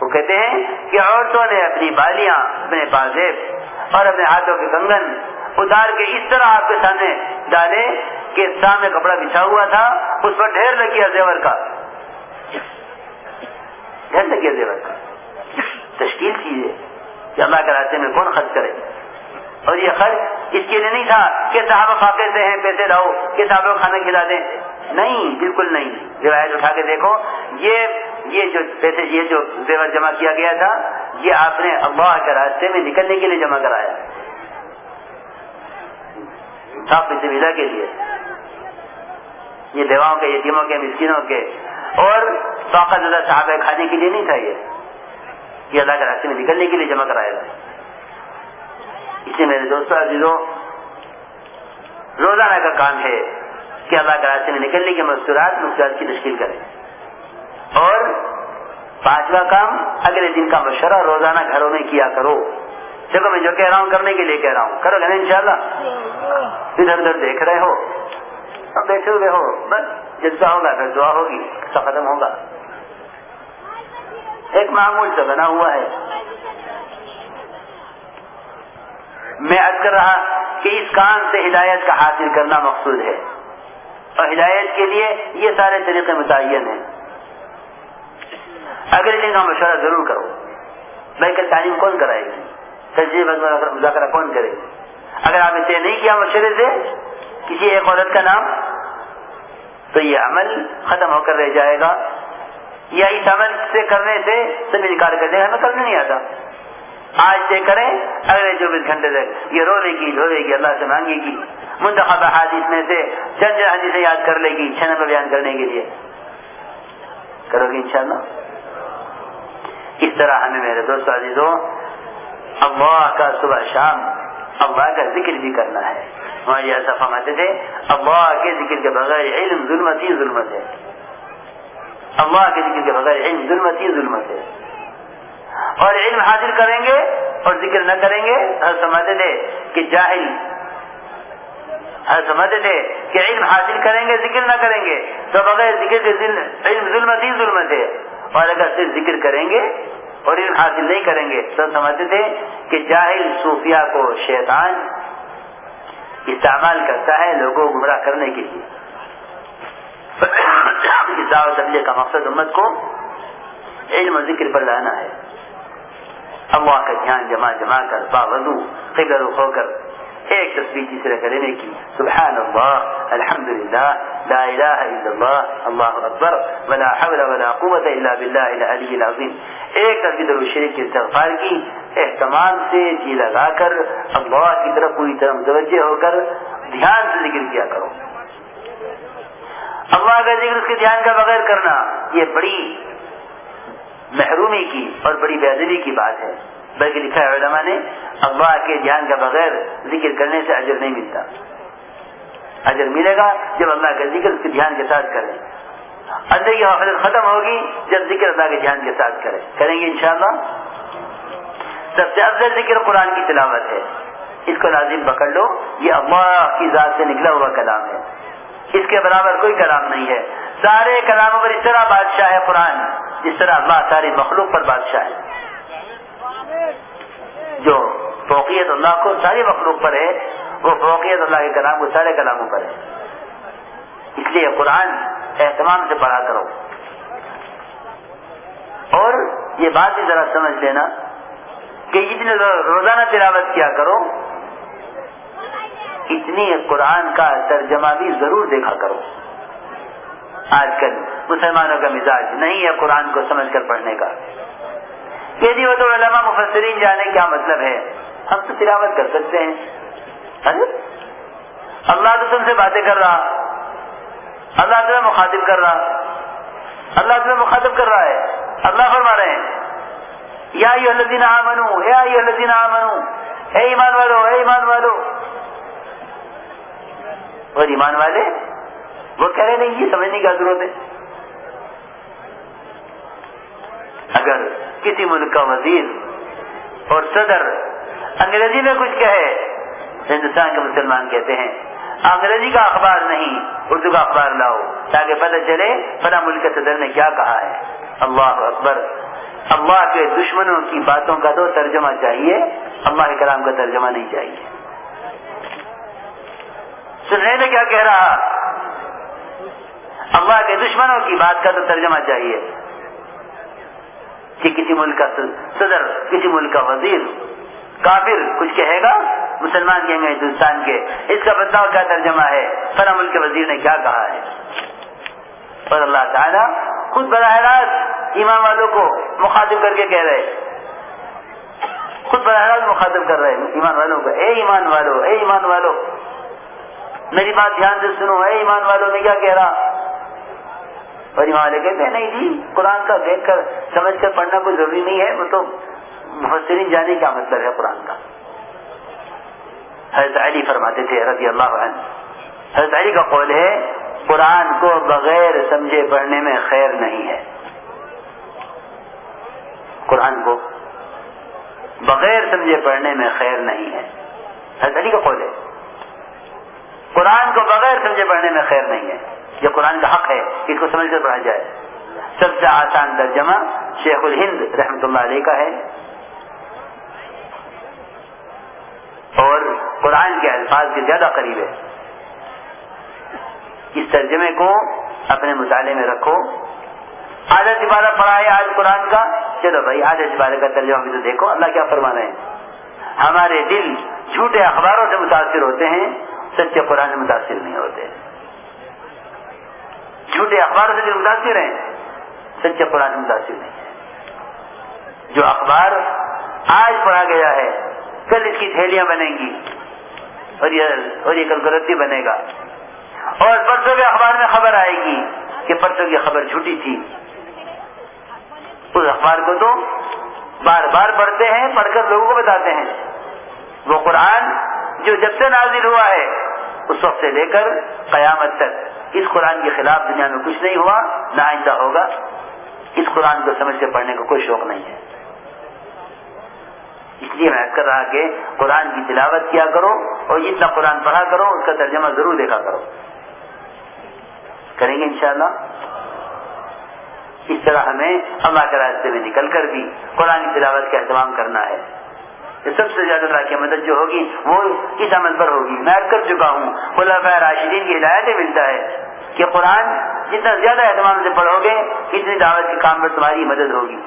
وہ کہتے ہیں کہ عورتوں نے اپنی بالیاں اپنے پازیب اور اپنے ہاتھوں کے کنگن اتار کے اس طرح آپ کے سامنے ڈالے کہ سامنے کپڑا بچھا ہوا تھا اس پر ڈھیر لگ گیا زیور کا۔ ڈھیر لگ گیا زیور کا۔ تشکیل کیجیے۔ کہ اللہ کے راستے میں کون خرچ کرے اور یہ خرچ اس کے لیے نہیں تھا کہ صاحب فاقے سے ہیں، پیسے رہو کہ صاحب کو کھانا کھلا دیں۔ نہیں، بالکل نہیں۔ روایت اٹھا کے دیکھو، یہ یہ جو پیسے، یہ جو زیور جمع کیا گیا تھا، یہ آپ نے اللہ کے راستے میں نکلنے کے لیے جمع کرایا۔ صاف ملا کے لیے۔ یہ دیواؤں کے، یتیموں کے، مسکینوں کے۔ اور طاقت زدہ صاحب کھانے کے لیے نہیں تھا یہ۔ یہ اللہ کے راستے میں نکلنے کے لیے جمع کرائے گا اس لیے میرے دوستوں عزیزوں، روزانہ کا کام ہے کہ اللہ کے راستے میں نکلنے کے مستورات مستورات کی تشکیل کریں۔ اور پانچواں کام، اگلے دن کا مشورہ روزانہ گھروں میں کیا کرو۔ دیکھو، میں جو کہہ رہا ہوں، کرنے کے لیے کہہ رہا ہوں۔ کرو گے نا ان شاء اللہ ادھر ادھر دیکھ رہے ہو۔ بیٹھے ہوئے ہو۔ بس، جلسہ ہوگا، پھر دعا ہوگی سب ختم ہوگا۔ ایک معمول سے بنا ہوا ہے۔ میں عرض کر رہا کہ اس کام سے ہدایت کا حاصل کرنا مقصود ہے۔ اور ہدایت کے لیے یہ سارے طریقے متعین ہیں۔ اگر دن کا مشورہ ضرور کرو، بھائی کل تعلیم کون کرائے گی؟ تجزیے مذاکرہ کون کرے گی؟ اگر آپ نے طے نہیں کیا مشورے سے، کسی ایک عورت کا نام، تو یہ عمل ختم ہو کر رہ جائے گا۔ یا اس عمل سے کرنے سے سب انکار کر دیں ہمیں کرنے نہیں آتا۔ آج سے کریں، اگلے چوبیس گھنٹے تک۔ یہ رو لے گی رو لے گی، اللہ سے مانگے گی۔ منتخب حادث میں سے چند حادث سے یاد کر لے گی چھ نمبر بیان کرنے کے لیے۔ کرو گی انشاءاللہ اس طرح ہمیں میرے دوست عزیزوں، اللہ کا صبح شام اللہ کا ذکر بھی کرنا ہے۔ ہماری ایسا فرماتے تھے، اللہ کے ذکر کے بغیر علم ظلمت ہی ظلمت ہے۔ اللہ کے ذکر کے بغیر علم ظلمت ہی ظلمت ہے۔ اور علم حاصل کریں گے اور ذکر نہ کریں گے ہر سمجھتے تھے کہ جاہل ہر سمجھتے تھے کہ علم حاصل کریں گے، ذکر نہ کریں گے، تو بغیر ذکر کے علم ظلمت ہی ظلمت ہے۔ اور اگر صرف ذکر کریں گے اور علم حاصل نہیں کریں گے، تو سمجھتے تھے کہ جاہل صوفیہ کو شیطان استعمال کرتا ہے لوگوں کو گمراہ کرنے کے لیے۔ دعوت تبلیغ کا مقصد امت کو علم و ذکر پر لانا ہے۔ اللہ کا دھیان جمع جمع کر، باوضو فکر ہو کر ایک تصویر تیسرے کرنے کی سبحان اللہ الحمد للہ لا الہ الا اللہ اللہ اکبر، ولا حول ولا قوت الا باللہ العلی العظیم۔ ایک تصویر در شریف کی استغفار کی اہتمام سے جی لگا کر، اللہ کی طرف پوری طرح متوجہ ہو کر، دھیان سے ذکر کیا کرو۔ اللہ کا ذکر اس کے دھیان کا بغیر کرنا یہ بڑی محرومی کی اور بڑی بےدبی کی بات ہے۔ بلکہ لکھا ہے علماء نے، اللہ کے دھیان کا بغیر ذکر کرنے سے اجر نہیں ملتا۔ اجر ملے گا جب اللہ کا ذکر اس کے دھیان کے ساتھ کرے۔ اندر کی حفظت ختم ہوگی جب ذکر اللہ کے دھیان کے ساتھ کرے۔ کریں گے انشاءاللہ؟ سب سے افضل ذکر قرآن کی تلاوت ہے۔ اس کو لازم پکڑ لو۔ یہ اللہ کی ذات سے نکلا ہوا کلام ہے۔ اس کے برابر کوئی کلام نہیں ہے۔ سارے کلاموں پر اس طرح بادشاہ ہے قرآن۔ جس طرح اللہ ساری مخلوق پر بادشاہ ہے۔ جو فوقیت اللہ کو ساری مخلوق پر ہے، وہ فوقیت اللہ کے کلام کو سارے کلاموں پر ہے۔ اس لیے قرآن اہتمام سے پڑھا کرو۔ اور یہ بات بھی ذرا سمجھ لینا کہ جتنے روزانہ تلاوت کیا کرو اتنی قرآن کا ترجمہ بھی ضرور دیکھا کرو۔ آج کل مسلمانوں کا مزاج نہیں ہے قرآن کو سمجھ کر پڑھنے کا۔ یدی وہ تو علماء مفسرین جانے کیا مطلب ہے۔ ہم تو تلاوت کر سکتے ہیں۔ اللہ تو تم سے باتیں کر رہا۔ اللہ تمہیں مخاطب کر رہا۔ اللہ تمہیں مخاطب کر رہا ہے۔ اللہ فرما رہے ہیں۔ یا الذین آمنو یا الذین آمنو اے ایمان والو، اے ایمان والو۔ اور ایمان والے؟ وہ کہہ رہے نہیں، یہ سمجھنے کی ضرورت ہے۔ اگر کسی ملک کا وزیر اور صدر انگریزی میں کچھ کہے، ہندوستان کے مسلمان کہتے ہیں، انگریزی کا اخبار نہیں، اردو کا اخبار لاؤ، تاکہ پتہ چلے فلاں ملک کے صدر نے کیا کہا ہے۔ اللہ اکبر۔ اللہ کے دشمنوں کی باتوں کا تو ترجمہ چاہیے، اللہ کے کلام کا ترجمہ نہیں چاہیے۔ سننے میں کیا کہہ رہا؟ اللہ کے دشمنوں کی بات کا تو ترجمہ چاہیے۔ کہ کسی ملک کا صدر، کسی ملک کا وزیر، کافر کچھ کہے گا؟ مسلمان کہیں گے، ہندوستان کے۔ اس کا بتاؤ کیا ترجمہ ہے۔ فلاں ملک کے وزیر نے کیا کہا ہے؟ اور اللہ تعالیٰ خود براہ راست ایمان والوں کو مخاطب کر کے کہہ رہے خود براہ راست مخاطب کر رہے ایمان والوں کو، اے ایمان والو، اے ایمان والو۔ میری بات دھیان سے سنو، اے ایمان والوں میں کیا کہہ رہا؟ اور امام علیہ کہتے نہیں جی قرآن کا دیکھ کر، سمجھ کر پڑھنا کوئی ضروری نہیں ہے، وہ تو محسرین جانے کا مطلب ہے قرآن کا۔ حضرت علی فرماتے تھے، رضی اللہ عنہ، حضرت علی کا قول ہے، قرآن کو بغیر سمجھے پڑھنے میں خیر نہیں ہے۔ قرآن کو بغیر سمجھے پڑھنے میں خیر نہیں ہے۔ حضرت علی کا قول ہے۔ قرآن کو بغیر سمجھے پڑھنے میں خیر نہیں ہے۔ یہ قرآن کا حق ہے، اس کو سمجھ کر پڑھا جائے۔ سب سے آسان ترجمہ شیخ الہند رحمۃ اللہ علیہ کا ہے۔ اور قرآن کے الفاظ کے زیادہ قریب ہے اس ترجمے کو اپنے مطالعے میں رکھو۔ آدھا سپارہ پڑھا ہے آج قرآن کا۔ چلو بھائی، آدھے سپارے کا ترجمہ بھی تو دیکھو، اللہ کیا فرما رہے ہیں۔ ہمارے دل جھوٹے اخباروں سے متاثر ہوتے ہیں۔ سچے قرآن متاثر نہیں ہوتے۔ جھوٹے اخباروں سے جو متاثر ہیں سچے قرآن متاثر نہیں ہے جو اخبار آج پڑھا گیا ہے، کل اس کی تھیلیاں بنیں گی اور یہ اور یہ کل غلطی بنے گا۔ اور پرسوں کے اخبار میں خبر آئے گی کہ پرسوں کی خبر جھوٹی تھی۔ اس اخبار کو تو بار بار پڑھتے ہیں، پڑھ کر لوگوں کو بتاتے ہیں۔ وہ قرآن جو جب سے نازل ہوا ہے، اس وقت سے لے کر قیامت تک۔ اس قرآن کے خلاف دنیا میں کچھ نہیں ہوا، نہ آئندہ ہوگا۔ اس قرآن کو سمجھ کے پڑھنے کا کوئی شوق نہیں ہے۔ اس لیے میں کر رہا کہ قرآن کی تلاوت کیا کرو اور جتنا قرآن پڑھا کرو، اس کا ترجمہ ضرور دیکھا کرو۔ کریں گے انشاءاللہ؟ اس طرح ہمیں اللہ کے راستے میں نکل کر بھی قرآن کی تلاوت کا اہتمام کرنا ہے۔ سب سے زیادہ اللہ کی مدد جو ہوگی وہ اس عمل پر ہوگی۔ میں کر چکا ہوں خلاف راشدین کی ہدایت ملتا ہے کہ قرآن جتنا زیادہ اہتمام سے پڑھو گے اتنی دعوت کے کام پر تمہاری مدد ہوگی۔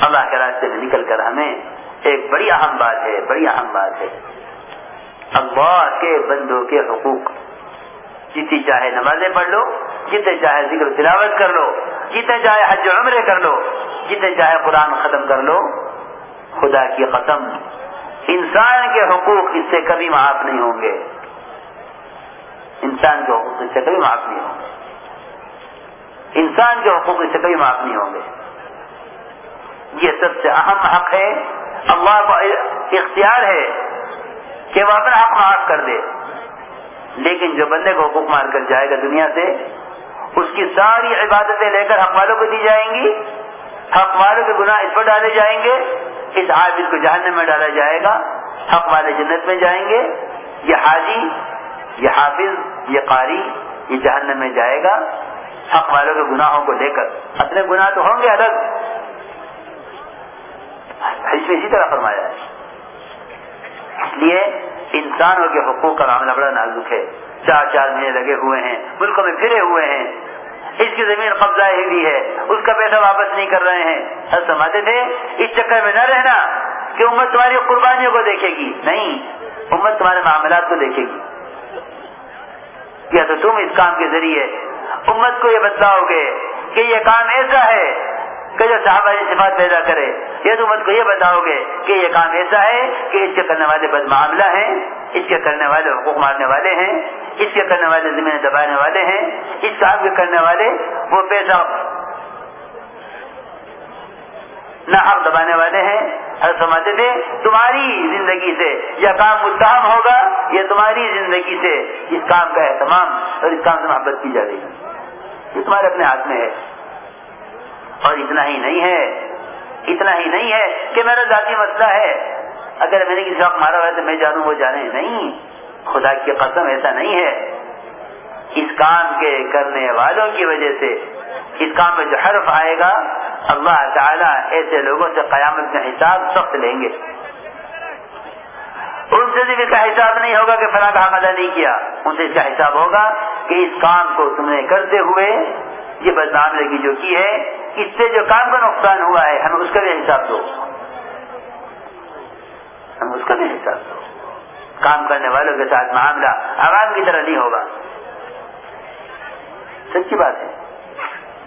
اللہ کے راستے میں نکل کر ہمیں ایک بڑی اہم بات ہے، بڑی اہم بات ہے۔ اللہ کے بندوں کے حقوق۔ جتنی چاہے نمازیں پڑھ لو، جتنے چاہے ذکر تلاوت کر لو جتنے چاہے حج عمرے کر لو جتنے چاہے قرآن ختم کر لو، خدا کی قسم، انسان کے حقوق اس سے کبھی معاف نہیں ہوں گے۔ انسان کے حقوق اس سے کبھی معاف نہیں ہوں گے۔ انسان کے حقوق اس سے کبھی معاف نہیں ہوں گے۔ یہ سب سے اہم حق ہے۔ اللہ کو اختیار ہے کہ وہ اپنا حق معاف کر دے۔ لیکن جو بندے کو حقوق مار کر جائے گا دنیا سے اس کی ساری عبادتیں لے کر حق والوں کو دی جائیں گی۔ حق والوں کے گناہ اس پر ڈالے جائیں گے۔ اس عابد کو جہنم میں ڈالا جائے گا۔ حق والے جنت میں جائیں گے۔ یہ حاجی یہ حافظ، یہ قاری، یہ جہنم میں جائے گا۔ حق والوں کے گناہوں کو لے کر۔ اپنے گناہ تو ہوں گے الگ۔ میں اسی طرح فرمایا ہے۔ اس لیے انسانوں کے حقوق کا معاملہ بڑا نازک ہے۔ چار چار مہینے لگے ہوئے ہیں، ملکوں میں پھرے ہوئے ہیں۔ اس کی زمین قبضہ ہوئی ہے۔ اس کا پیسہ واپس نہیں کر رہے ہیں۔ سماتے تھے؟ اس چکر میں نہ رہنا کہ امت تمہاری قربانیوں کو دیکھے گی۔ نہیں، امت تمہارے معاملات کو دیکھے گی۔ یا تو تم اس کام کے ذریعے امت کو یہ بتلاؤ گے کہ یہ کام ایسا ہے کہ جو صحابہ صفات پیدا کرے، یہ تو مت کو یہ بتاؤ گے کہ یہ کام ایسا ہے کہ اس کے کرنے والے بد معاملہ ہیں، اس کے کرنے والے حقوق مارنے والے ہیں، اس کے کرنے والے زمین دبانے والے ہیں، اس کام کے کرنے والے وہ پیسہ نہ حق دبانے والے ہیں۔ ہر سمجھتے تھے، تمہاری زندگی سے یہ کام متحم ہوگا، یہ تمہاری زندگی سے اس کام کا اہتمام اور اس کام سے محبت کی جائے گی یہ تمہارے اپنے ہاتھ میں ہے۔ اور اتنا ہی نہیں ہے، اتنا ہی نہیں ہے کہ میرا ذاتی مسئلہ ہے۔ اگر میں نے کسی وقت مارا ہوا ہے تو میں جانوں، وہ جانے۔ نہیں، خدا کی قسم ایسا نہیں ہے۔ اس کام کے کرنے والوں کی وجہ سے، اس کام میں جو حرف آئے گا، اللہ تعالیٰ ایسے لوگوں سے قیامت کا حساب سخت لیں گے۔ ان سے بھی اس کا حساب نہیں ہوگا کہ فلاں کا ادا نہیں کیا۔ ان سے اس کا حساب ہوگا کہ اس کام کو تم نے کرتے ہوئے یہ بدنام لگی جو کی ہے، اس سے جو کام کا نقصان ہوا ہے، ہمیں اس کا بھی حساب دو۔ ہم اس کا بھی حساب دو۔ کام کرنے والوں کے ساتھ معاملہ عوام کی طرح نہیں ہوگا۔ سچی بات ہے۔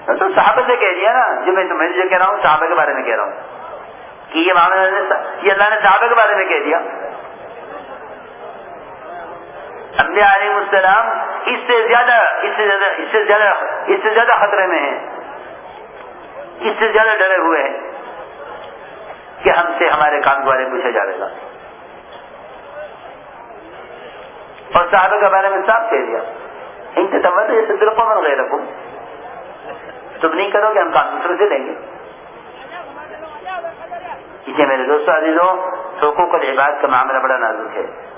تو صحابہ سے کہہ دیا نا، جو میں تمہیں جو کہہ رہا ہوں، صحابہ کے بارے میں کہہ رہا ہوں۔ کہ یہ معاملہ، یہ اللہ نے صحابہ کے بارے میں کہہ دیا۔ انبیاء علیہ السلام اس سے زیادہ، اس سے زیادہ، اس سے زیادہ، اس سے زیادہ خطرے میں ہیں۔ اس سے زیادہ ڈرے ہوئے ہیں کہ ہم سے ہمارے کام کے بارے میں پوچھا جائے گا۔ اور صحابہ کے بارے میں صاف کہہ دیا۔ ان کے تمت جیسے دل کو من گئے رکھوں تم نہیں کرو گے، ہم کام دوسرے سے دیں گے۔ اسے میرے دوستوں عزیزوں حقوق العباد کا معاملہ بڑا نازک ہے۔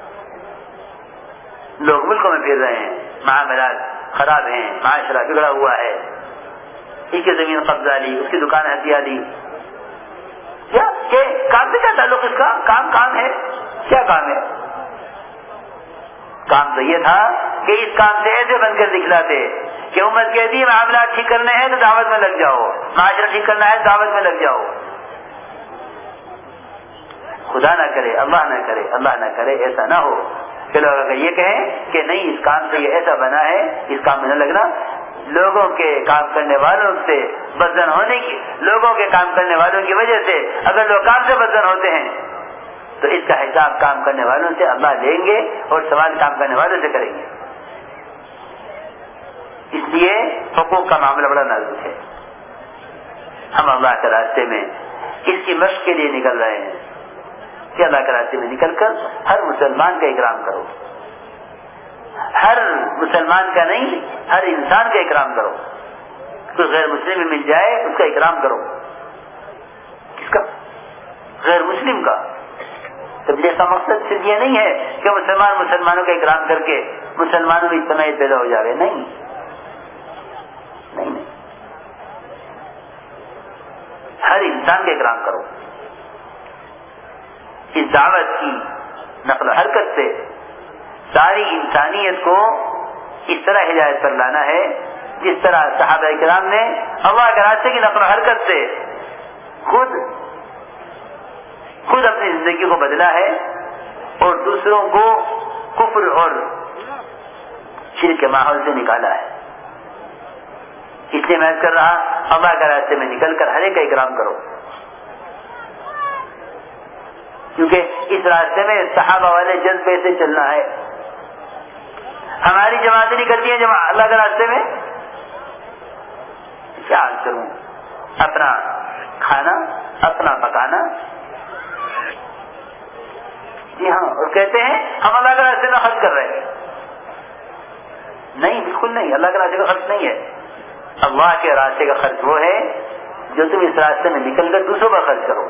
لوگ ملکوں میں پھر رہے ہیں، معاملات خراب ہیں، معاشرہ بگڑا ہوا ہے۔ اس کی زمین قبضہ لی، اس کی دکان ہتھیار لی کیا؟ کہ کام سے کیا تعلق اس کا؟ کام کام ہے۔ کیا کام ہے؟ کام تو یہ تھا کہ اس کام سے ایسے بن کر دکھلاتے کہ امت کہتی ہے معاملات ٹھیک کرنے ہیں تو دعوت میں لگ جاؤ۔ معاشرہ ٹھیک کرنا ہے دعوت میں لگ جاؤ۔ خدا نہ کرے، اللہ نہ کرے، اللہ نہ کرے، ایسا نہ ہو۔ کہ لوگ اگر یہ کہیں کہ نہیں، اس کام سے یہ ایسا بنا ہے، اس کام میں نہ لگنا۔ لوگوں کے کام کرنے والوں سے بدن ہونے کی، لوگوں کے کام کرنے والوں کی وجہ سے اگر لوگ کام سے بدن ہوتے ہیں، تو اس کا حساب کام کرنے والوں سے اللہ لیں گے اور سوال کام کرنے والوں سے کریں گے۔ اس لیے حقوق کا معاملہ بڑا نازک ہے۔ ہم اللہ کے راستے میں اس کی مشق کے لیے نکل رہے ہیں۔ کہ اللہ کے راستے میں نکل کر ہر مسلمان کا اکرام کرو۔ ہر مسلمان کا نہیں، ہر انسان کا اکرام کرو۔ کوئی غیر مسلم میں مل جائے، اس کا اکرام کرو۔ کس کا؟ غیر مسلم کا۔ تبلیغ کا مقصد صرف یہ نہیں ہے کہ مسلمان مسلمانوں کا اکرام کر کے مسلمانوں میں اجتماعیت پیدا ہو جائے نہیں نہیں۔ ہر انسان کا اکرام کرو۔ اس دعوت کی نقل و حرکت سے ساری انسانیت کو اس طرح ہدایت پر لانا ہے، جس طرح صحابہ کرام نے اللہ کے راستے کی نقل و حرکت سے خود خود اپنی زندگی کو بدلا ہے اور دوسروں کو کفر اور شر کے ماحول سے نکالا ہے۔ اس لیے میں کر رہا اللہ کے راستے میں نکل کر ہر ایک کا اکرام کرو۔ کیونکہ اس راستے میں صحابہ والے جذبے سے چلنا ہے۔ ہماری جماعتیں نکلتی ہیں جمع اللہ کے راستے میں۔ کیا کروں؟ اپنا کھانا، اپنا پکانا۔ جی ہاں اور کہتے ہیں، ہم اللہ کے راستے میں خرچ کر رہے ہیں۔ نہیں، بالکل نہیں، اللہ کے راستے کا خرچ نہیں ہے۔ اللہ کے راستے کا خرچ وہ ہے جو تم اس راستے میں نکل کر دوسروں کا خرچ کرو۔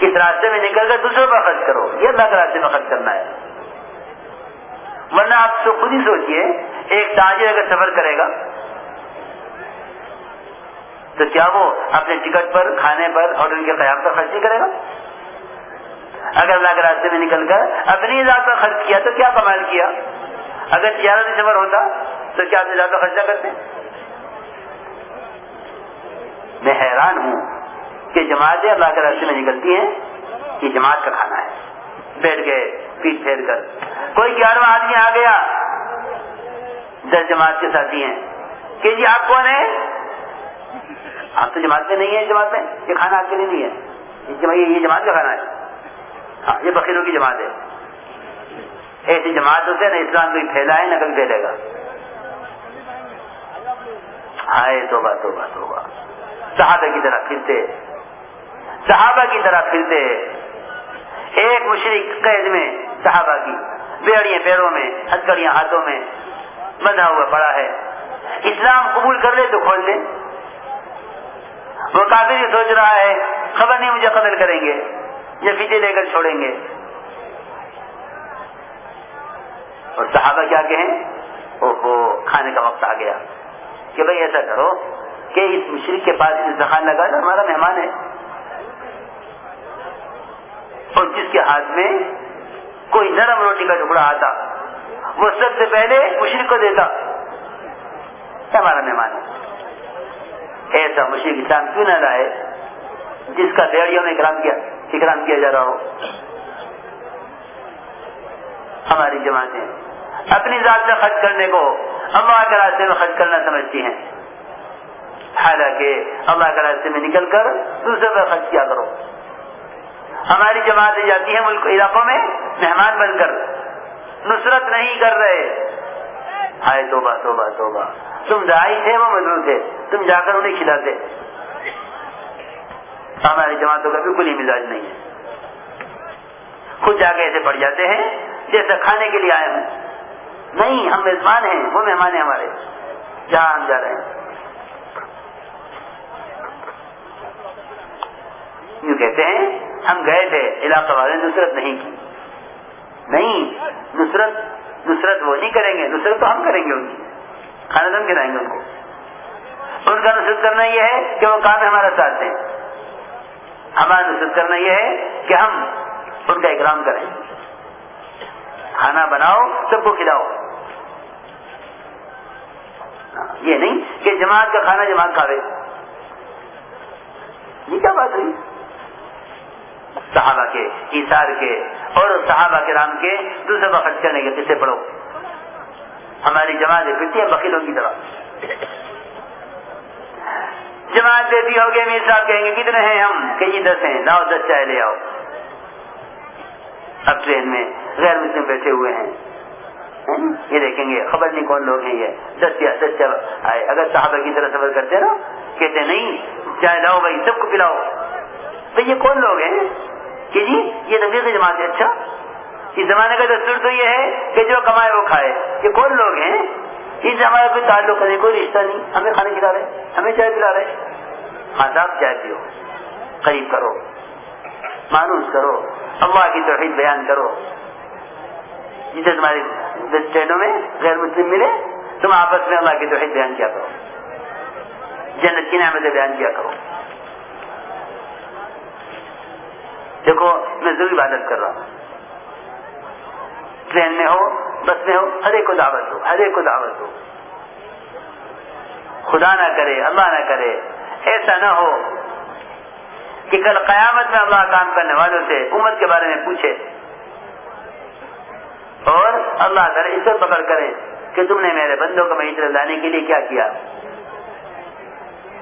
اس راستے میں نکل کر دوسروں پر خرچ کرو؟ یہ اللہ کے راستے میں خرچ کرنا ہے۔ ورنہ آپ تو خود ہی سوچئے، ایک تاجر اگر سفر کرے گا، تو کیا وہ اپنے ٹکٹ پر، کھانے پر ہوٹل کے قیام پر خرچ نہیں کرے گا؟ اگر اللہ کے راستے میں نکل کر اپنی ذات پر خرچ کیا، تو کیا کمال کیا؟ اگر تجارتی سفر ہوتا، تو کیا اپنی ذات پر خرچہ کرتے؟ میں حیران ہوں۔ کہ جماعتیں اللہ کے راستے میں نکلتی ہیں، یہ جماعت کا کھانا ہے۔ بیٹھ گئے، پیٹ پھیر کر۔ کوئی گیارہواں آدمی آ گیا۔ دس جماعت کے ساتھی ہیں۔ کہ جی آپ کون ہیں؟ آپ تو جماعت میں نہیں ہیں جماعت میں، یہ کھانا آپ کے لیے نہیں ہے۔ یہ جماعت کا کھانا ہے۔ ہاں، یہ بکیروں کی جماعت ہے۔ ایسی جماعت ہوتے نا، اسلام کوئی پھیلا ہے نہ کبھی پھیلے گا۔ ہائے، توبہ توبہ توبہ۔ صحابہ کی طرح پھرتے۔ صحابہ کی طرح پھرتے ہیں۔ ایک مشرق قید میں صحابہ کی، بیڑیاں پیروں میں ہتھکڑیاں ہاتھوں میں بندھا ہوا پڑا ہے۔ اسلام قبول کر لے تو کھول لے وہ کافی سوچ رہا ہے، خبر نہیں مجھے قتل کریں گے، یا فیتے لے کر چھوڑیں گے۔ اور صحابہ کیا کہیں؟ وہ کھانے کا وقت آ گیا۔ کہ بھائی ایسا کرو کہ اس مشرق کے پاس انتخاب لگا تو ہمارا مہمان ہے۔ اور جس کے ہاتھ میں کوئی نرم روٹی کا ٹکڑا آتا، وہ سب سے پہلے مشرق کو دیتا۔ ہمارا مہمان؟ ہے ایسا مشرق اسلام کیوں نہ لائے، جس کا دیڑیوں میں اکرام کیا اکرام کیا جا رہا ہو؟ ہماری جماعتیں اپنی ذات میں خرچ کرنے کو اللہ کے راستے میں خرچ کرنا سمجھتی ہیں۔ حالانکہ اللہ کے راستے میں نکل کر دوسرے پر خرچ کیا کرو۔ ہماری جماعتیں جاتی ہیں ملک علاقوں میں مہمان بن کر۔ نصرت نہیں کر رہے۔ ہائے توبہ توبہ توبہ۔ تم دائی تھے، وہ مزدور تھے۔ تم جا کر انہیں کھلاتے۔ ہماری جماعتوں کا بالکل ہی مزاج نہیں ہے۔ خود جا کے ایسے پڑ جاتے ہیں جیسا کھانے کے لیے آئے ہوں۔ نہیں، ہم میزبان ہیں، وہ مہمان ہیں ہمارے۔ جہاں ہم جا رہے ہیں۔ یوں کہتے ہیں، ہم گئے تھے، علاقہ والے نصرت نہیں کی۔ نہیں، نصرت نصرت وہ نہیں کریں گے، نصرت تو ہم کریں گے ان کی۔ کھانا دم کھلائیں گے ان کو۔ ان کا نصرت کرنا یہ ہے کہ وہ کام ہمارا ساتھ دیں ہمارا نصرت کرنا یہ ہے کہ ہم ان کا اکرام کریں۔ کھانا بناؤ، سب کو کھلاؤ۔ یہ نہیں کہ جماعت کا کھانا جماعت کھاوے یہ کیا بات ہوئی؟ صحابہ کے ایسار کے اور صحابہ کے رام کے دوسرے کا خرچ کرنے کے قصے پڑھو۔ ہماری جماعت پھرتی ہے بکیلوں کی طرح۔ جماعت دیتی ہوگی، امیر صاحب کہیں گے، کتنے ہیں ہم؟ کہ یہ دس ہیں۔ لاؤ، دس چائے لے آؤ۔ اب ٹرین میں غیر مسلم بیٹھے ہوئے ہیں۔ یہ دیکھیں گے، خبر نہیں کون لوگ ہیں یہ۔ دس یا دس آئے اگر صحابہ کی طرح سفر کرتے نا، کہتے نہیں، چائے لاؤ بھائی، سب کو پلاؤ۔ بھائی یہ کون لوگ ہیں؟ کہ جی یہ تبلیغی جماعت ہے اچھا؟ اس زمانے کا دستور تو یہ ہے کہ جو کمائے وہ کھائے۔ یہ کون لوگ ہیں؟ اس سے ہمارا کوئی تعلق نہیں، کوئی رشتہ نہیں۔ ہمیں کھانے کھلا رہے، ہمیں چائے پلا رہے۔ ہاں صاحب، چائے پیو۔ قریب کرو۔ مانوس کرو۔ اللہ کی توحید بیان کرو۔ جسے تمہاری ٹرینوں میں غیر مسلم ملے، تم آپس میں اللہ کی توحید بیان کیا کرو۔ جنت کی نعمتیں بیان کیا کرو۔ دیکھو، میں ضرور عبادت کر رہا ہوں۔ ٹرین میں ہو، بس میں ہو، ہر ایک کو دعوت دو، ہر ایک کو دعوت دو۔ خدا نہ کرے، اللہ نہ کرے، ایسا نہ ہو کہ کل قیامت میں اللہ کام کرنے والوں سے امت کے بارے میں پوچھے۔ اور اللہ کرے اسے پکڑ کرے کہ تم نے میرے بندوں کو میں لانے کے لیے کیا کیا۔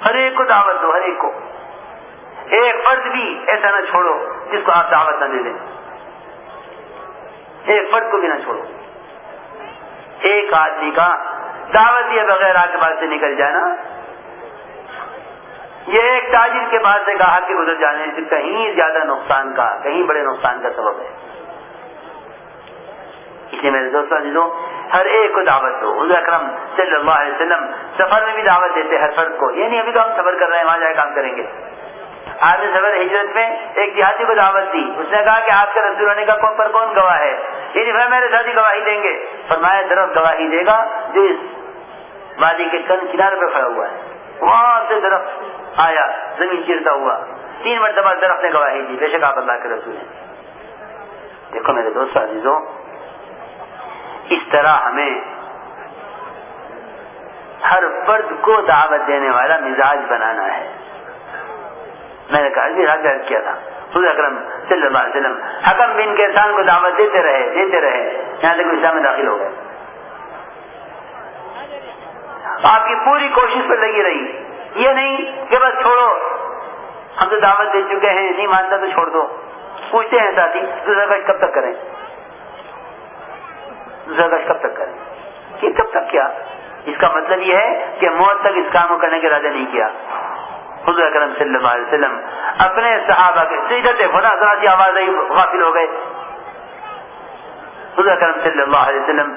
ہر ایک کو دعوت دو، ہر ایک کو۔ ایک فرد بھی ایسا نہ چھوڑو۔ جس کو آپ دعوت نہ دے دیں۔ ایک فرد کو بھی نہ چھوڑو۔ ایک آدمی کا دعوت دیے بغیر آپ کے پاس سے نکل جانا یہ ایک تاجر کے پاس سے گاہک کے گزر جانے سے کہیں زیادہ نقصان کا، کہیں بڑے نقصان کا سبب ہے۔ اس لیے میرے دوستوں عزیزوں، ہر ایک کو دعوت دو۔ حضور اکرم صلی اللہ علیہ وسلم سفر میں بھی دعوت دیتے ہر فرد کو۔ یہ نہیں ابھی تو ہم سفر کر رہے ہیں، وہاں جائے کام کریں گے۔ آج نے سفر ہجرت میں ایک دیہاتی کو دعوت دی۔ اس نے کہا کہ آپ کے رسول ہونے کا کون پر کون گواہ ہے؟ یہ جی نہیں میرے ساتھی گواہی دیں گے۔ فرمایا درخت گواہی دے گا جو اس وادی کے کن کنارے پہ کھڑا ہوا ہے۔ وہاں سے درخت آیا، زمین چرتا ہوا۔ تین مرتبہ درخت نے گواہی دی۔ بے شک آپ اللہ کے رسول ہیں۔ دیکھو میرے دوست عزیزوں، اس طرح ہمیں ہر فرد کو دعوت دینے والا مزاج بنانا ہے۔ میں نے کہا جی حق کیا تھا۔ حضور اکرم صلی اللہ علیہ وسلم حکم بن کے انسان کو دعوت دیتے رہے دیتے رہے۔ یہاں تک اسلام میں داخل ہو گئے۔ آپ کی پوری کوشش پہ لگی رہی۔ یہ نہیں کہ بس چھوڑو۔ ہم تو دعوت دے چکے ہیں، نہیں مانتا تو چھوڑ دو۔ پوچھتے ہیں ساتھی، دوسرا کش کب تک کریں؟ دوسرا کش کب تک کریں؟ کہ کب تک کیا؟ اس کا مطلب یہ ہے کہ موت تک اس کام کو کرنے کے ارادہ نہیں کیا۔ حضور اکرم صلی اللہ علیہ وسلم اپنے صحابہ کے سیدھے دیکھو ذرا آواز آئی غافل ہو گئے۔ حضور اکرم صلی اللہ علیہ وسلم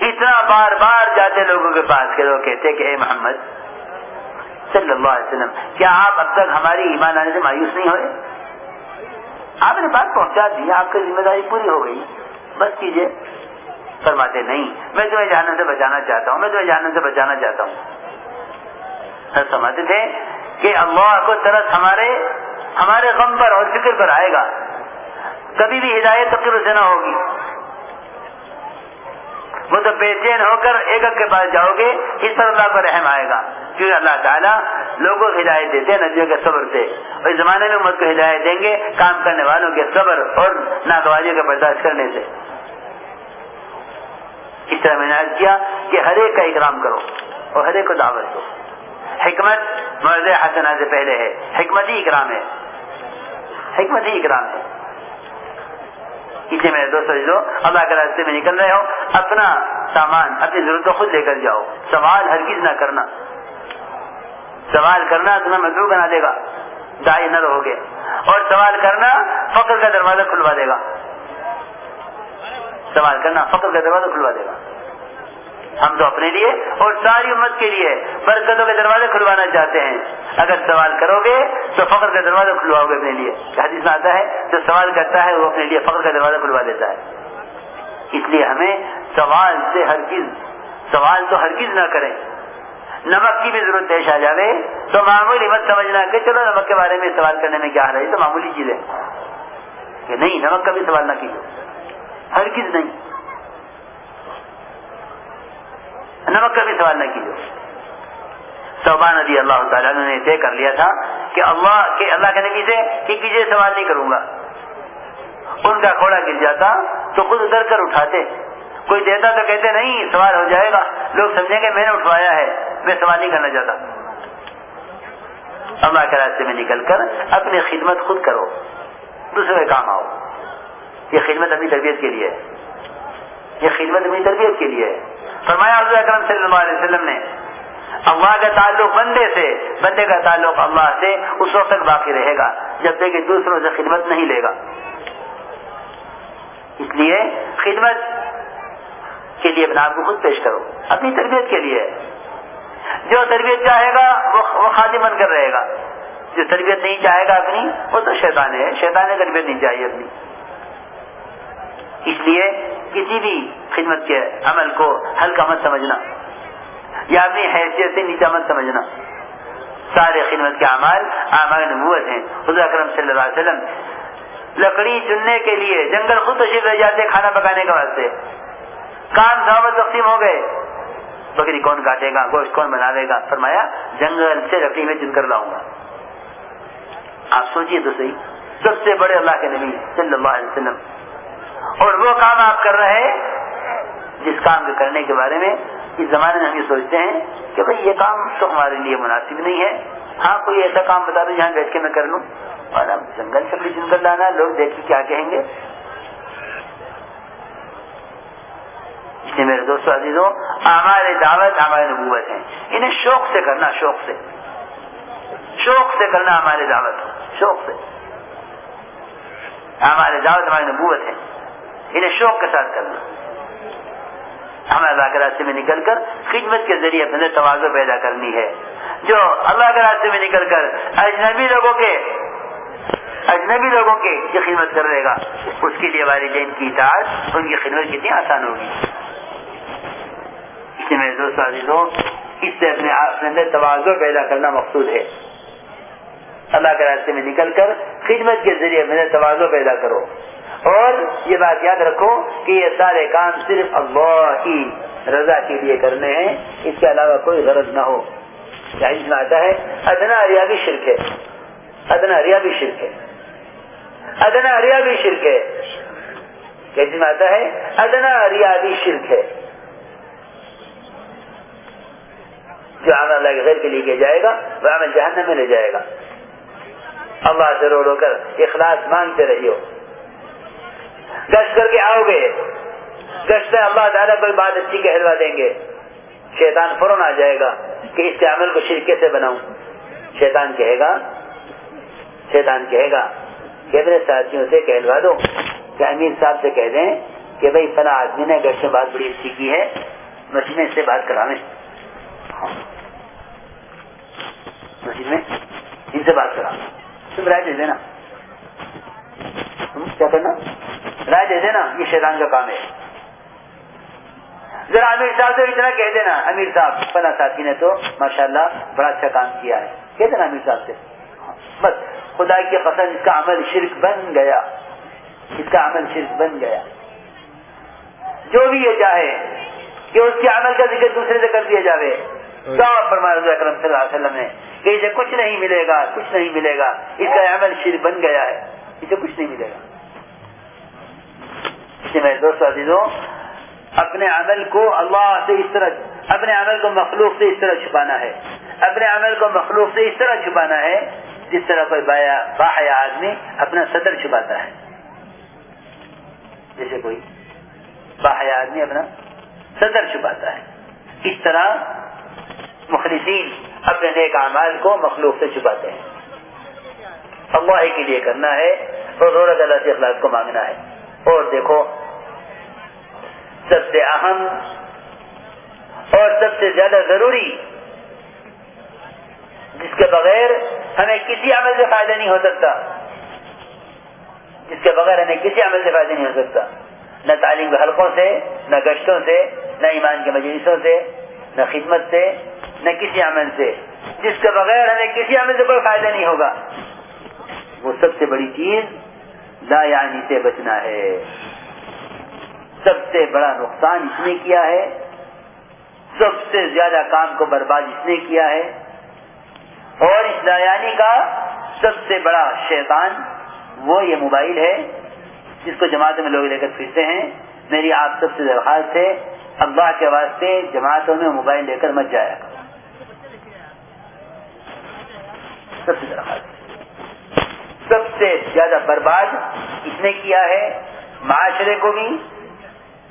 اتنا بار بار جاتے لوگوں کے پاس کے لوگ کہتے کہ اے محمد صلی اللہ علیہ وسلم، کیا آپ اب تک ہماری ایمان آنے سے مایوس نہیں ہوئے؟ آپ نے بات پہنچا دی، آپ کی ذمہ داری پوری ہو گئی۔ بس کیجیے فرماتے، نہیں، میں تمہیں جاننے سے بچانا چاہتا ہوں، میں تمہیں جاننے سے بچانا چاہتا ہوں۔ سمجھتے تھے کہ اللہ کو طرف ہمارے ہمارے غم پر اور فکر پر آئے گا۔ کبھی بھی ہدایت فکر سے نہ ہوگی۔ وہ تو بے چین ہو کر ایک کے پاس جاؤ گے، اس پر اللہ کو رحم آئے گا۔ کیونکہ اللہ تعالیٰ لوگوں کو ہدایت دیتے ہیں ندیوں کے صبر سے۔ اور اس زمانے میں امت کو ہدایت دیں گے کام کرنے والوں کے صبر اور ناگواریوں کا برداشت کرنے سے۔ اس طرح میں نے کیا کہ ہر ایک کا اکرام کرو اور ہر ایک کو دعوت دو۔ حکمت مرض حسنا سے پہلے ہے۔ حکمت ہی اکرام ہے۔ حکمت ہی اکرام ہے۔ اسے میرے دوستوں جو اللہ کے راستے میں نکل رہے ہو، اپنا سامان، اپنی ضرورت کو خود لے کر جاؤ۔ سوال ہرگز نہ کرنا۔ سوال کرنا تمہیں مزدور بنا دے گا۔ دائی نہ رہو گے اور سوال کرنا فخر کا دروازہ کھلوا دے گا۔ سوال کرنا فخر کا دروازہ کھلوا دے گا۔ ہم تو اپنے لیے اور ساری امت کے لیے برکتوں کے دروازے کھلوانا چاہتے ہیں۔ اگر سوال کرو گے تو فخر کا دروازہ کھلواؤ گے اپنے لیے۔ حدیث میں آتا ہے، جو سوال کرتا ہے وہ اپنے لیے فخر کا دروازہ کھلوا دیتا ہے۔ اس لیے ہمیں سوال سے ہر چیز سوال تو ہر چیز نہ کریں۔ نمک کی بھی ضرورت پیش آ جائے تو معمولی مت سمجھنا کہ چلو نمک کے بارے میں سوال کرنے میں کیا رہی تو معمولی چیز ہے۔ کہ نہیں، نمک کا بھی سوال نہ کیجیے۔ ہر چیز نہیں۔ نمک کا بھی سوال نہ کیجیے۔ صوبہ ندی اللہ تعالیٰ نے طے کر لیا تھا کہ اللہ کہ اللہ کے نبی سے کہ کسی سوال نہیں کروں گا۔ ان کا کھوڑا گر جاتا تو خود اتر کر اٹھاتے۔ کوئی دیتا تو کہتے نہیں، سوال ہو جائے گا۔ لوگ سمجھیں گے، میں نے اٹھوایا ہے، میں سوال نہیں کرنا چاہتا۔ اللہ کے راستے میں نکل کر اپنی خدمت خود کرو۔ دوسرے کام آؤ۔ یہ خدمت اپنی تربیت کے لیے یہ خدمت اپنی تربیت کے لیے فرمایا حضرت اکرم صلی اللہ علیہ وسلم نے، اللہ کا تعلق بندے سے، بندے کا تعلق اللہ سے اس وقت تک باقی رہے گا، جب تک کہ دوسروں سے خدمت نہیں لے گا۔ اس لیے خدمت کے لیے اپنے آپ کو خود پیش کرو، اپنی تربیت کے لیے۔ جو تربیت چاہے گا، وہ خادم بن کر رہے گا۔ جو تربیت نہیں چاہے گا اپنی، وہ تو شیطان ہے، شیطان تربیت نہیں چاہیے اپنی۔ اس لیے کسی بھی خدمت کے عمل کو ہلکا مت سمجھنا۔ یا اپنی حیثیت سے نیچا مت سمجھنا۔ سارے خدمت کے اعمال اعمال نبوت ہیں۔ حضور اکرم صلی اللہ علیہ وسلم لکڑی چننے کے لیے جنگل خود تشریف رہ جاتے کھانا پکانے کے واسطے۔ کام دعوت تقسیم ہو گئے۔ بکری کون کاٹے گا؟ گوشت کون بناوے گا؟ فرمایا، جنگل سے لکڑی میں چن کر لاؤں گا۔ آپ سوچیے تو صحیح۔ سب سے بڑے اللہ کے نبی صلی اللہ علیہ وسلم۔ اور وہ کام آپ کر رہے جس کام کے کرنے کے بارے میں اس زمانے میں ہم یہ سوچتے ہیں کہ بھائی یہ کام تو ہمارے لیے مناسب نہیں ہے۔ ہاں کوئی ایسا کام بتا دو جہاں بیٹھ کے میں کر لوں۔ اور اب جنگل سے بھی چن کر لانا، لوگ دیکھ کے کیا کہیں گے؟ اس لیے میرے دوستوں عزیزوں ہمارے دعوت ہمارے نبوت ہیں۔ انہیں شوق سے کرنا، شوق سے۔ شوق سے کرنا ہمارے دعوت، شوق سے۔ ہمارے دعوت ہماری نبوت ہے انہیں شوق کے ساتھ کرنا۔ ہمیں اللہ کے راستے میں نکل کر خدمت کے ذریعے اپنے توازو پیدا کرنی ہے۔ جو اللہ کے راستے میں نکل کر اجنبی لوگوں کے اجنبی لوگوں کی جو خدمت کر رہے گا، اس کے لیے والدین کی اطاعت، ان کی خدمت کتنی آسان ہوگی۔ اس لیے میرے دوست عزیزوں اس سے اپنے اپنے اندر توازو پیدا کرنا مقصود ہے۔ اللہ کے راستے میں نکل کر خدمت کے ذریعے میرے توازو پیدا کرو۔ اور یہ بات یاد رکھو کہ یہ سارے کام صرف اللہ کی رضا کے لیے کرنے ہیں، اس کے علاوہ کوئی غرض نہ ہو۔ میں آتا ہے، ادنا ریا بھی شرک ہے۔ ادنا ریا بھی شرک ہے۔ ادنا ریا بھی شرک ہے۔ میں آتا ہے، ادنا ریا بھی شرک ہے۔ جو عمل اللہ کے غیر کے لیے کیا جائے گا، وہ عمل جہنم میں لے جائے گا۔ اللہ سے رو رو کر اخلاص مانگتے رہیو۔ گشت کر کے آؤ گے۔ گشت میں اللہ تعالیٰ کوئی بات اچھی کہلوا دیں گے۔ شیطان فوراً آ جائے گا کہ اس کے عمل کو شرکے سے بناؤں۔ شیطان کہے گا، شیطان کہے گا کہ میرے ساتھیوں سے کہلوا دو۔ کہ امیر صاحب سے کہہ دیں کہ بھائی، فلاں آدمی نے گشت میں بات بڑی اچھی کی ہے، مسجد میں اس سے بات کرا کراویں مسجد میں ان سے بات کرا تم رائے دے دینا۔ تم کیا کرنا؟ رائے دے دینا، یہ شیطان کا کام ہے۔ ذرا امیر صاحب سے اتنا کہہ دینا، امیر صاحب، فلاں ساتھی نے تو ماشاء اللہ بڑا اچھا کام کیا ہے۔ کہہ دینا امیر صاحب سے۔ بس خدا کی قسم، اس کا عمل شرک بن گیا۔ اس کا عمل شرک بن گیا۔ جو بھی یہ چاہے، کہ اس کے عمل کا ذکر دوسرے سے کر دیا جائے فرمایا اکرم صلی اللہ علیہ وسلم نے کہ اسے کچھ نہیں ملے گا، کچھ نہیں ملے گا۔ اس کا عمل شرک بن گیا ہے، اسے کچھ نہیں ملے گا۔ اس لیے میرے دوست عزیزوں، اپنے عمل کو اللہ سے اس طرح، اپنے عمل کو مخلوق سے اس طرح چھپانا ہے۔ اپنے عمل کو مخلوق سے اس طرح چھپانا ہے جس طرح کوئی باحیا آدمی اپنا صدر چھپاتا ہے۔ جیسے کوئی باحیا آدمی اپنا صدر چھپاتا ہے۔ اس طرح مخلصین اپنے نیک اعمال کو مخلوق سے چھپاتے ہیں۔ اللہ کے لیے کرنا ہے اور رورت اللہ سے اخلاق کو مانگنا ہے۔ اور دیکھو، سب سے اہم اور سب سے زیادہ ضروری، جس کے بغیر ہمیں کسی عمل سے فائدہ نہیں ہو سکتا۔ جس کے بغیر ہمیں کسی عمل سے فائدہ نہیں ہو سکتا۔ نہ تعلیم کے حلقوں سے، نہ گشتوں سے، نہ ایمان کے مجلسوں سے، نہ خدمت سے، نہ کسی عمل سے۔ جس کے بغیر ہمیں کسی عمل سے کوئی فائدہ نہیں ہوگا۔ وہ سب سے بڑی چیز لا یعنی سے بچنا ہے۔ سب سے بڑا نقصان اس نے کیا ہے۔ سب سے زیادہ کام کو برباد اس نے کیا ہے۔ اور اس لایانی کا سب سے بڑا شیطان وہ یہ موبائل ہے۔ جس کو جماعتوں میں لوگ لے کر پھرتے ہیں۔ میری آپ سب سے درخواست ہے، اللہ کے واسطے جماعتوں میں موبائل لے کر مت جایا سب سے درخواست سے زیادہ برباد اس نے کیا ہے؟ معاشرے کو بھی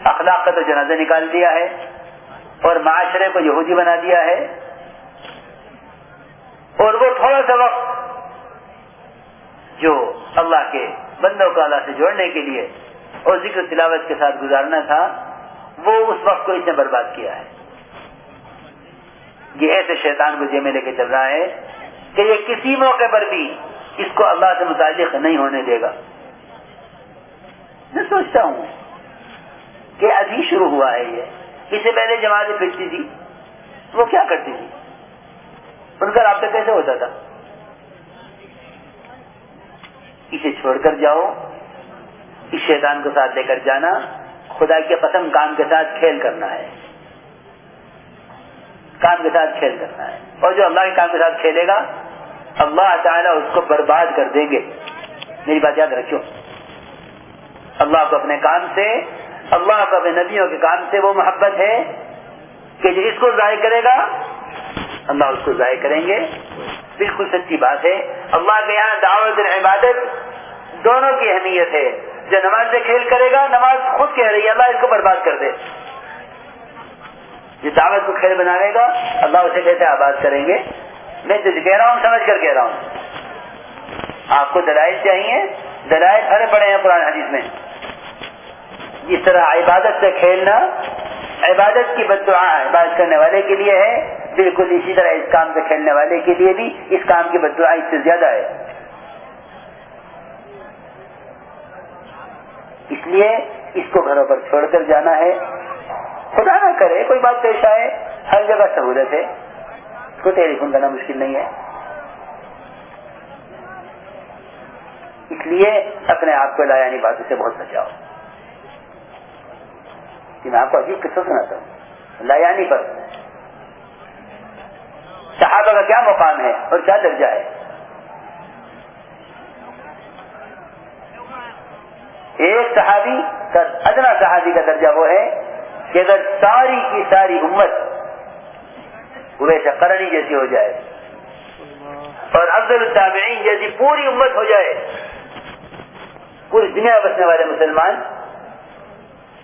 اخلاق کا تو جنازہ نکال دیا ہے اور معاشرے کو یہودی بنا دیا ہے۔ اور وہ تھوڑا سا وقت جو اللہ کے بندوں کو اللہ سے جوڑنے کے لیے اور ذکر تلاوت کے ساتھ گزارنا تھا، وہ اس وقت کو اس نے برباد کیا ہے۔ یہ ایسے شیطان کو جیمے لے کے چل رہا ہے کہ یہ کسی موقع پر بھی اس کو اللہ سے متعلق نہیں ہونے دے گا۔ میں سوچتا ہوں کہ ابھی شروع ہوا ہے یہ۔ اس سے پہلے جماعتیں پھرتی تھی، وہ کیا کرتی تھی؟ ان کا رابطہ کیسے ہوتا تھا؟ اسے چھوڑ کر جاؤ، اس شیطان کو ساتھ لے کر جانا، خدا کے پسند کام کے ساتھ کھیل کرنا ہے۔ کام کے ساتھ کھیل کرنا ہے۔ اور جو اللہ کے کام کے ساتھ کھیلے گا اللہ تعالیٰ اس کو برباد کر دیں گے۔ میری بات یاد رکھو اللہ کو اپنے کام سے، اللہ کو اپنے نبیوں کے کام سے وہ محبت ہے کہ جو اس کو ضائع کرے گا، اللہ اس کو ضائع کریں گے۔ بالکل سچی بات ہے۔ اللہ کے یہاں دعوت عبادت دونوں کی اہمیت ہے۔ جو نماز سے کھیل کرے گا، نماز خود کہہ رہی ہے، اللہ اس کو برباد کر دے۔ جو دعوت کو کھیل بناوے گا، اللہ اسے کیسے آباد کریں گے۔ میں تو کہہ رہا ہوں، سمجھ کر کہہ رہا ہوں۔ آپ کو دلائل چاہیے؟ دلائل بھرے پڑے ہیں قرآن حدیث میں۔ جس طرح عبادت سے کھیلنا، عبادت کی بدعا عبادت کرنے والے کے لیے ہے، بالکل اسی طرح اس کام سے کھیلنے والے کے لیے بھی اس کام کی بدعا اس سے زیادہ ہے۔ اس لیے اس کو گھروں پر چھوڑ کر جانا ہے۔ خدا نہ کرے، کوئی بات پیش آئے، ہر جگہ سہولت ہے۔ کو ٹیلی فون کرنا مشکل نہیں ہے۔ اس لیے اپنے آپ کو لایانی باتوں سے بہت بچاؤ۔ کہ میں آپ کو عجیب قصہ سناتا ہوں۔ لایانی پر۔ صحابہ کا کیا مقام ہے اور کیا درجہ ہے؟ ایک صحابی کا، ادنا صحابی کا درجہ وہ ہے کہ اگر ساری کی ساری امت پورے کرنی جیسی ہو جائے۔ اور افضل التابعین جیسی پوری امت ہو جائے۔ پوری دنیا بسنے والے مسلمان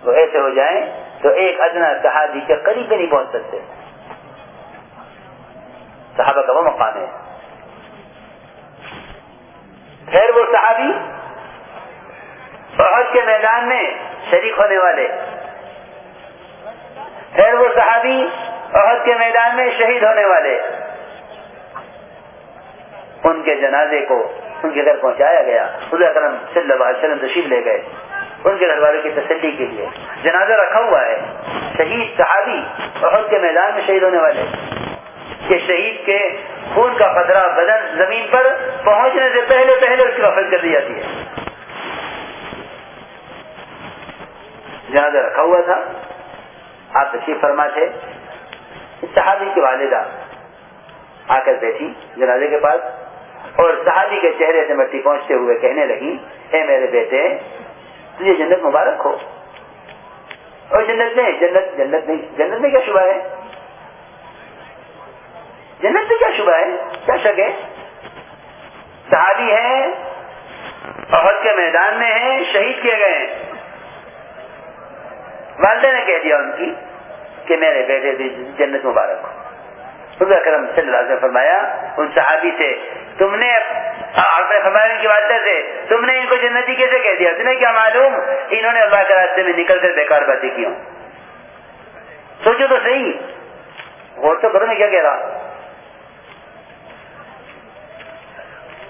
وہ ایسے ہو جائیں تو ایک ادنا صحابی کے قریب بھی نہیں پہنچ سکتے۔ صحابہ کا وہ مقام ہے۔ پھر وہ صحابی بہت کے میدان میں شریک ہونے والے۔ پھر وہ صحابی عہد کے میدان میں شہید ہونے والے ان کے جنازے کو ان کے گھر پہنچایا گیا۔ خدا کرم صلی اللہ علیہ وسلم تشریف لے گئے۔ ان کے گھر والوں کی تسلی کے لیے۔ جنازہ رکھا ہوا ہے۔ شہید صحابی عہد کے میدان میں شہید ہونے والے۔ کہ شہید کے خون کا خطرہ بدن زمین پر پہنچنے سے پہلے پہلے اس کی وفت کر دی جاتی ہے۔ جنازہ رکھا ہوا تھا۔ آپ تشریف فرما تھے صحابی کی والدہ آ کر بیٹھی جنازے کے پاس اور صحابی کے چہرے سے مٹی پہنچتے ہوئے کہنے لگی، اے میرے بیٹے، تجھے جنت مبارک ہو. اور جنت میں، جنت جنت میں جنت میں کیا شبہ ہے؟ جنت میں کیا شبہ ہے؟ کیا شک ہے؟ صحابی ہیں، عہد کے میدان میں ہیں، شہید کیے گئے ہیں۔ والدہ نے کہہ دیا ان کی کہ میرے بیٹے بھی جنت مبارک ہو۔ خدا کرم صلی اللہ علیہ فرمایا، ان صحابی سے، تم نے اپنے فرمانے کی والدہ سے، تم نے ان کو جنتی کیسے کہہ دیا؟ تمہیں کیا معلوم؟ انہوں نے اللہ کے راستے میں نکل کر بیکار باتیں کی ہوں۔ سوچو تو صحیح۔ غور تو کرو میں کیا کہہ رہا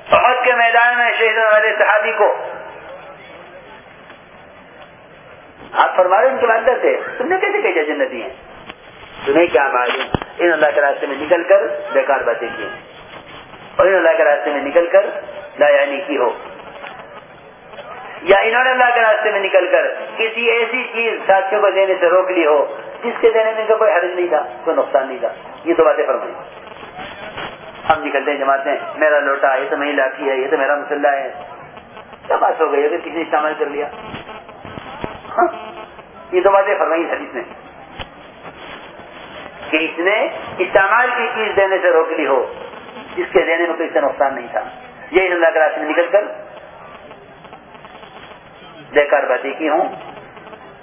بہت کے میدان میں شہید والے صحابی کو آپ فرما رہے ان کے والدہ سے، تم نے کیسے کہا جنتی ہیں؟ تمہیں کیا معلوم؟ ان اللہ کے راستے میں نکل کر بیکار باتیں کی اور ان اللہ کے راستے میں نکل کر لا یعنی کی ہو۔ یا انہوں نے اللہ کے راستے میں نکل کر کسی ایسی چیز ساتھیوں کو دینے سے روک لی ہو، جس کے دینے میں کوئی حرج نہیں تھا، کوئی نقصان نہیں تھا۔ یہ تو باتیں فرمائی۔ ہم نکلتے ہیں جماعتیں میرا لوٹا، یہ تو میری لاٹھی ہے، یہ تو میرا مسلح ہے۔ کیا بات ہو گئی؟ اگر کسی نے استعمال کر لیا۔ یہ تو باتیں فرمائی حدیث نے کہ اس نے استعمال کی چیز دینے سے روک لی ہو، جس کے دینے میں کوئی سے نقصان نہیں تھا۔ یہ اللہ کے راستے میں نکل کر بیکار باتیں کی ہوں،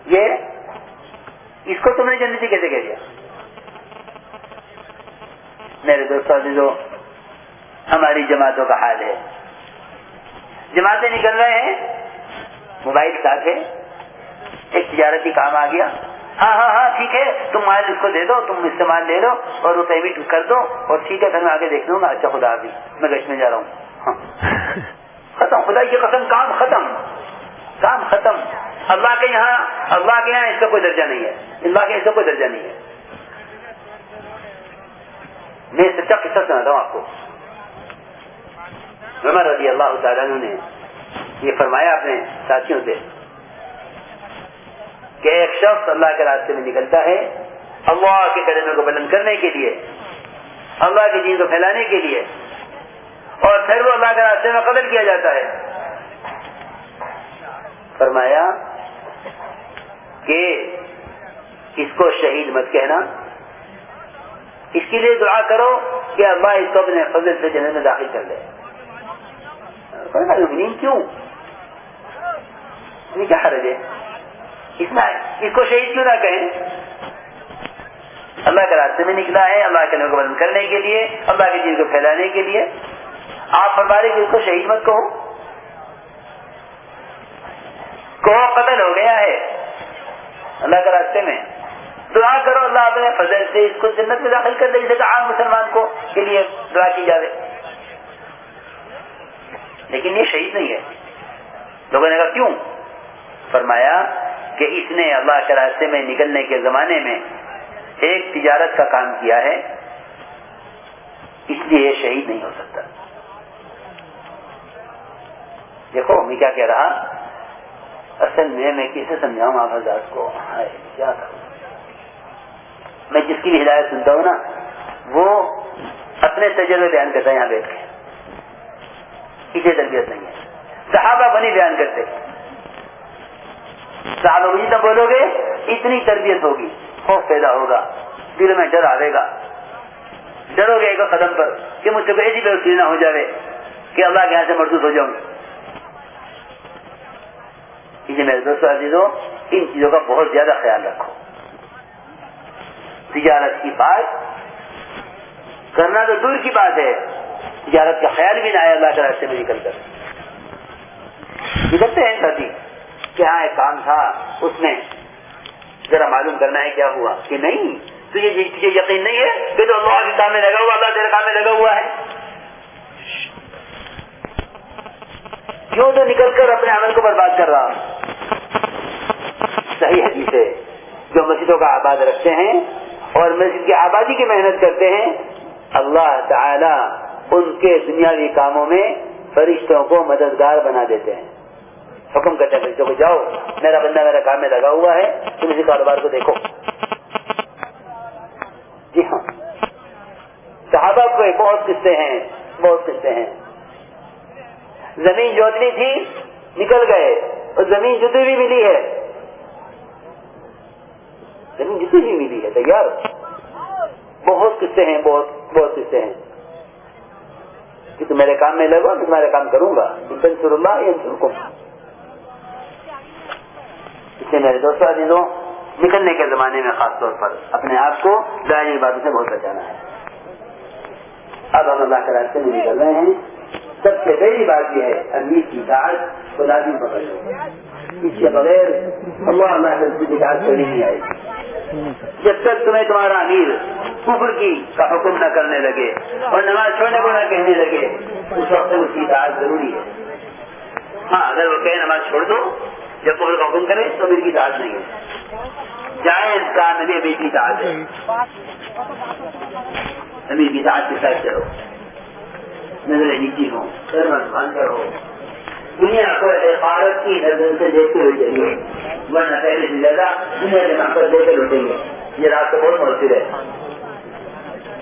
یہ اس کو تم نے جنتی کیسے کہہ دیا؟ میرے دوستوں جو ہماری جماعتوں کا حال ہے۔ جماعتیں نکل رہے ہیں، موبائل ساتھ ہے ایک تجارتی کام آ گیا۔ ہاں ہاں ہاں ٹھیک ہے تم مال اس کو دے دو تم استعمال لے لو اور وہ پیمنٹ کر دو اور ٹھیک ہے پھر میں آگے دیکھ لوں گا۔ اچھا خدا بھی میں گش میں جا رہا ہوں۔ ہاں۔ ختم خدا کی قسم کام ختم۔ کام ختم۔ اللہ کے یہاں اللہ کے یہاں اس کا کوئی درجہ نہیں ہے۔ اللہ کے اس کا کوئی درجہ نہیں ہے۔ میں سچا قصہ سناتا ہوں آپ کو۔ عمر رضی اللہ تعالیٰ نے یہ فرمایا اپنے ساتھیوں سے۔ کہ ایک شخص اللہ کے راستے میں نکلتا ہے اللہ کے قدمے کو بلند کرنے کے لیے، اللہ کی چیز کو پھیلانے کے لیے، اور پھر وہ اللہ کے راستے میں قدر کیا جاتا ہے۔ فرمایا کہ اس کو شہید مت کہنا۔ اس کے لیے دعا کرو کہ اللہ اس کو اپنے فضل سے جنت میں داخل کر دے۔ کیوں؟ کیا حرج ہے؟ اس اس کو شہید کیوں نہ کہیں اللہ کے راستے میں نکلا ہے، اللہ کے نظر بند کرنے کے لیے، اللہ کی چیز کو پھیلانے کے لیے۔ آپ فرما رہے کہ اس کو شہید مت کہو۔ کہو، قتل ہو گیا ہے۔ اللہ کے راستے میں۔ دعا کرو، اللہ اپنے فضل سے اس کو جنت میں داخل کر دے، جیسے کہ عام مسلمان کو کے لیے دعا کی جائے لیکن یہ شہید نہیں ہے۔ لوگوں نے کہا، کیوں؟ فرمایا کہ اس نے اللہ کے راستے میں نکلنے کے زمانے میں ایک تجارت کا کام کیا ہے، اس لیے شہید نہیں ہو سکتا۔ دیکھو میں کیا کہہ رہا، اصل میں میں کسے سمجھاؤں آپ حضرات کو؟ کیا میں جس کی بھی ہدایت سنتا ہوں نا، وہ اپنے تجربے بیان کرتا ہے یہاں بیٹھ کے۔ اسے تربیت نہیں ہے۔ صحابہ بنی بیان کرتے۔ صحابہ جتنا بولو گے، اتنی تربیت ہوگی، خوف پیدا ہوگا، دل میں ڈر آئے گا۔ ڈرو گے ایک قدم پر کہ مجھ سے کوئی ایسی بے نہ ہو جائے کہ اللہ کے یہاں سے مردود ہو جاؤں۔ اسے میرے دوستوں عزیزوں ان چیزوں کا بہت زیادہ خیال رکھو۔ تجارت کی بات کرنا تو دور کی بات ہے، تجارت کا خیال بھی نہ آئے اللہ کے راستے میں نکل کر۔ نکلتے ہیں ساتھی۔ کہ ہاں ایک کام تھا اس میں؟ ذرا معلوم کرنا ہے کیا ہوا؟ کہ نہیں تجھے یقین نہیں ہے کہ تو اللہ کے کام میں لگا ہوا اللہ تیرے کام میں لگا ہوا ہے۔ کیوں تو نکل کر اپنے عمل کو برباد کر رہا؟ صحیح حدیث ہے۔ جو مسجدوں کا آباد رکھتے ہیں اور مسجد کی آبادی کی محنت کرتے ہیں، اللہ تعالی ان کے دنیاوی کاموں میں فرشتوں کو مددگار بنا دیتے ہیں۔ حکم کرتے ہیں فرشتوں کو جاؤ، میرا بندہ میرا کام میں لگا ہوا ہے، تم اسی کاروبار کو دیکھو۔ جی ہاں۔ صحابہ کو بہت قصے ہیں، بہت قصے ہیں۔ زمین جوتنی تھی، نکل گئے۔ اور زمین جتنی بھی ملی ہے۔ زمین جتنی بھی ملی ہے، تیار۔ بہت قصے ہیں، بہت بہت قصے ہیں۔ کہ تم میرے کام میں لگو تو تمہارا کام کروں گا۔ اللہ یہ میرے دوستوں عزیزوں نکلنے کے زمانے میں خاص طور پر اپنے آپ کو دائیں باتوں سے بہت بچانا ہے۔ اب ہم اللہ کے راستے میں نکل رہے ہیں۔ سب سے پہلی بات یہ ہے امیر کی داعت کو لازم پکڑ لو۔ اس کے بغیر اللہ اللہ کی داعت کبھی نہیں آئے جب تک تمہیں تمہارا امیر کفر کی کا حکم نہ کرنے لگے اور نماز چھوڑنے کو نہ کہنے لگے، اس وقت اس کی داعت ضروری ہے۔ ہاں اگر وہ کہے نماز چھوڑ دو جب کفر کا حکم کرے تو امیر کی داعت نہیں ہے۔ جائز کا نبی امیر کی داعت ہے۔ امیر کی داعت کے ساتھ چلو۔ نظر نیچی ہوں۔ بند کرو دنیا کو عبارت کی نظر سے دیکھتے ہوئے چلیے۔ ورنہ پہلے سے زیادہ دنیا کے نام پر دے کے لوٹیں گے۔ یہ رات کو بہت مؤثر ہے۔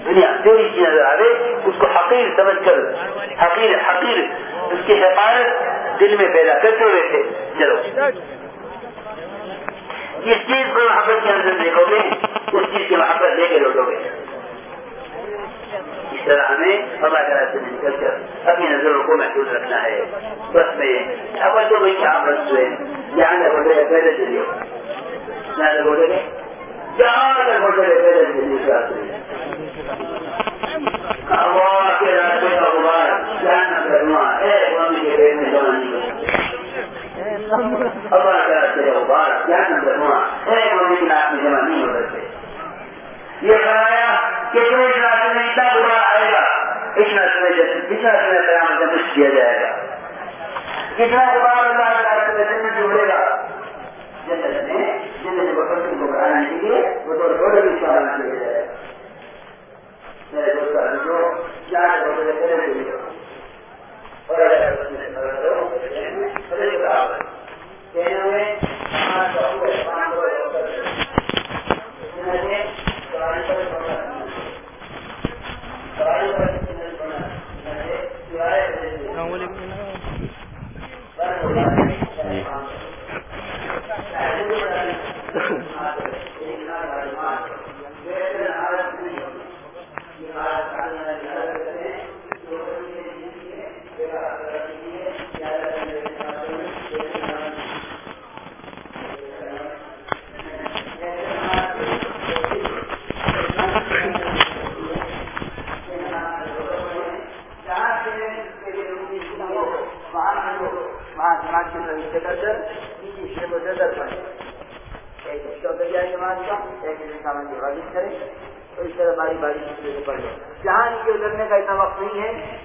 دنیا، جو چیز نظر آ رہے اس کو حقیر سمجھ کر، حقیر حقیر، اس کی حفاظت دل میں پیدا کرتے ہوئے تھے۔ چلو۔ جس چیز کو محبت کے اندر دیکھو گے، اس چیز کی محبت لے کے لوٹو گے۔ اس طرح ہمیں اللہ کے راستے میں نکل کر اپنی نظروں کو محدود رکھنا ہے۔ بس میں اگر تو بھائی کیا بس ہوئے جہاں تک بولے پہلے پہلے چلیے۔ اللہ نہ کرنا اے ممی کے اللہ کے راستے میں جمع گا جس راستے میں قیامت جڑے گا۔ جنت میں بڑھانے کے لیے وہ تو تھوڑے بھی سوال کیا جائے میرے دوست جو چار بچے کرے ہوئے اور کہنے میں السلام علیکم۔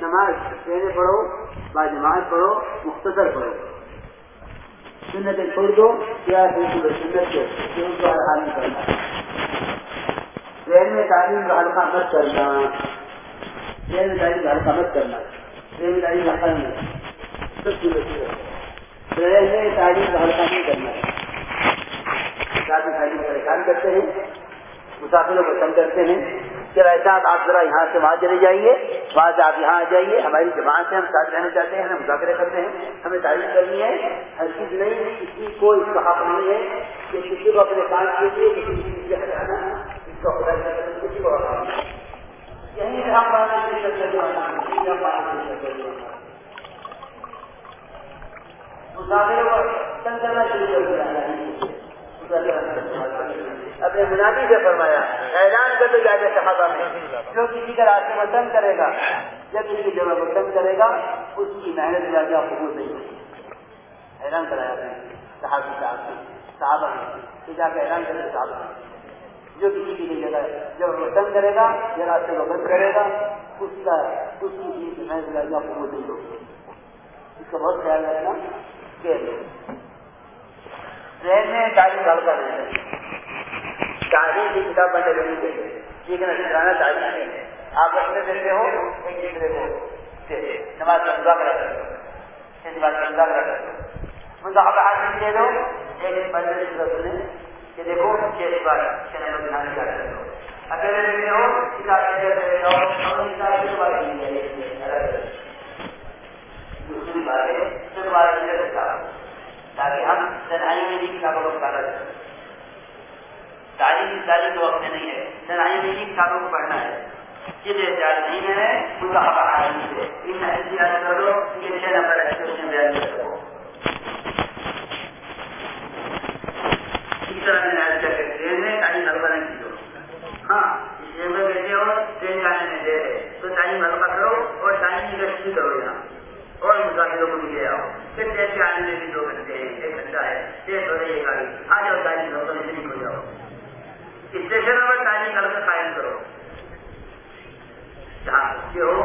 نماز پہلے پڑھو با نماز پڑھو مختصر پڑھو سنت چھوڑ دو کیا سنت کو حاصل کرنا ٹرین میں تعلیم کا ہلکا مت کرنا ٹرین میں تعلیم کا ہلکا مت کرنا ٹرین میں تعلیم کا ہلکا نہیں سب ٹرین میں تعلیم کا ہلکا نہیں کرنا۔ ہے تعلیم پریشان کرتے ہیں۔ مسافروں کو کم کرتے ہیں۔ کہ ایسا آپ ذرا یہاں سے وہاں چلے جائیے۔ وہاں سے آپ یہاں آ جائیے۔ ہماری جماعت سے ہم ساتھ رہنا چاہتے ہیں ہمیں مذاکرے کرتے ہیں۔ ہمیں تعریف کرنی ہے۔ ہر چیز نہیں کسی کو، اس کا حق نہیں ہے کہ کسی کو اپنے کام کے لیے کسی چیز سے ہٹانا، اس کو خدا کسی کو یہیں سے ہم مسافروں کو تنگ کرنا شروع کر دیا۔ اپنے منادی سے فرمایا، اعلان کر دو جاتے صحابہ میں، جو کسی کا راستے میں تنگ کرے گا، یا کسی کی جگہ کو تنگ کرے گا، اس کی محنت جا کے قبول نہیں ہوگی اعلان کرایا اپنے صحابی صاحب نے صحابہ نے کہ جا کے اعلان کرے صحابہ جو کسی کی جگہ جب وہ تنگ کرے گا، یا راستے کو بند کرے گا، اس کا، اس کی کی محنت جا کے قبول نہیں ہوگی اس کا بہت خیال رکھنا۔ کہ ٹرین میں تعلیم ڈال کر تعلیم کی کتاب پڑھنے لگی گئی لیکن اشرانا تعلیم نہیں ہے۔ آپ رکھنے دیتے ہو، ایک دوسرے کو جی، نماز کا مذاکرہ کرتے نماز کا مذاکرہ کرتے ہو۔ مذاکرہ حاصل دے دو۔ ایک پڑھنے کی ضرورت کہ دیکھو چھ بار چھ نمبر دھیان کیا کرتے ہو۔ اکیلے دیتے ہو، کتاب سے ہم کتاب کی بات نہیں ہے۔ دوسری بات ہے دوبارہ تاکہ ہم تنہائی میں بھی کتابوں کو مطالعہ کریں تعلیم اس تعلیم کے وقت میں نہیں ہے تنہائی میں ہی کتابوں کو پڑھنا ہے یہ احتیاط نہیں ہے ان کا متحبہ حدیث ہے ان حدیث یاد کر لو یہ چھ نمبر حدیث اس نے بیان کر سکو اس طرح میں نے عرض کر ٹرین میں تعلیم حلقہ نہیں کی ہاں اس ٹرین میں بیٹھے ہو ٹرین جانے میں دیر ہے تو تعلیم حلقہ کرو اور تعلیم کی گشتی کرو یہاں اور مسافروں کو بھی لے آؤ۔ پھر ٹرین کے آنے میں بھی دو گھنٹے ہیں ایک گھنٹہ ہے ٹرین ہو رہی ہے گاڑی۔ آ جاؤ تعلیم حلقہ میں شریک ہو جاؤ۔ اسٹیشن پر تعلیم حلقہ قائم کرو۔ جہاں بچے ہو،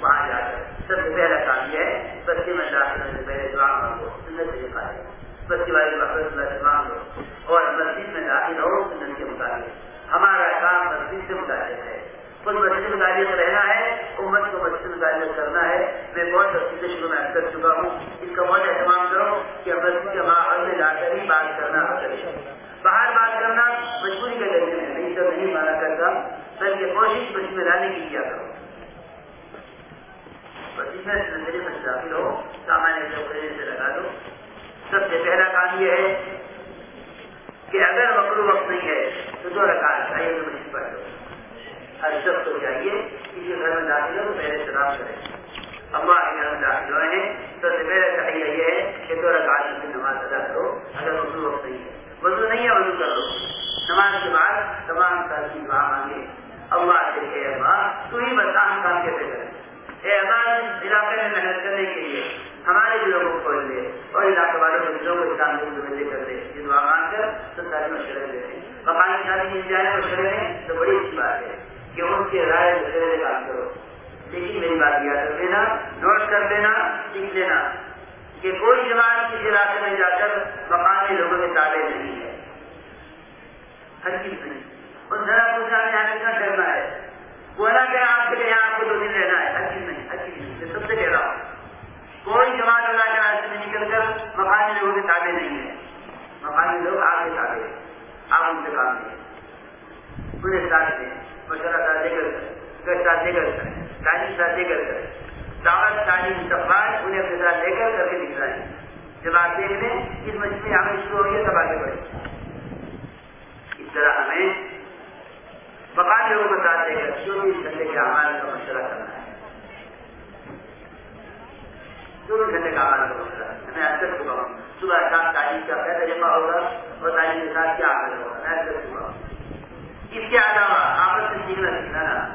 وہاں جا کر۔ سب سے پہلا کام یہ ہے بچے میں داخل ہونے سے پہلے دعا مانگو، سنت طریقہ ہے بچے والی وقت اللہ سے مانگو۔ اور مسجد میں داخل ہو، سنت کے مطابق۔ ہمارا کام مسجد سے متعلق ہے۔ خود مسجد متعلق رہنا ہے، امت کو مسجد متعلق کرنا ہے۔ میں بہت تفصیل سے شروع میں کر چکا ہوں۔ اس کا بہت اہتمام کرو کہ مسجد کے ماحول میں جا کر ہی بات کرنا حاصل باہر بات کرنا مجبوری کے ذریعے میں نہیں تو نہیں مانا کرتا۔ بلکہ کوشش مسجد میں لانے کی کیا کرو۔ مسجد میں نظری میں داخل ہو۔ سامان سے لگا دو۔ سب سے پہلا کام یہ ہے کہ اگر مکرو وقت نہیں ہے تو دو رکعت چاہیے تو مسجد پڑھ دو ہر شخص کو چاہیے کسی گھر میں داخل ہو تو پہلے سلام کرے۔ اللہ کے گھر میں داخل ہوئے ہیں۔ تو سب سے پہلے چاہیے یہ ہے کہ دو رکعت کی نماز ادا کرو، اگر مکرو وقت نہیں ہے۔ وضو نہیں ہے، وضو کر لو۔ نماز کے بعد تمام تعلیم دعا مانگے۔ اللہ سے کہ اللہ تو ہی بتا ہم کام کیسے کریں اے اللہ اس علاقے میں محنت کرنے کے لیے ہمارے دلوں کو کھول دے اور علاقے والوں کے دلوں کو اسلام کے متوجہ کر دے۔ یہ دعا مانگ کر تو سارے مشورے دیتے ہیں مکانی شادی مل جائے مشورے میں تو بڑی اچھی بات ہے۔ کہ ان کے رائے مشورے سے کام کرو۔ لیکن میری بات یاد کر لینا نوٹ کر لینا سیکھ لینا کہ کوئی جماعت کسی علاقے میں جا کر مقامی لوگوں کے تابع نہیں ہے۔ ہر چیز نہیں اور ذرا کچھ آنے آنے کا ڈرنا ہے؟ وہ نہ کہ آپ کے لیے یہاں آپ کو دو دن رہنا ہے۔ ہر چیز نہیں ہر چیز نہیں سب سے کہہ رہا ہوں، کوئی جماعت اللہ کے راستے میں نکل کر مقامی لوگوں کے تابع نہیں ہے۔ مقامی لوگ آپ کے تابع ہیں، آپ ان سے کام لیں انہیں ساتھ دیں مشورہ ساتھ دے کر ساتھ دے کر کریں تعلیم ساتھ دے کر دعوت، تعلیم، استقبال، انہیں اپنے ساتھ لے کر کر کے دکھلائیں جب آپ دیکھ لیں، اس مجھے میں ہمیں شروع ہوئی ہے، تب آگے بڑھیں۔ اس طرح ہمیں مقامی لوگوں کو ساتھ دے کر چوبیس گھنٹے کے اعمال کا مشورہ کرنا ہے۔ چوبیس گھنٹے کا اعمال کا مشورہ میں اکثر چکا ہوں صبح شام تعلیم کا کیا تجربہ ہوگا اور تعلیم کے ساتھ کیا عمل ہوگا؟ میں اکثر چکا ہوں اس کے علاوہ آپس میں سیکھنا سکھانا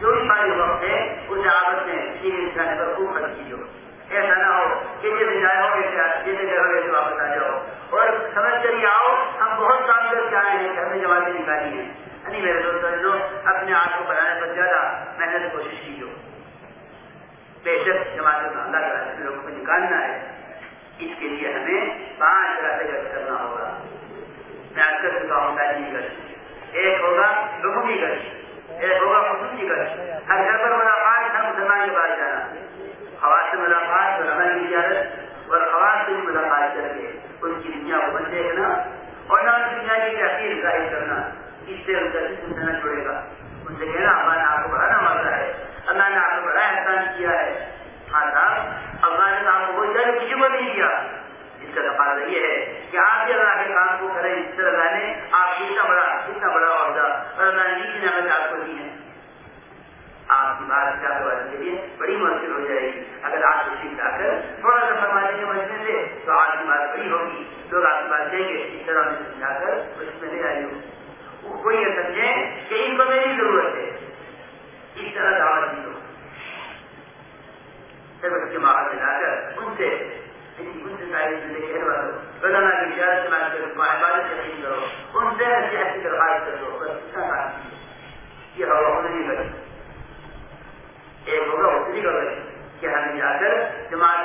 جو بھی ہماری وقت ہے اس آپس میں سیکھنے سکھانے پر خوب خرچ کیجیے۔ ایسا نہ ہو کہ جیسے جائے ہو جیسے گئے گھر ویسے واپس آ جاؤ۔ اور سمجھ کر ہی آؤ، ہم بہت کام کر کے آئے ہیں کہ ہمیں جماعتیں نکالی ہیں نہیں میرے دوست جو اپنے آپ کو بڑھانے پر زیادہ محنت کوشش کیجیے۔ بے شک جماعت میں اللہ کے راستے لوگوں کو نکالنا ہے۔ اس کے لیے ہمیں پانچ راستے گشت کرنا ہوگا۔ میں آج کر چکا ہوں تعلیمی گشت ایک ہوگا لغوی گشت، ایک ہوگا خصوصی گشت۔ ہر گھر پر ملاقات ہر مسلمان کے پاس جانا۔ خواص سے ملاقات علماء کی اجازت اور خواص سے ملاقات کر کے ان کی دنیا کو بن دیکھنا اور نہ ان دنیا کی تحقیق ظاہر کرنا۔ اس سے ان کا جسم نہ چھوڑے گا۔ ان سے کہنا، اللہ نے آپ کو بڑھانا مانگا ہے۔ اللہ نے آپ کو بڑا احسان کیا ہے۔ ہاں صاحب اللہ نے آپ کو کوئی جگہ کسی کو نہیں دیا اس کا تقاضا یہ ہے کہ آپ بھی اللہ کے کام کو کریں، اس طرح اللہ آپ کو اتنا بڑا اتنا بڑا عہدہ اور اللہ نے جتنی نعمت آپ کو دی ہے۔ آپ کی بات کیا کے لیے بڑی مشکل ہو جائے گی۔ اگر آپ تشریف لا کر تھوڑا سا فرما دیں گے مجھے سے تو آپ کی بات بڑی ہوگی۔ لوگ آپ کی بات دیں گے، اس طرح میں سمجھا کر اس میں لے آئی ہوں کوئی یہ سمجھے کہ ان کو میری ضرورت ہے۔ اس طرح دعوت دی ہو سب اس کے ماحول میں لا کر ان سے ان ساری زندگی کی کرو عبادت یقین کرو ان سے ایسی ایسی درخواست کر دو بس اتنا کام یہ ہوا خود نہیں کرے ایک ہوگا کہ ہمیں جا کر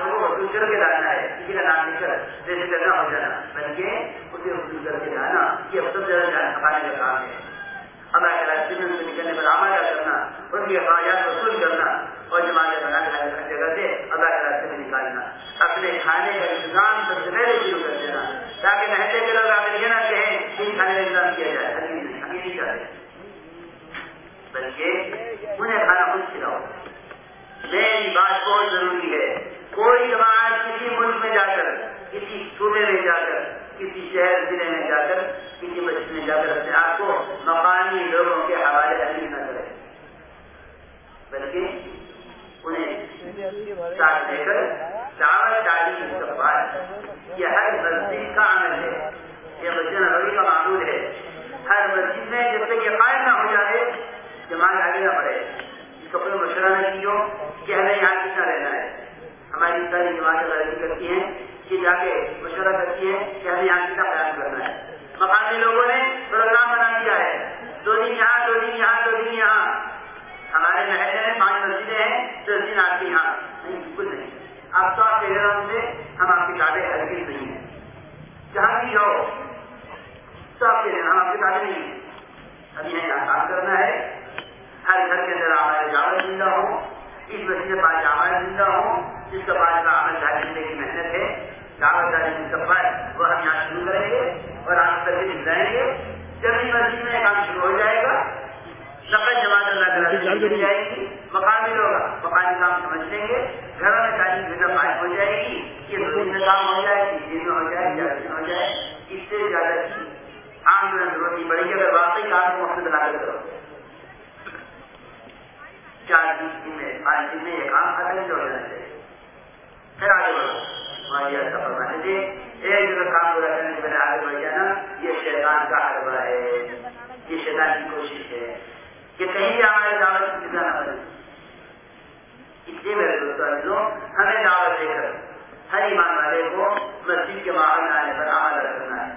کو وصول کر کے لانا ہے کسی کا نام لکھ کر جیسے کرنا ہو جانا بلکہ اسے وصول کر کے لانا یہ سب زیادہ کھانے کا کام ہے۔ اللہ کے راستے میں سے نکلنے پر آمادہ کرنا ان کی اخراجات وصول کرنا اور جماعت بنا کے ہر جگہ سے اللہ کے راستے میں نکالنا۔ اپنے کھانے کا انتظام سب سے پہلے شروع کر دینا، تاکہ محلے کے لوگ آگے یہ نہ کہیں کہ کھانے کا انتظام کیا جائے۔ ہم نہیں چاہتے بلکہ انہیں کھانا خود کھلاؤ۔ میری بات بہت ضروری ہے۔ کوئی جماعت کسی ملک میں جا کر، کسی صوبے میں جا کر، کسی شہر، ضلع میں جا کر، کسی مسجد میں جا کر اپنے آپ کو مقامی لوگوں کے حوالے حقیق نہ کرے۔ بلکہ انہیں ساتھ لے کر دعوت ڈالی استقبال یہ ہر مسجد کا عمل ہے، یہ مسجد نبوی کا معمول ہے۔ ہر مسجد میں جب تک یہ قائم نہ ہو جائے، جماعت آگے نہ بڑھے۔ اس کو کوئی مشورہ نہیں کیوں کہ ہمیں یہاں کتنا رہنا ہے۔ ہماری ساری جماعتیں غلطی کرتی ہیں کہ جا کے مشورہ کرتی ہیں کہ ہمیں یہاں کتنا قیام کرنا ہے۔ مقامی لوگوں نے پروگرام بنا دیا ہے۔ دو دن یہاں، دو دن یہاں، دو دن یہاں۔ ہمارے محلے میں پانچ مسجدیں ہیں، دس دن آپ کے یہاں۔ بالکل نہیں۔ آپ تو آپ کہہ رہے ہوں سے ہم آپ کی کتابیں ہلکی نہیں ہیں۔ جہاں بھی ہو، تو آپ کہہ رہے ہم آپ کی کتابیں نہیں ہیں۔ ابھی یہاں کام کرنا ہے۔ ہر گھر کے اندر ہمارے جاور زندہ ہوں۔ اس مسجد کے پاس جامع زندہ ہوں جس کا پاس کا عمل ڈالنے کی محنت ہے۔ دعوت ڈالنے کی سفر وہ ہم یہاں شروع کریں گے اور آپ تک بھی جائیں گے۔ جب اس مسجد میں کام شروع ہو جائے گا نقد جماعت اللہ تعالیٰ مل جائے گی، مقامی لوگ مقامی کام سمجھ لیں گے، گھروں میں تعلیم فکر قائم ہو جائے گی، یہ دو دن میں کام ہو جائے تیس دن میں ہو جائے چار دن ہو جائے اس سے زیادہ کی عام ضرورت نہیں پڑے گی اگر واقعی کام کو مقصد لا کر کرو۔ چار دن میں پانچ دن میں یہ کام ختم ہو جانا چاہیے پھر آگے بڑھو ہماری سفر بنے تھے ایک جگہ کام پورا کرنے سے پہلے آگے بڑھ جانا یہ شیطان کا حربہ ہے یہ شیطان کی کوشش ہے کہ کہیں بھی ہمارے دعوت کی فضا نہ بنے اس لیے میرے دوستوں، ہمیں دعوت دے کر ہر ایمان والے کو مسجد کے ماحول میں آنے پر عمل کرنا ہے۔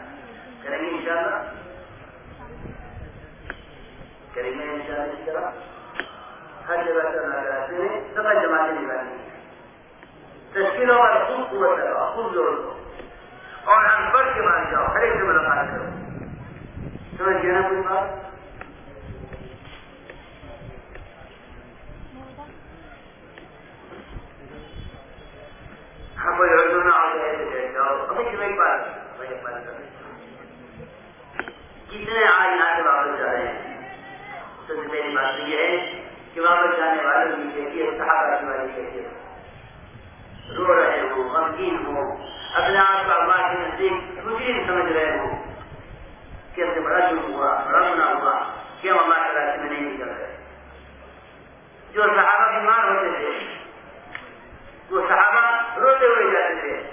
کریں گے انشاءاللہ۔ کریں گے انشاءاللہ۔ اس طرح ہر جگہ کرنا کراتے ہیں سب جماعتیں نکالنی نکالیں تشکیلوں پر خوب قوت لگاؤ، خوب زور دو اور ہم بڑھ کے مان جاؤ، ہر ایک سے ملاقات کرو۔ سمجھ گیا نا کوئی بات؟ ہم کوئی اردو نہ ہو گئے جاؤ۔ ابھی تمہیں ایک کتنے آج یہاں سے واپس جا رہے ہیں؟ سب سے پہلی بات یہ ہے کہ واپس جانے والوں کی کیفیت صحابہ کی والی کیفیت رو رہے ہوں غمگین ہوں اپنے آپ کو اللہ کے نزدیک مجھے سمجھ رہے ہوں کہ ہم سے بڑا شروع ہوا بڑا گنا ہوا کہ ہم اللہ کے راستے میں نہیں نکل رہے؟ جو صحابہ بیمار ہوتے تھے، وہ صحابہ روتے ہوئے جاتے تھے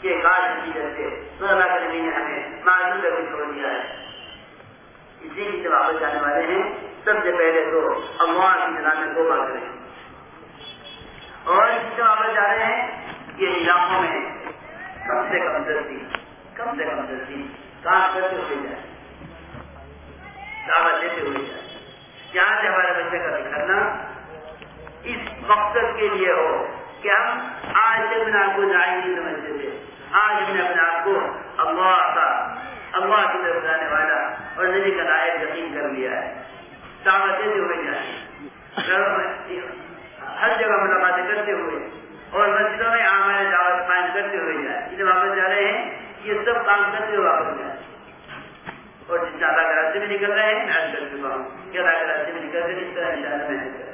کہ کاش کی جیسے تو اللہ کے نبی نے ہمیں معذور کر کے چھوڑ دیا ہے۔ اسی سے واپس جانے والے ہیں سب سے پہلے تو اللہ کی جناب میں توبہ کریں۔ اور اس سے واپس جا رہے ہیں یہ علاقوں میں کم سے کم دستی، کم سے کم دستی کام کرتے ہوئے جائے۔ دعوت دیتے ہوئے جائے۔ جہاں سے ہمارے بچے کا دکھانا اس مقصد کے لیے ہو کہ ہم آج سے اپنے آپ کو ظاہر نہیں سمجھتے تھے۔ آج ہم نے اپنے آپ کو اللہ کا، اللہ کی طرف جانے والا اور نبی کا لائق یقین کر لیا ہے۔ دعوت دیتے ہوئے جائیں ہر جگہ ملاقاتیں کرتے ہوئے اور مسجدوں میں ہمارے دعوت قائم کرتے ہوئے جائیں جسے واپس جا رہے ہیں، یہ سب کام کرتے ہوئے واپس جائیں اور جس اللہ کے راستے میں نکل رہے ہیں، میں کر چکا ہوں کہ اللہ کے راستے میں نکل رہے اس طرح ان شاء اللہ محنت کریں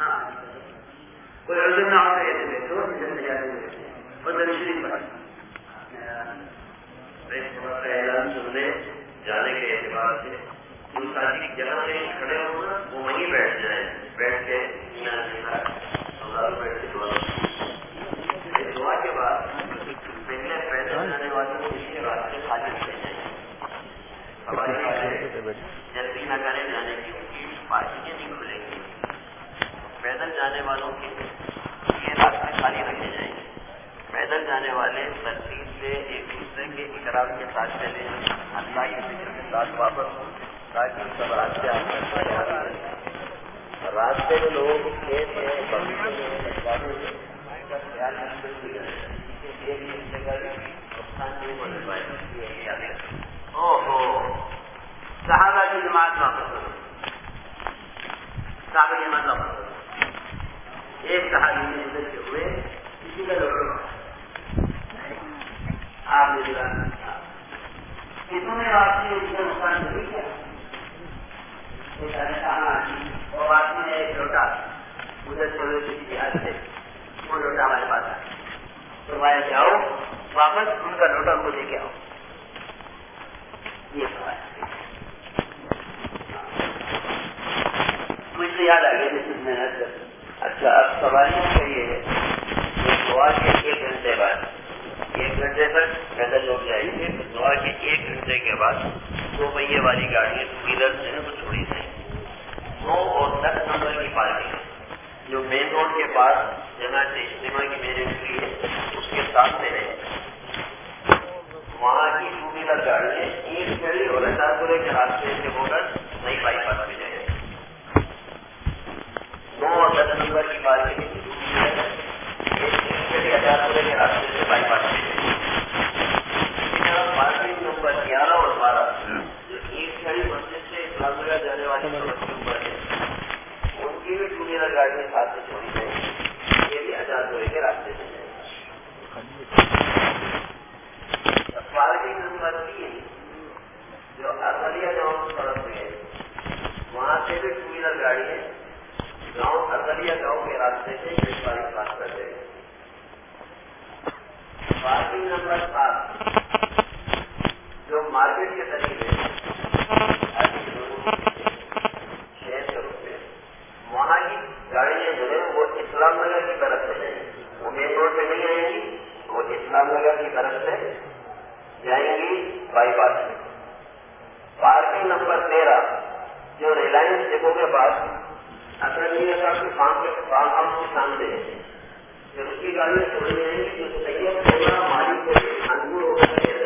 ہاں۔ کوئی عذر نہ ہو ہوتا ایسے بیٹھو جیسے جاتے ہوئے اور درشری اعلان سن لے جانے کے اعتبار سے جگہ سے کھڑے ہو نا، وہ وہیں بیٹھ جائیں۔ بیٹھ کے دعا کے بعد پہلے پیدل جانے والوں کو اس کے راستے خالی رکھے جائیں۔ ہماری جلدی نہ کریں جانے کی ان کی پارٹی نہیں کھلیں گی۔ پیدل جانے والوں کے یہ راستے خالی رکھے جائیں۔ گے پیدل جانے والے ترتیب سے ایک دوسرے کے اقرار کے ساتھ چلے اللہ کے فکر کے ساتھ واپس ہوں۔ تاکہ سب راستے راستے میں لوگ کھیت بغیچے میں خیال نقصان نہیں ہونے پائے او ہو صحابہ کی جماعت واپس صحابہ کی جماعت واپس ایک صحابی نے ادھر کے ہوئے کسی کا لوگ آپ نے کتوں نے آپ نے نقصان نہیں ایک لوٹا ادھر سے سے وہ لوٹا ہمارے پاس آیا تو میں جاؤ واپس ان کا لوٹا کو لے کے آؤ یہ سوال یاد آ گیا جس محنت اچھا اب سواریوں کا یہ ہے کہ کے ایک گھنٹے بعد ایک گھنٹے تک پیدل لوگ جائیں گے دعا کے ایک گھنٹے کے بعد دو پہیے والی گاڑیاں ٹو ویلر جو ہے، وہ چھوڑی جائیں نو اور دس نمبر کی پارکنگ جو مین روڈ کے پاس جہاں اجتماع کی میری انٹری ہے، اس کے سامنے ہے۔ وہاں کی ٹو ویلر گاڑی ایک کھڑی اور اشارپورے کے راستے سے ہو کر نئی بائی پاس میں جائے نو اور دس نمبر کی پارکنگ ٹو ویلر گاڑی سے بھی کے راستے سے پارکنگ نمبر تین جو گاؤں سڑک ہے وہاں سے بھی ٹو ویلر گاڑی گاؤں اربلیا گاؤں کے راستے سے پاس کر دے پارکنگ نمبر سات جو مارکیٹ کے قریب ہے شہر کے روپ میں. وہاں کی گاڑیاں جو ہے وہ اسلام نگر کی طرف سے جائیں گی وہ مین روڈ پہ نہیں آئیں گی، وہ اسلام نگر کی طرف سے جائیں گی بائی پاس میں. پارکنگ نمبر تیرہ، جو ریلائنس ڈپو کے پاس اکرمی صاحب کے کے فارم ہاؤس کے سامنے ہے جب اس کی گاڑی چھوڑنی ہے کہ اس کو تیار کرنا ہماری کوشش انگور ہو سکتی ہے۔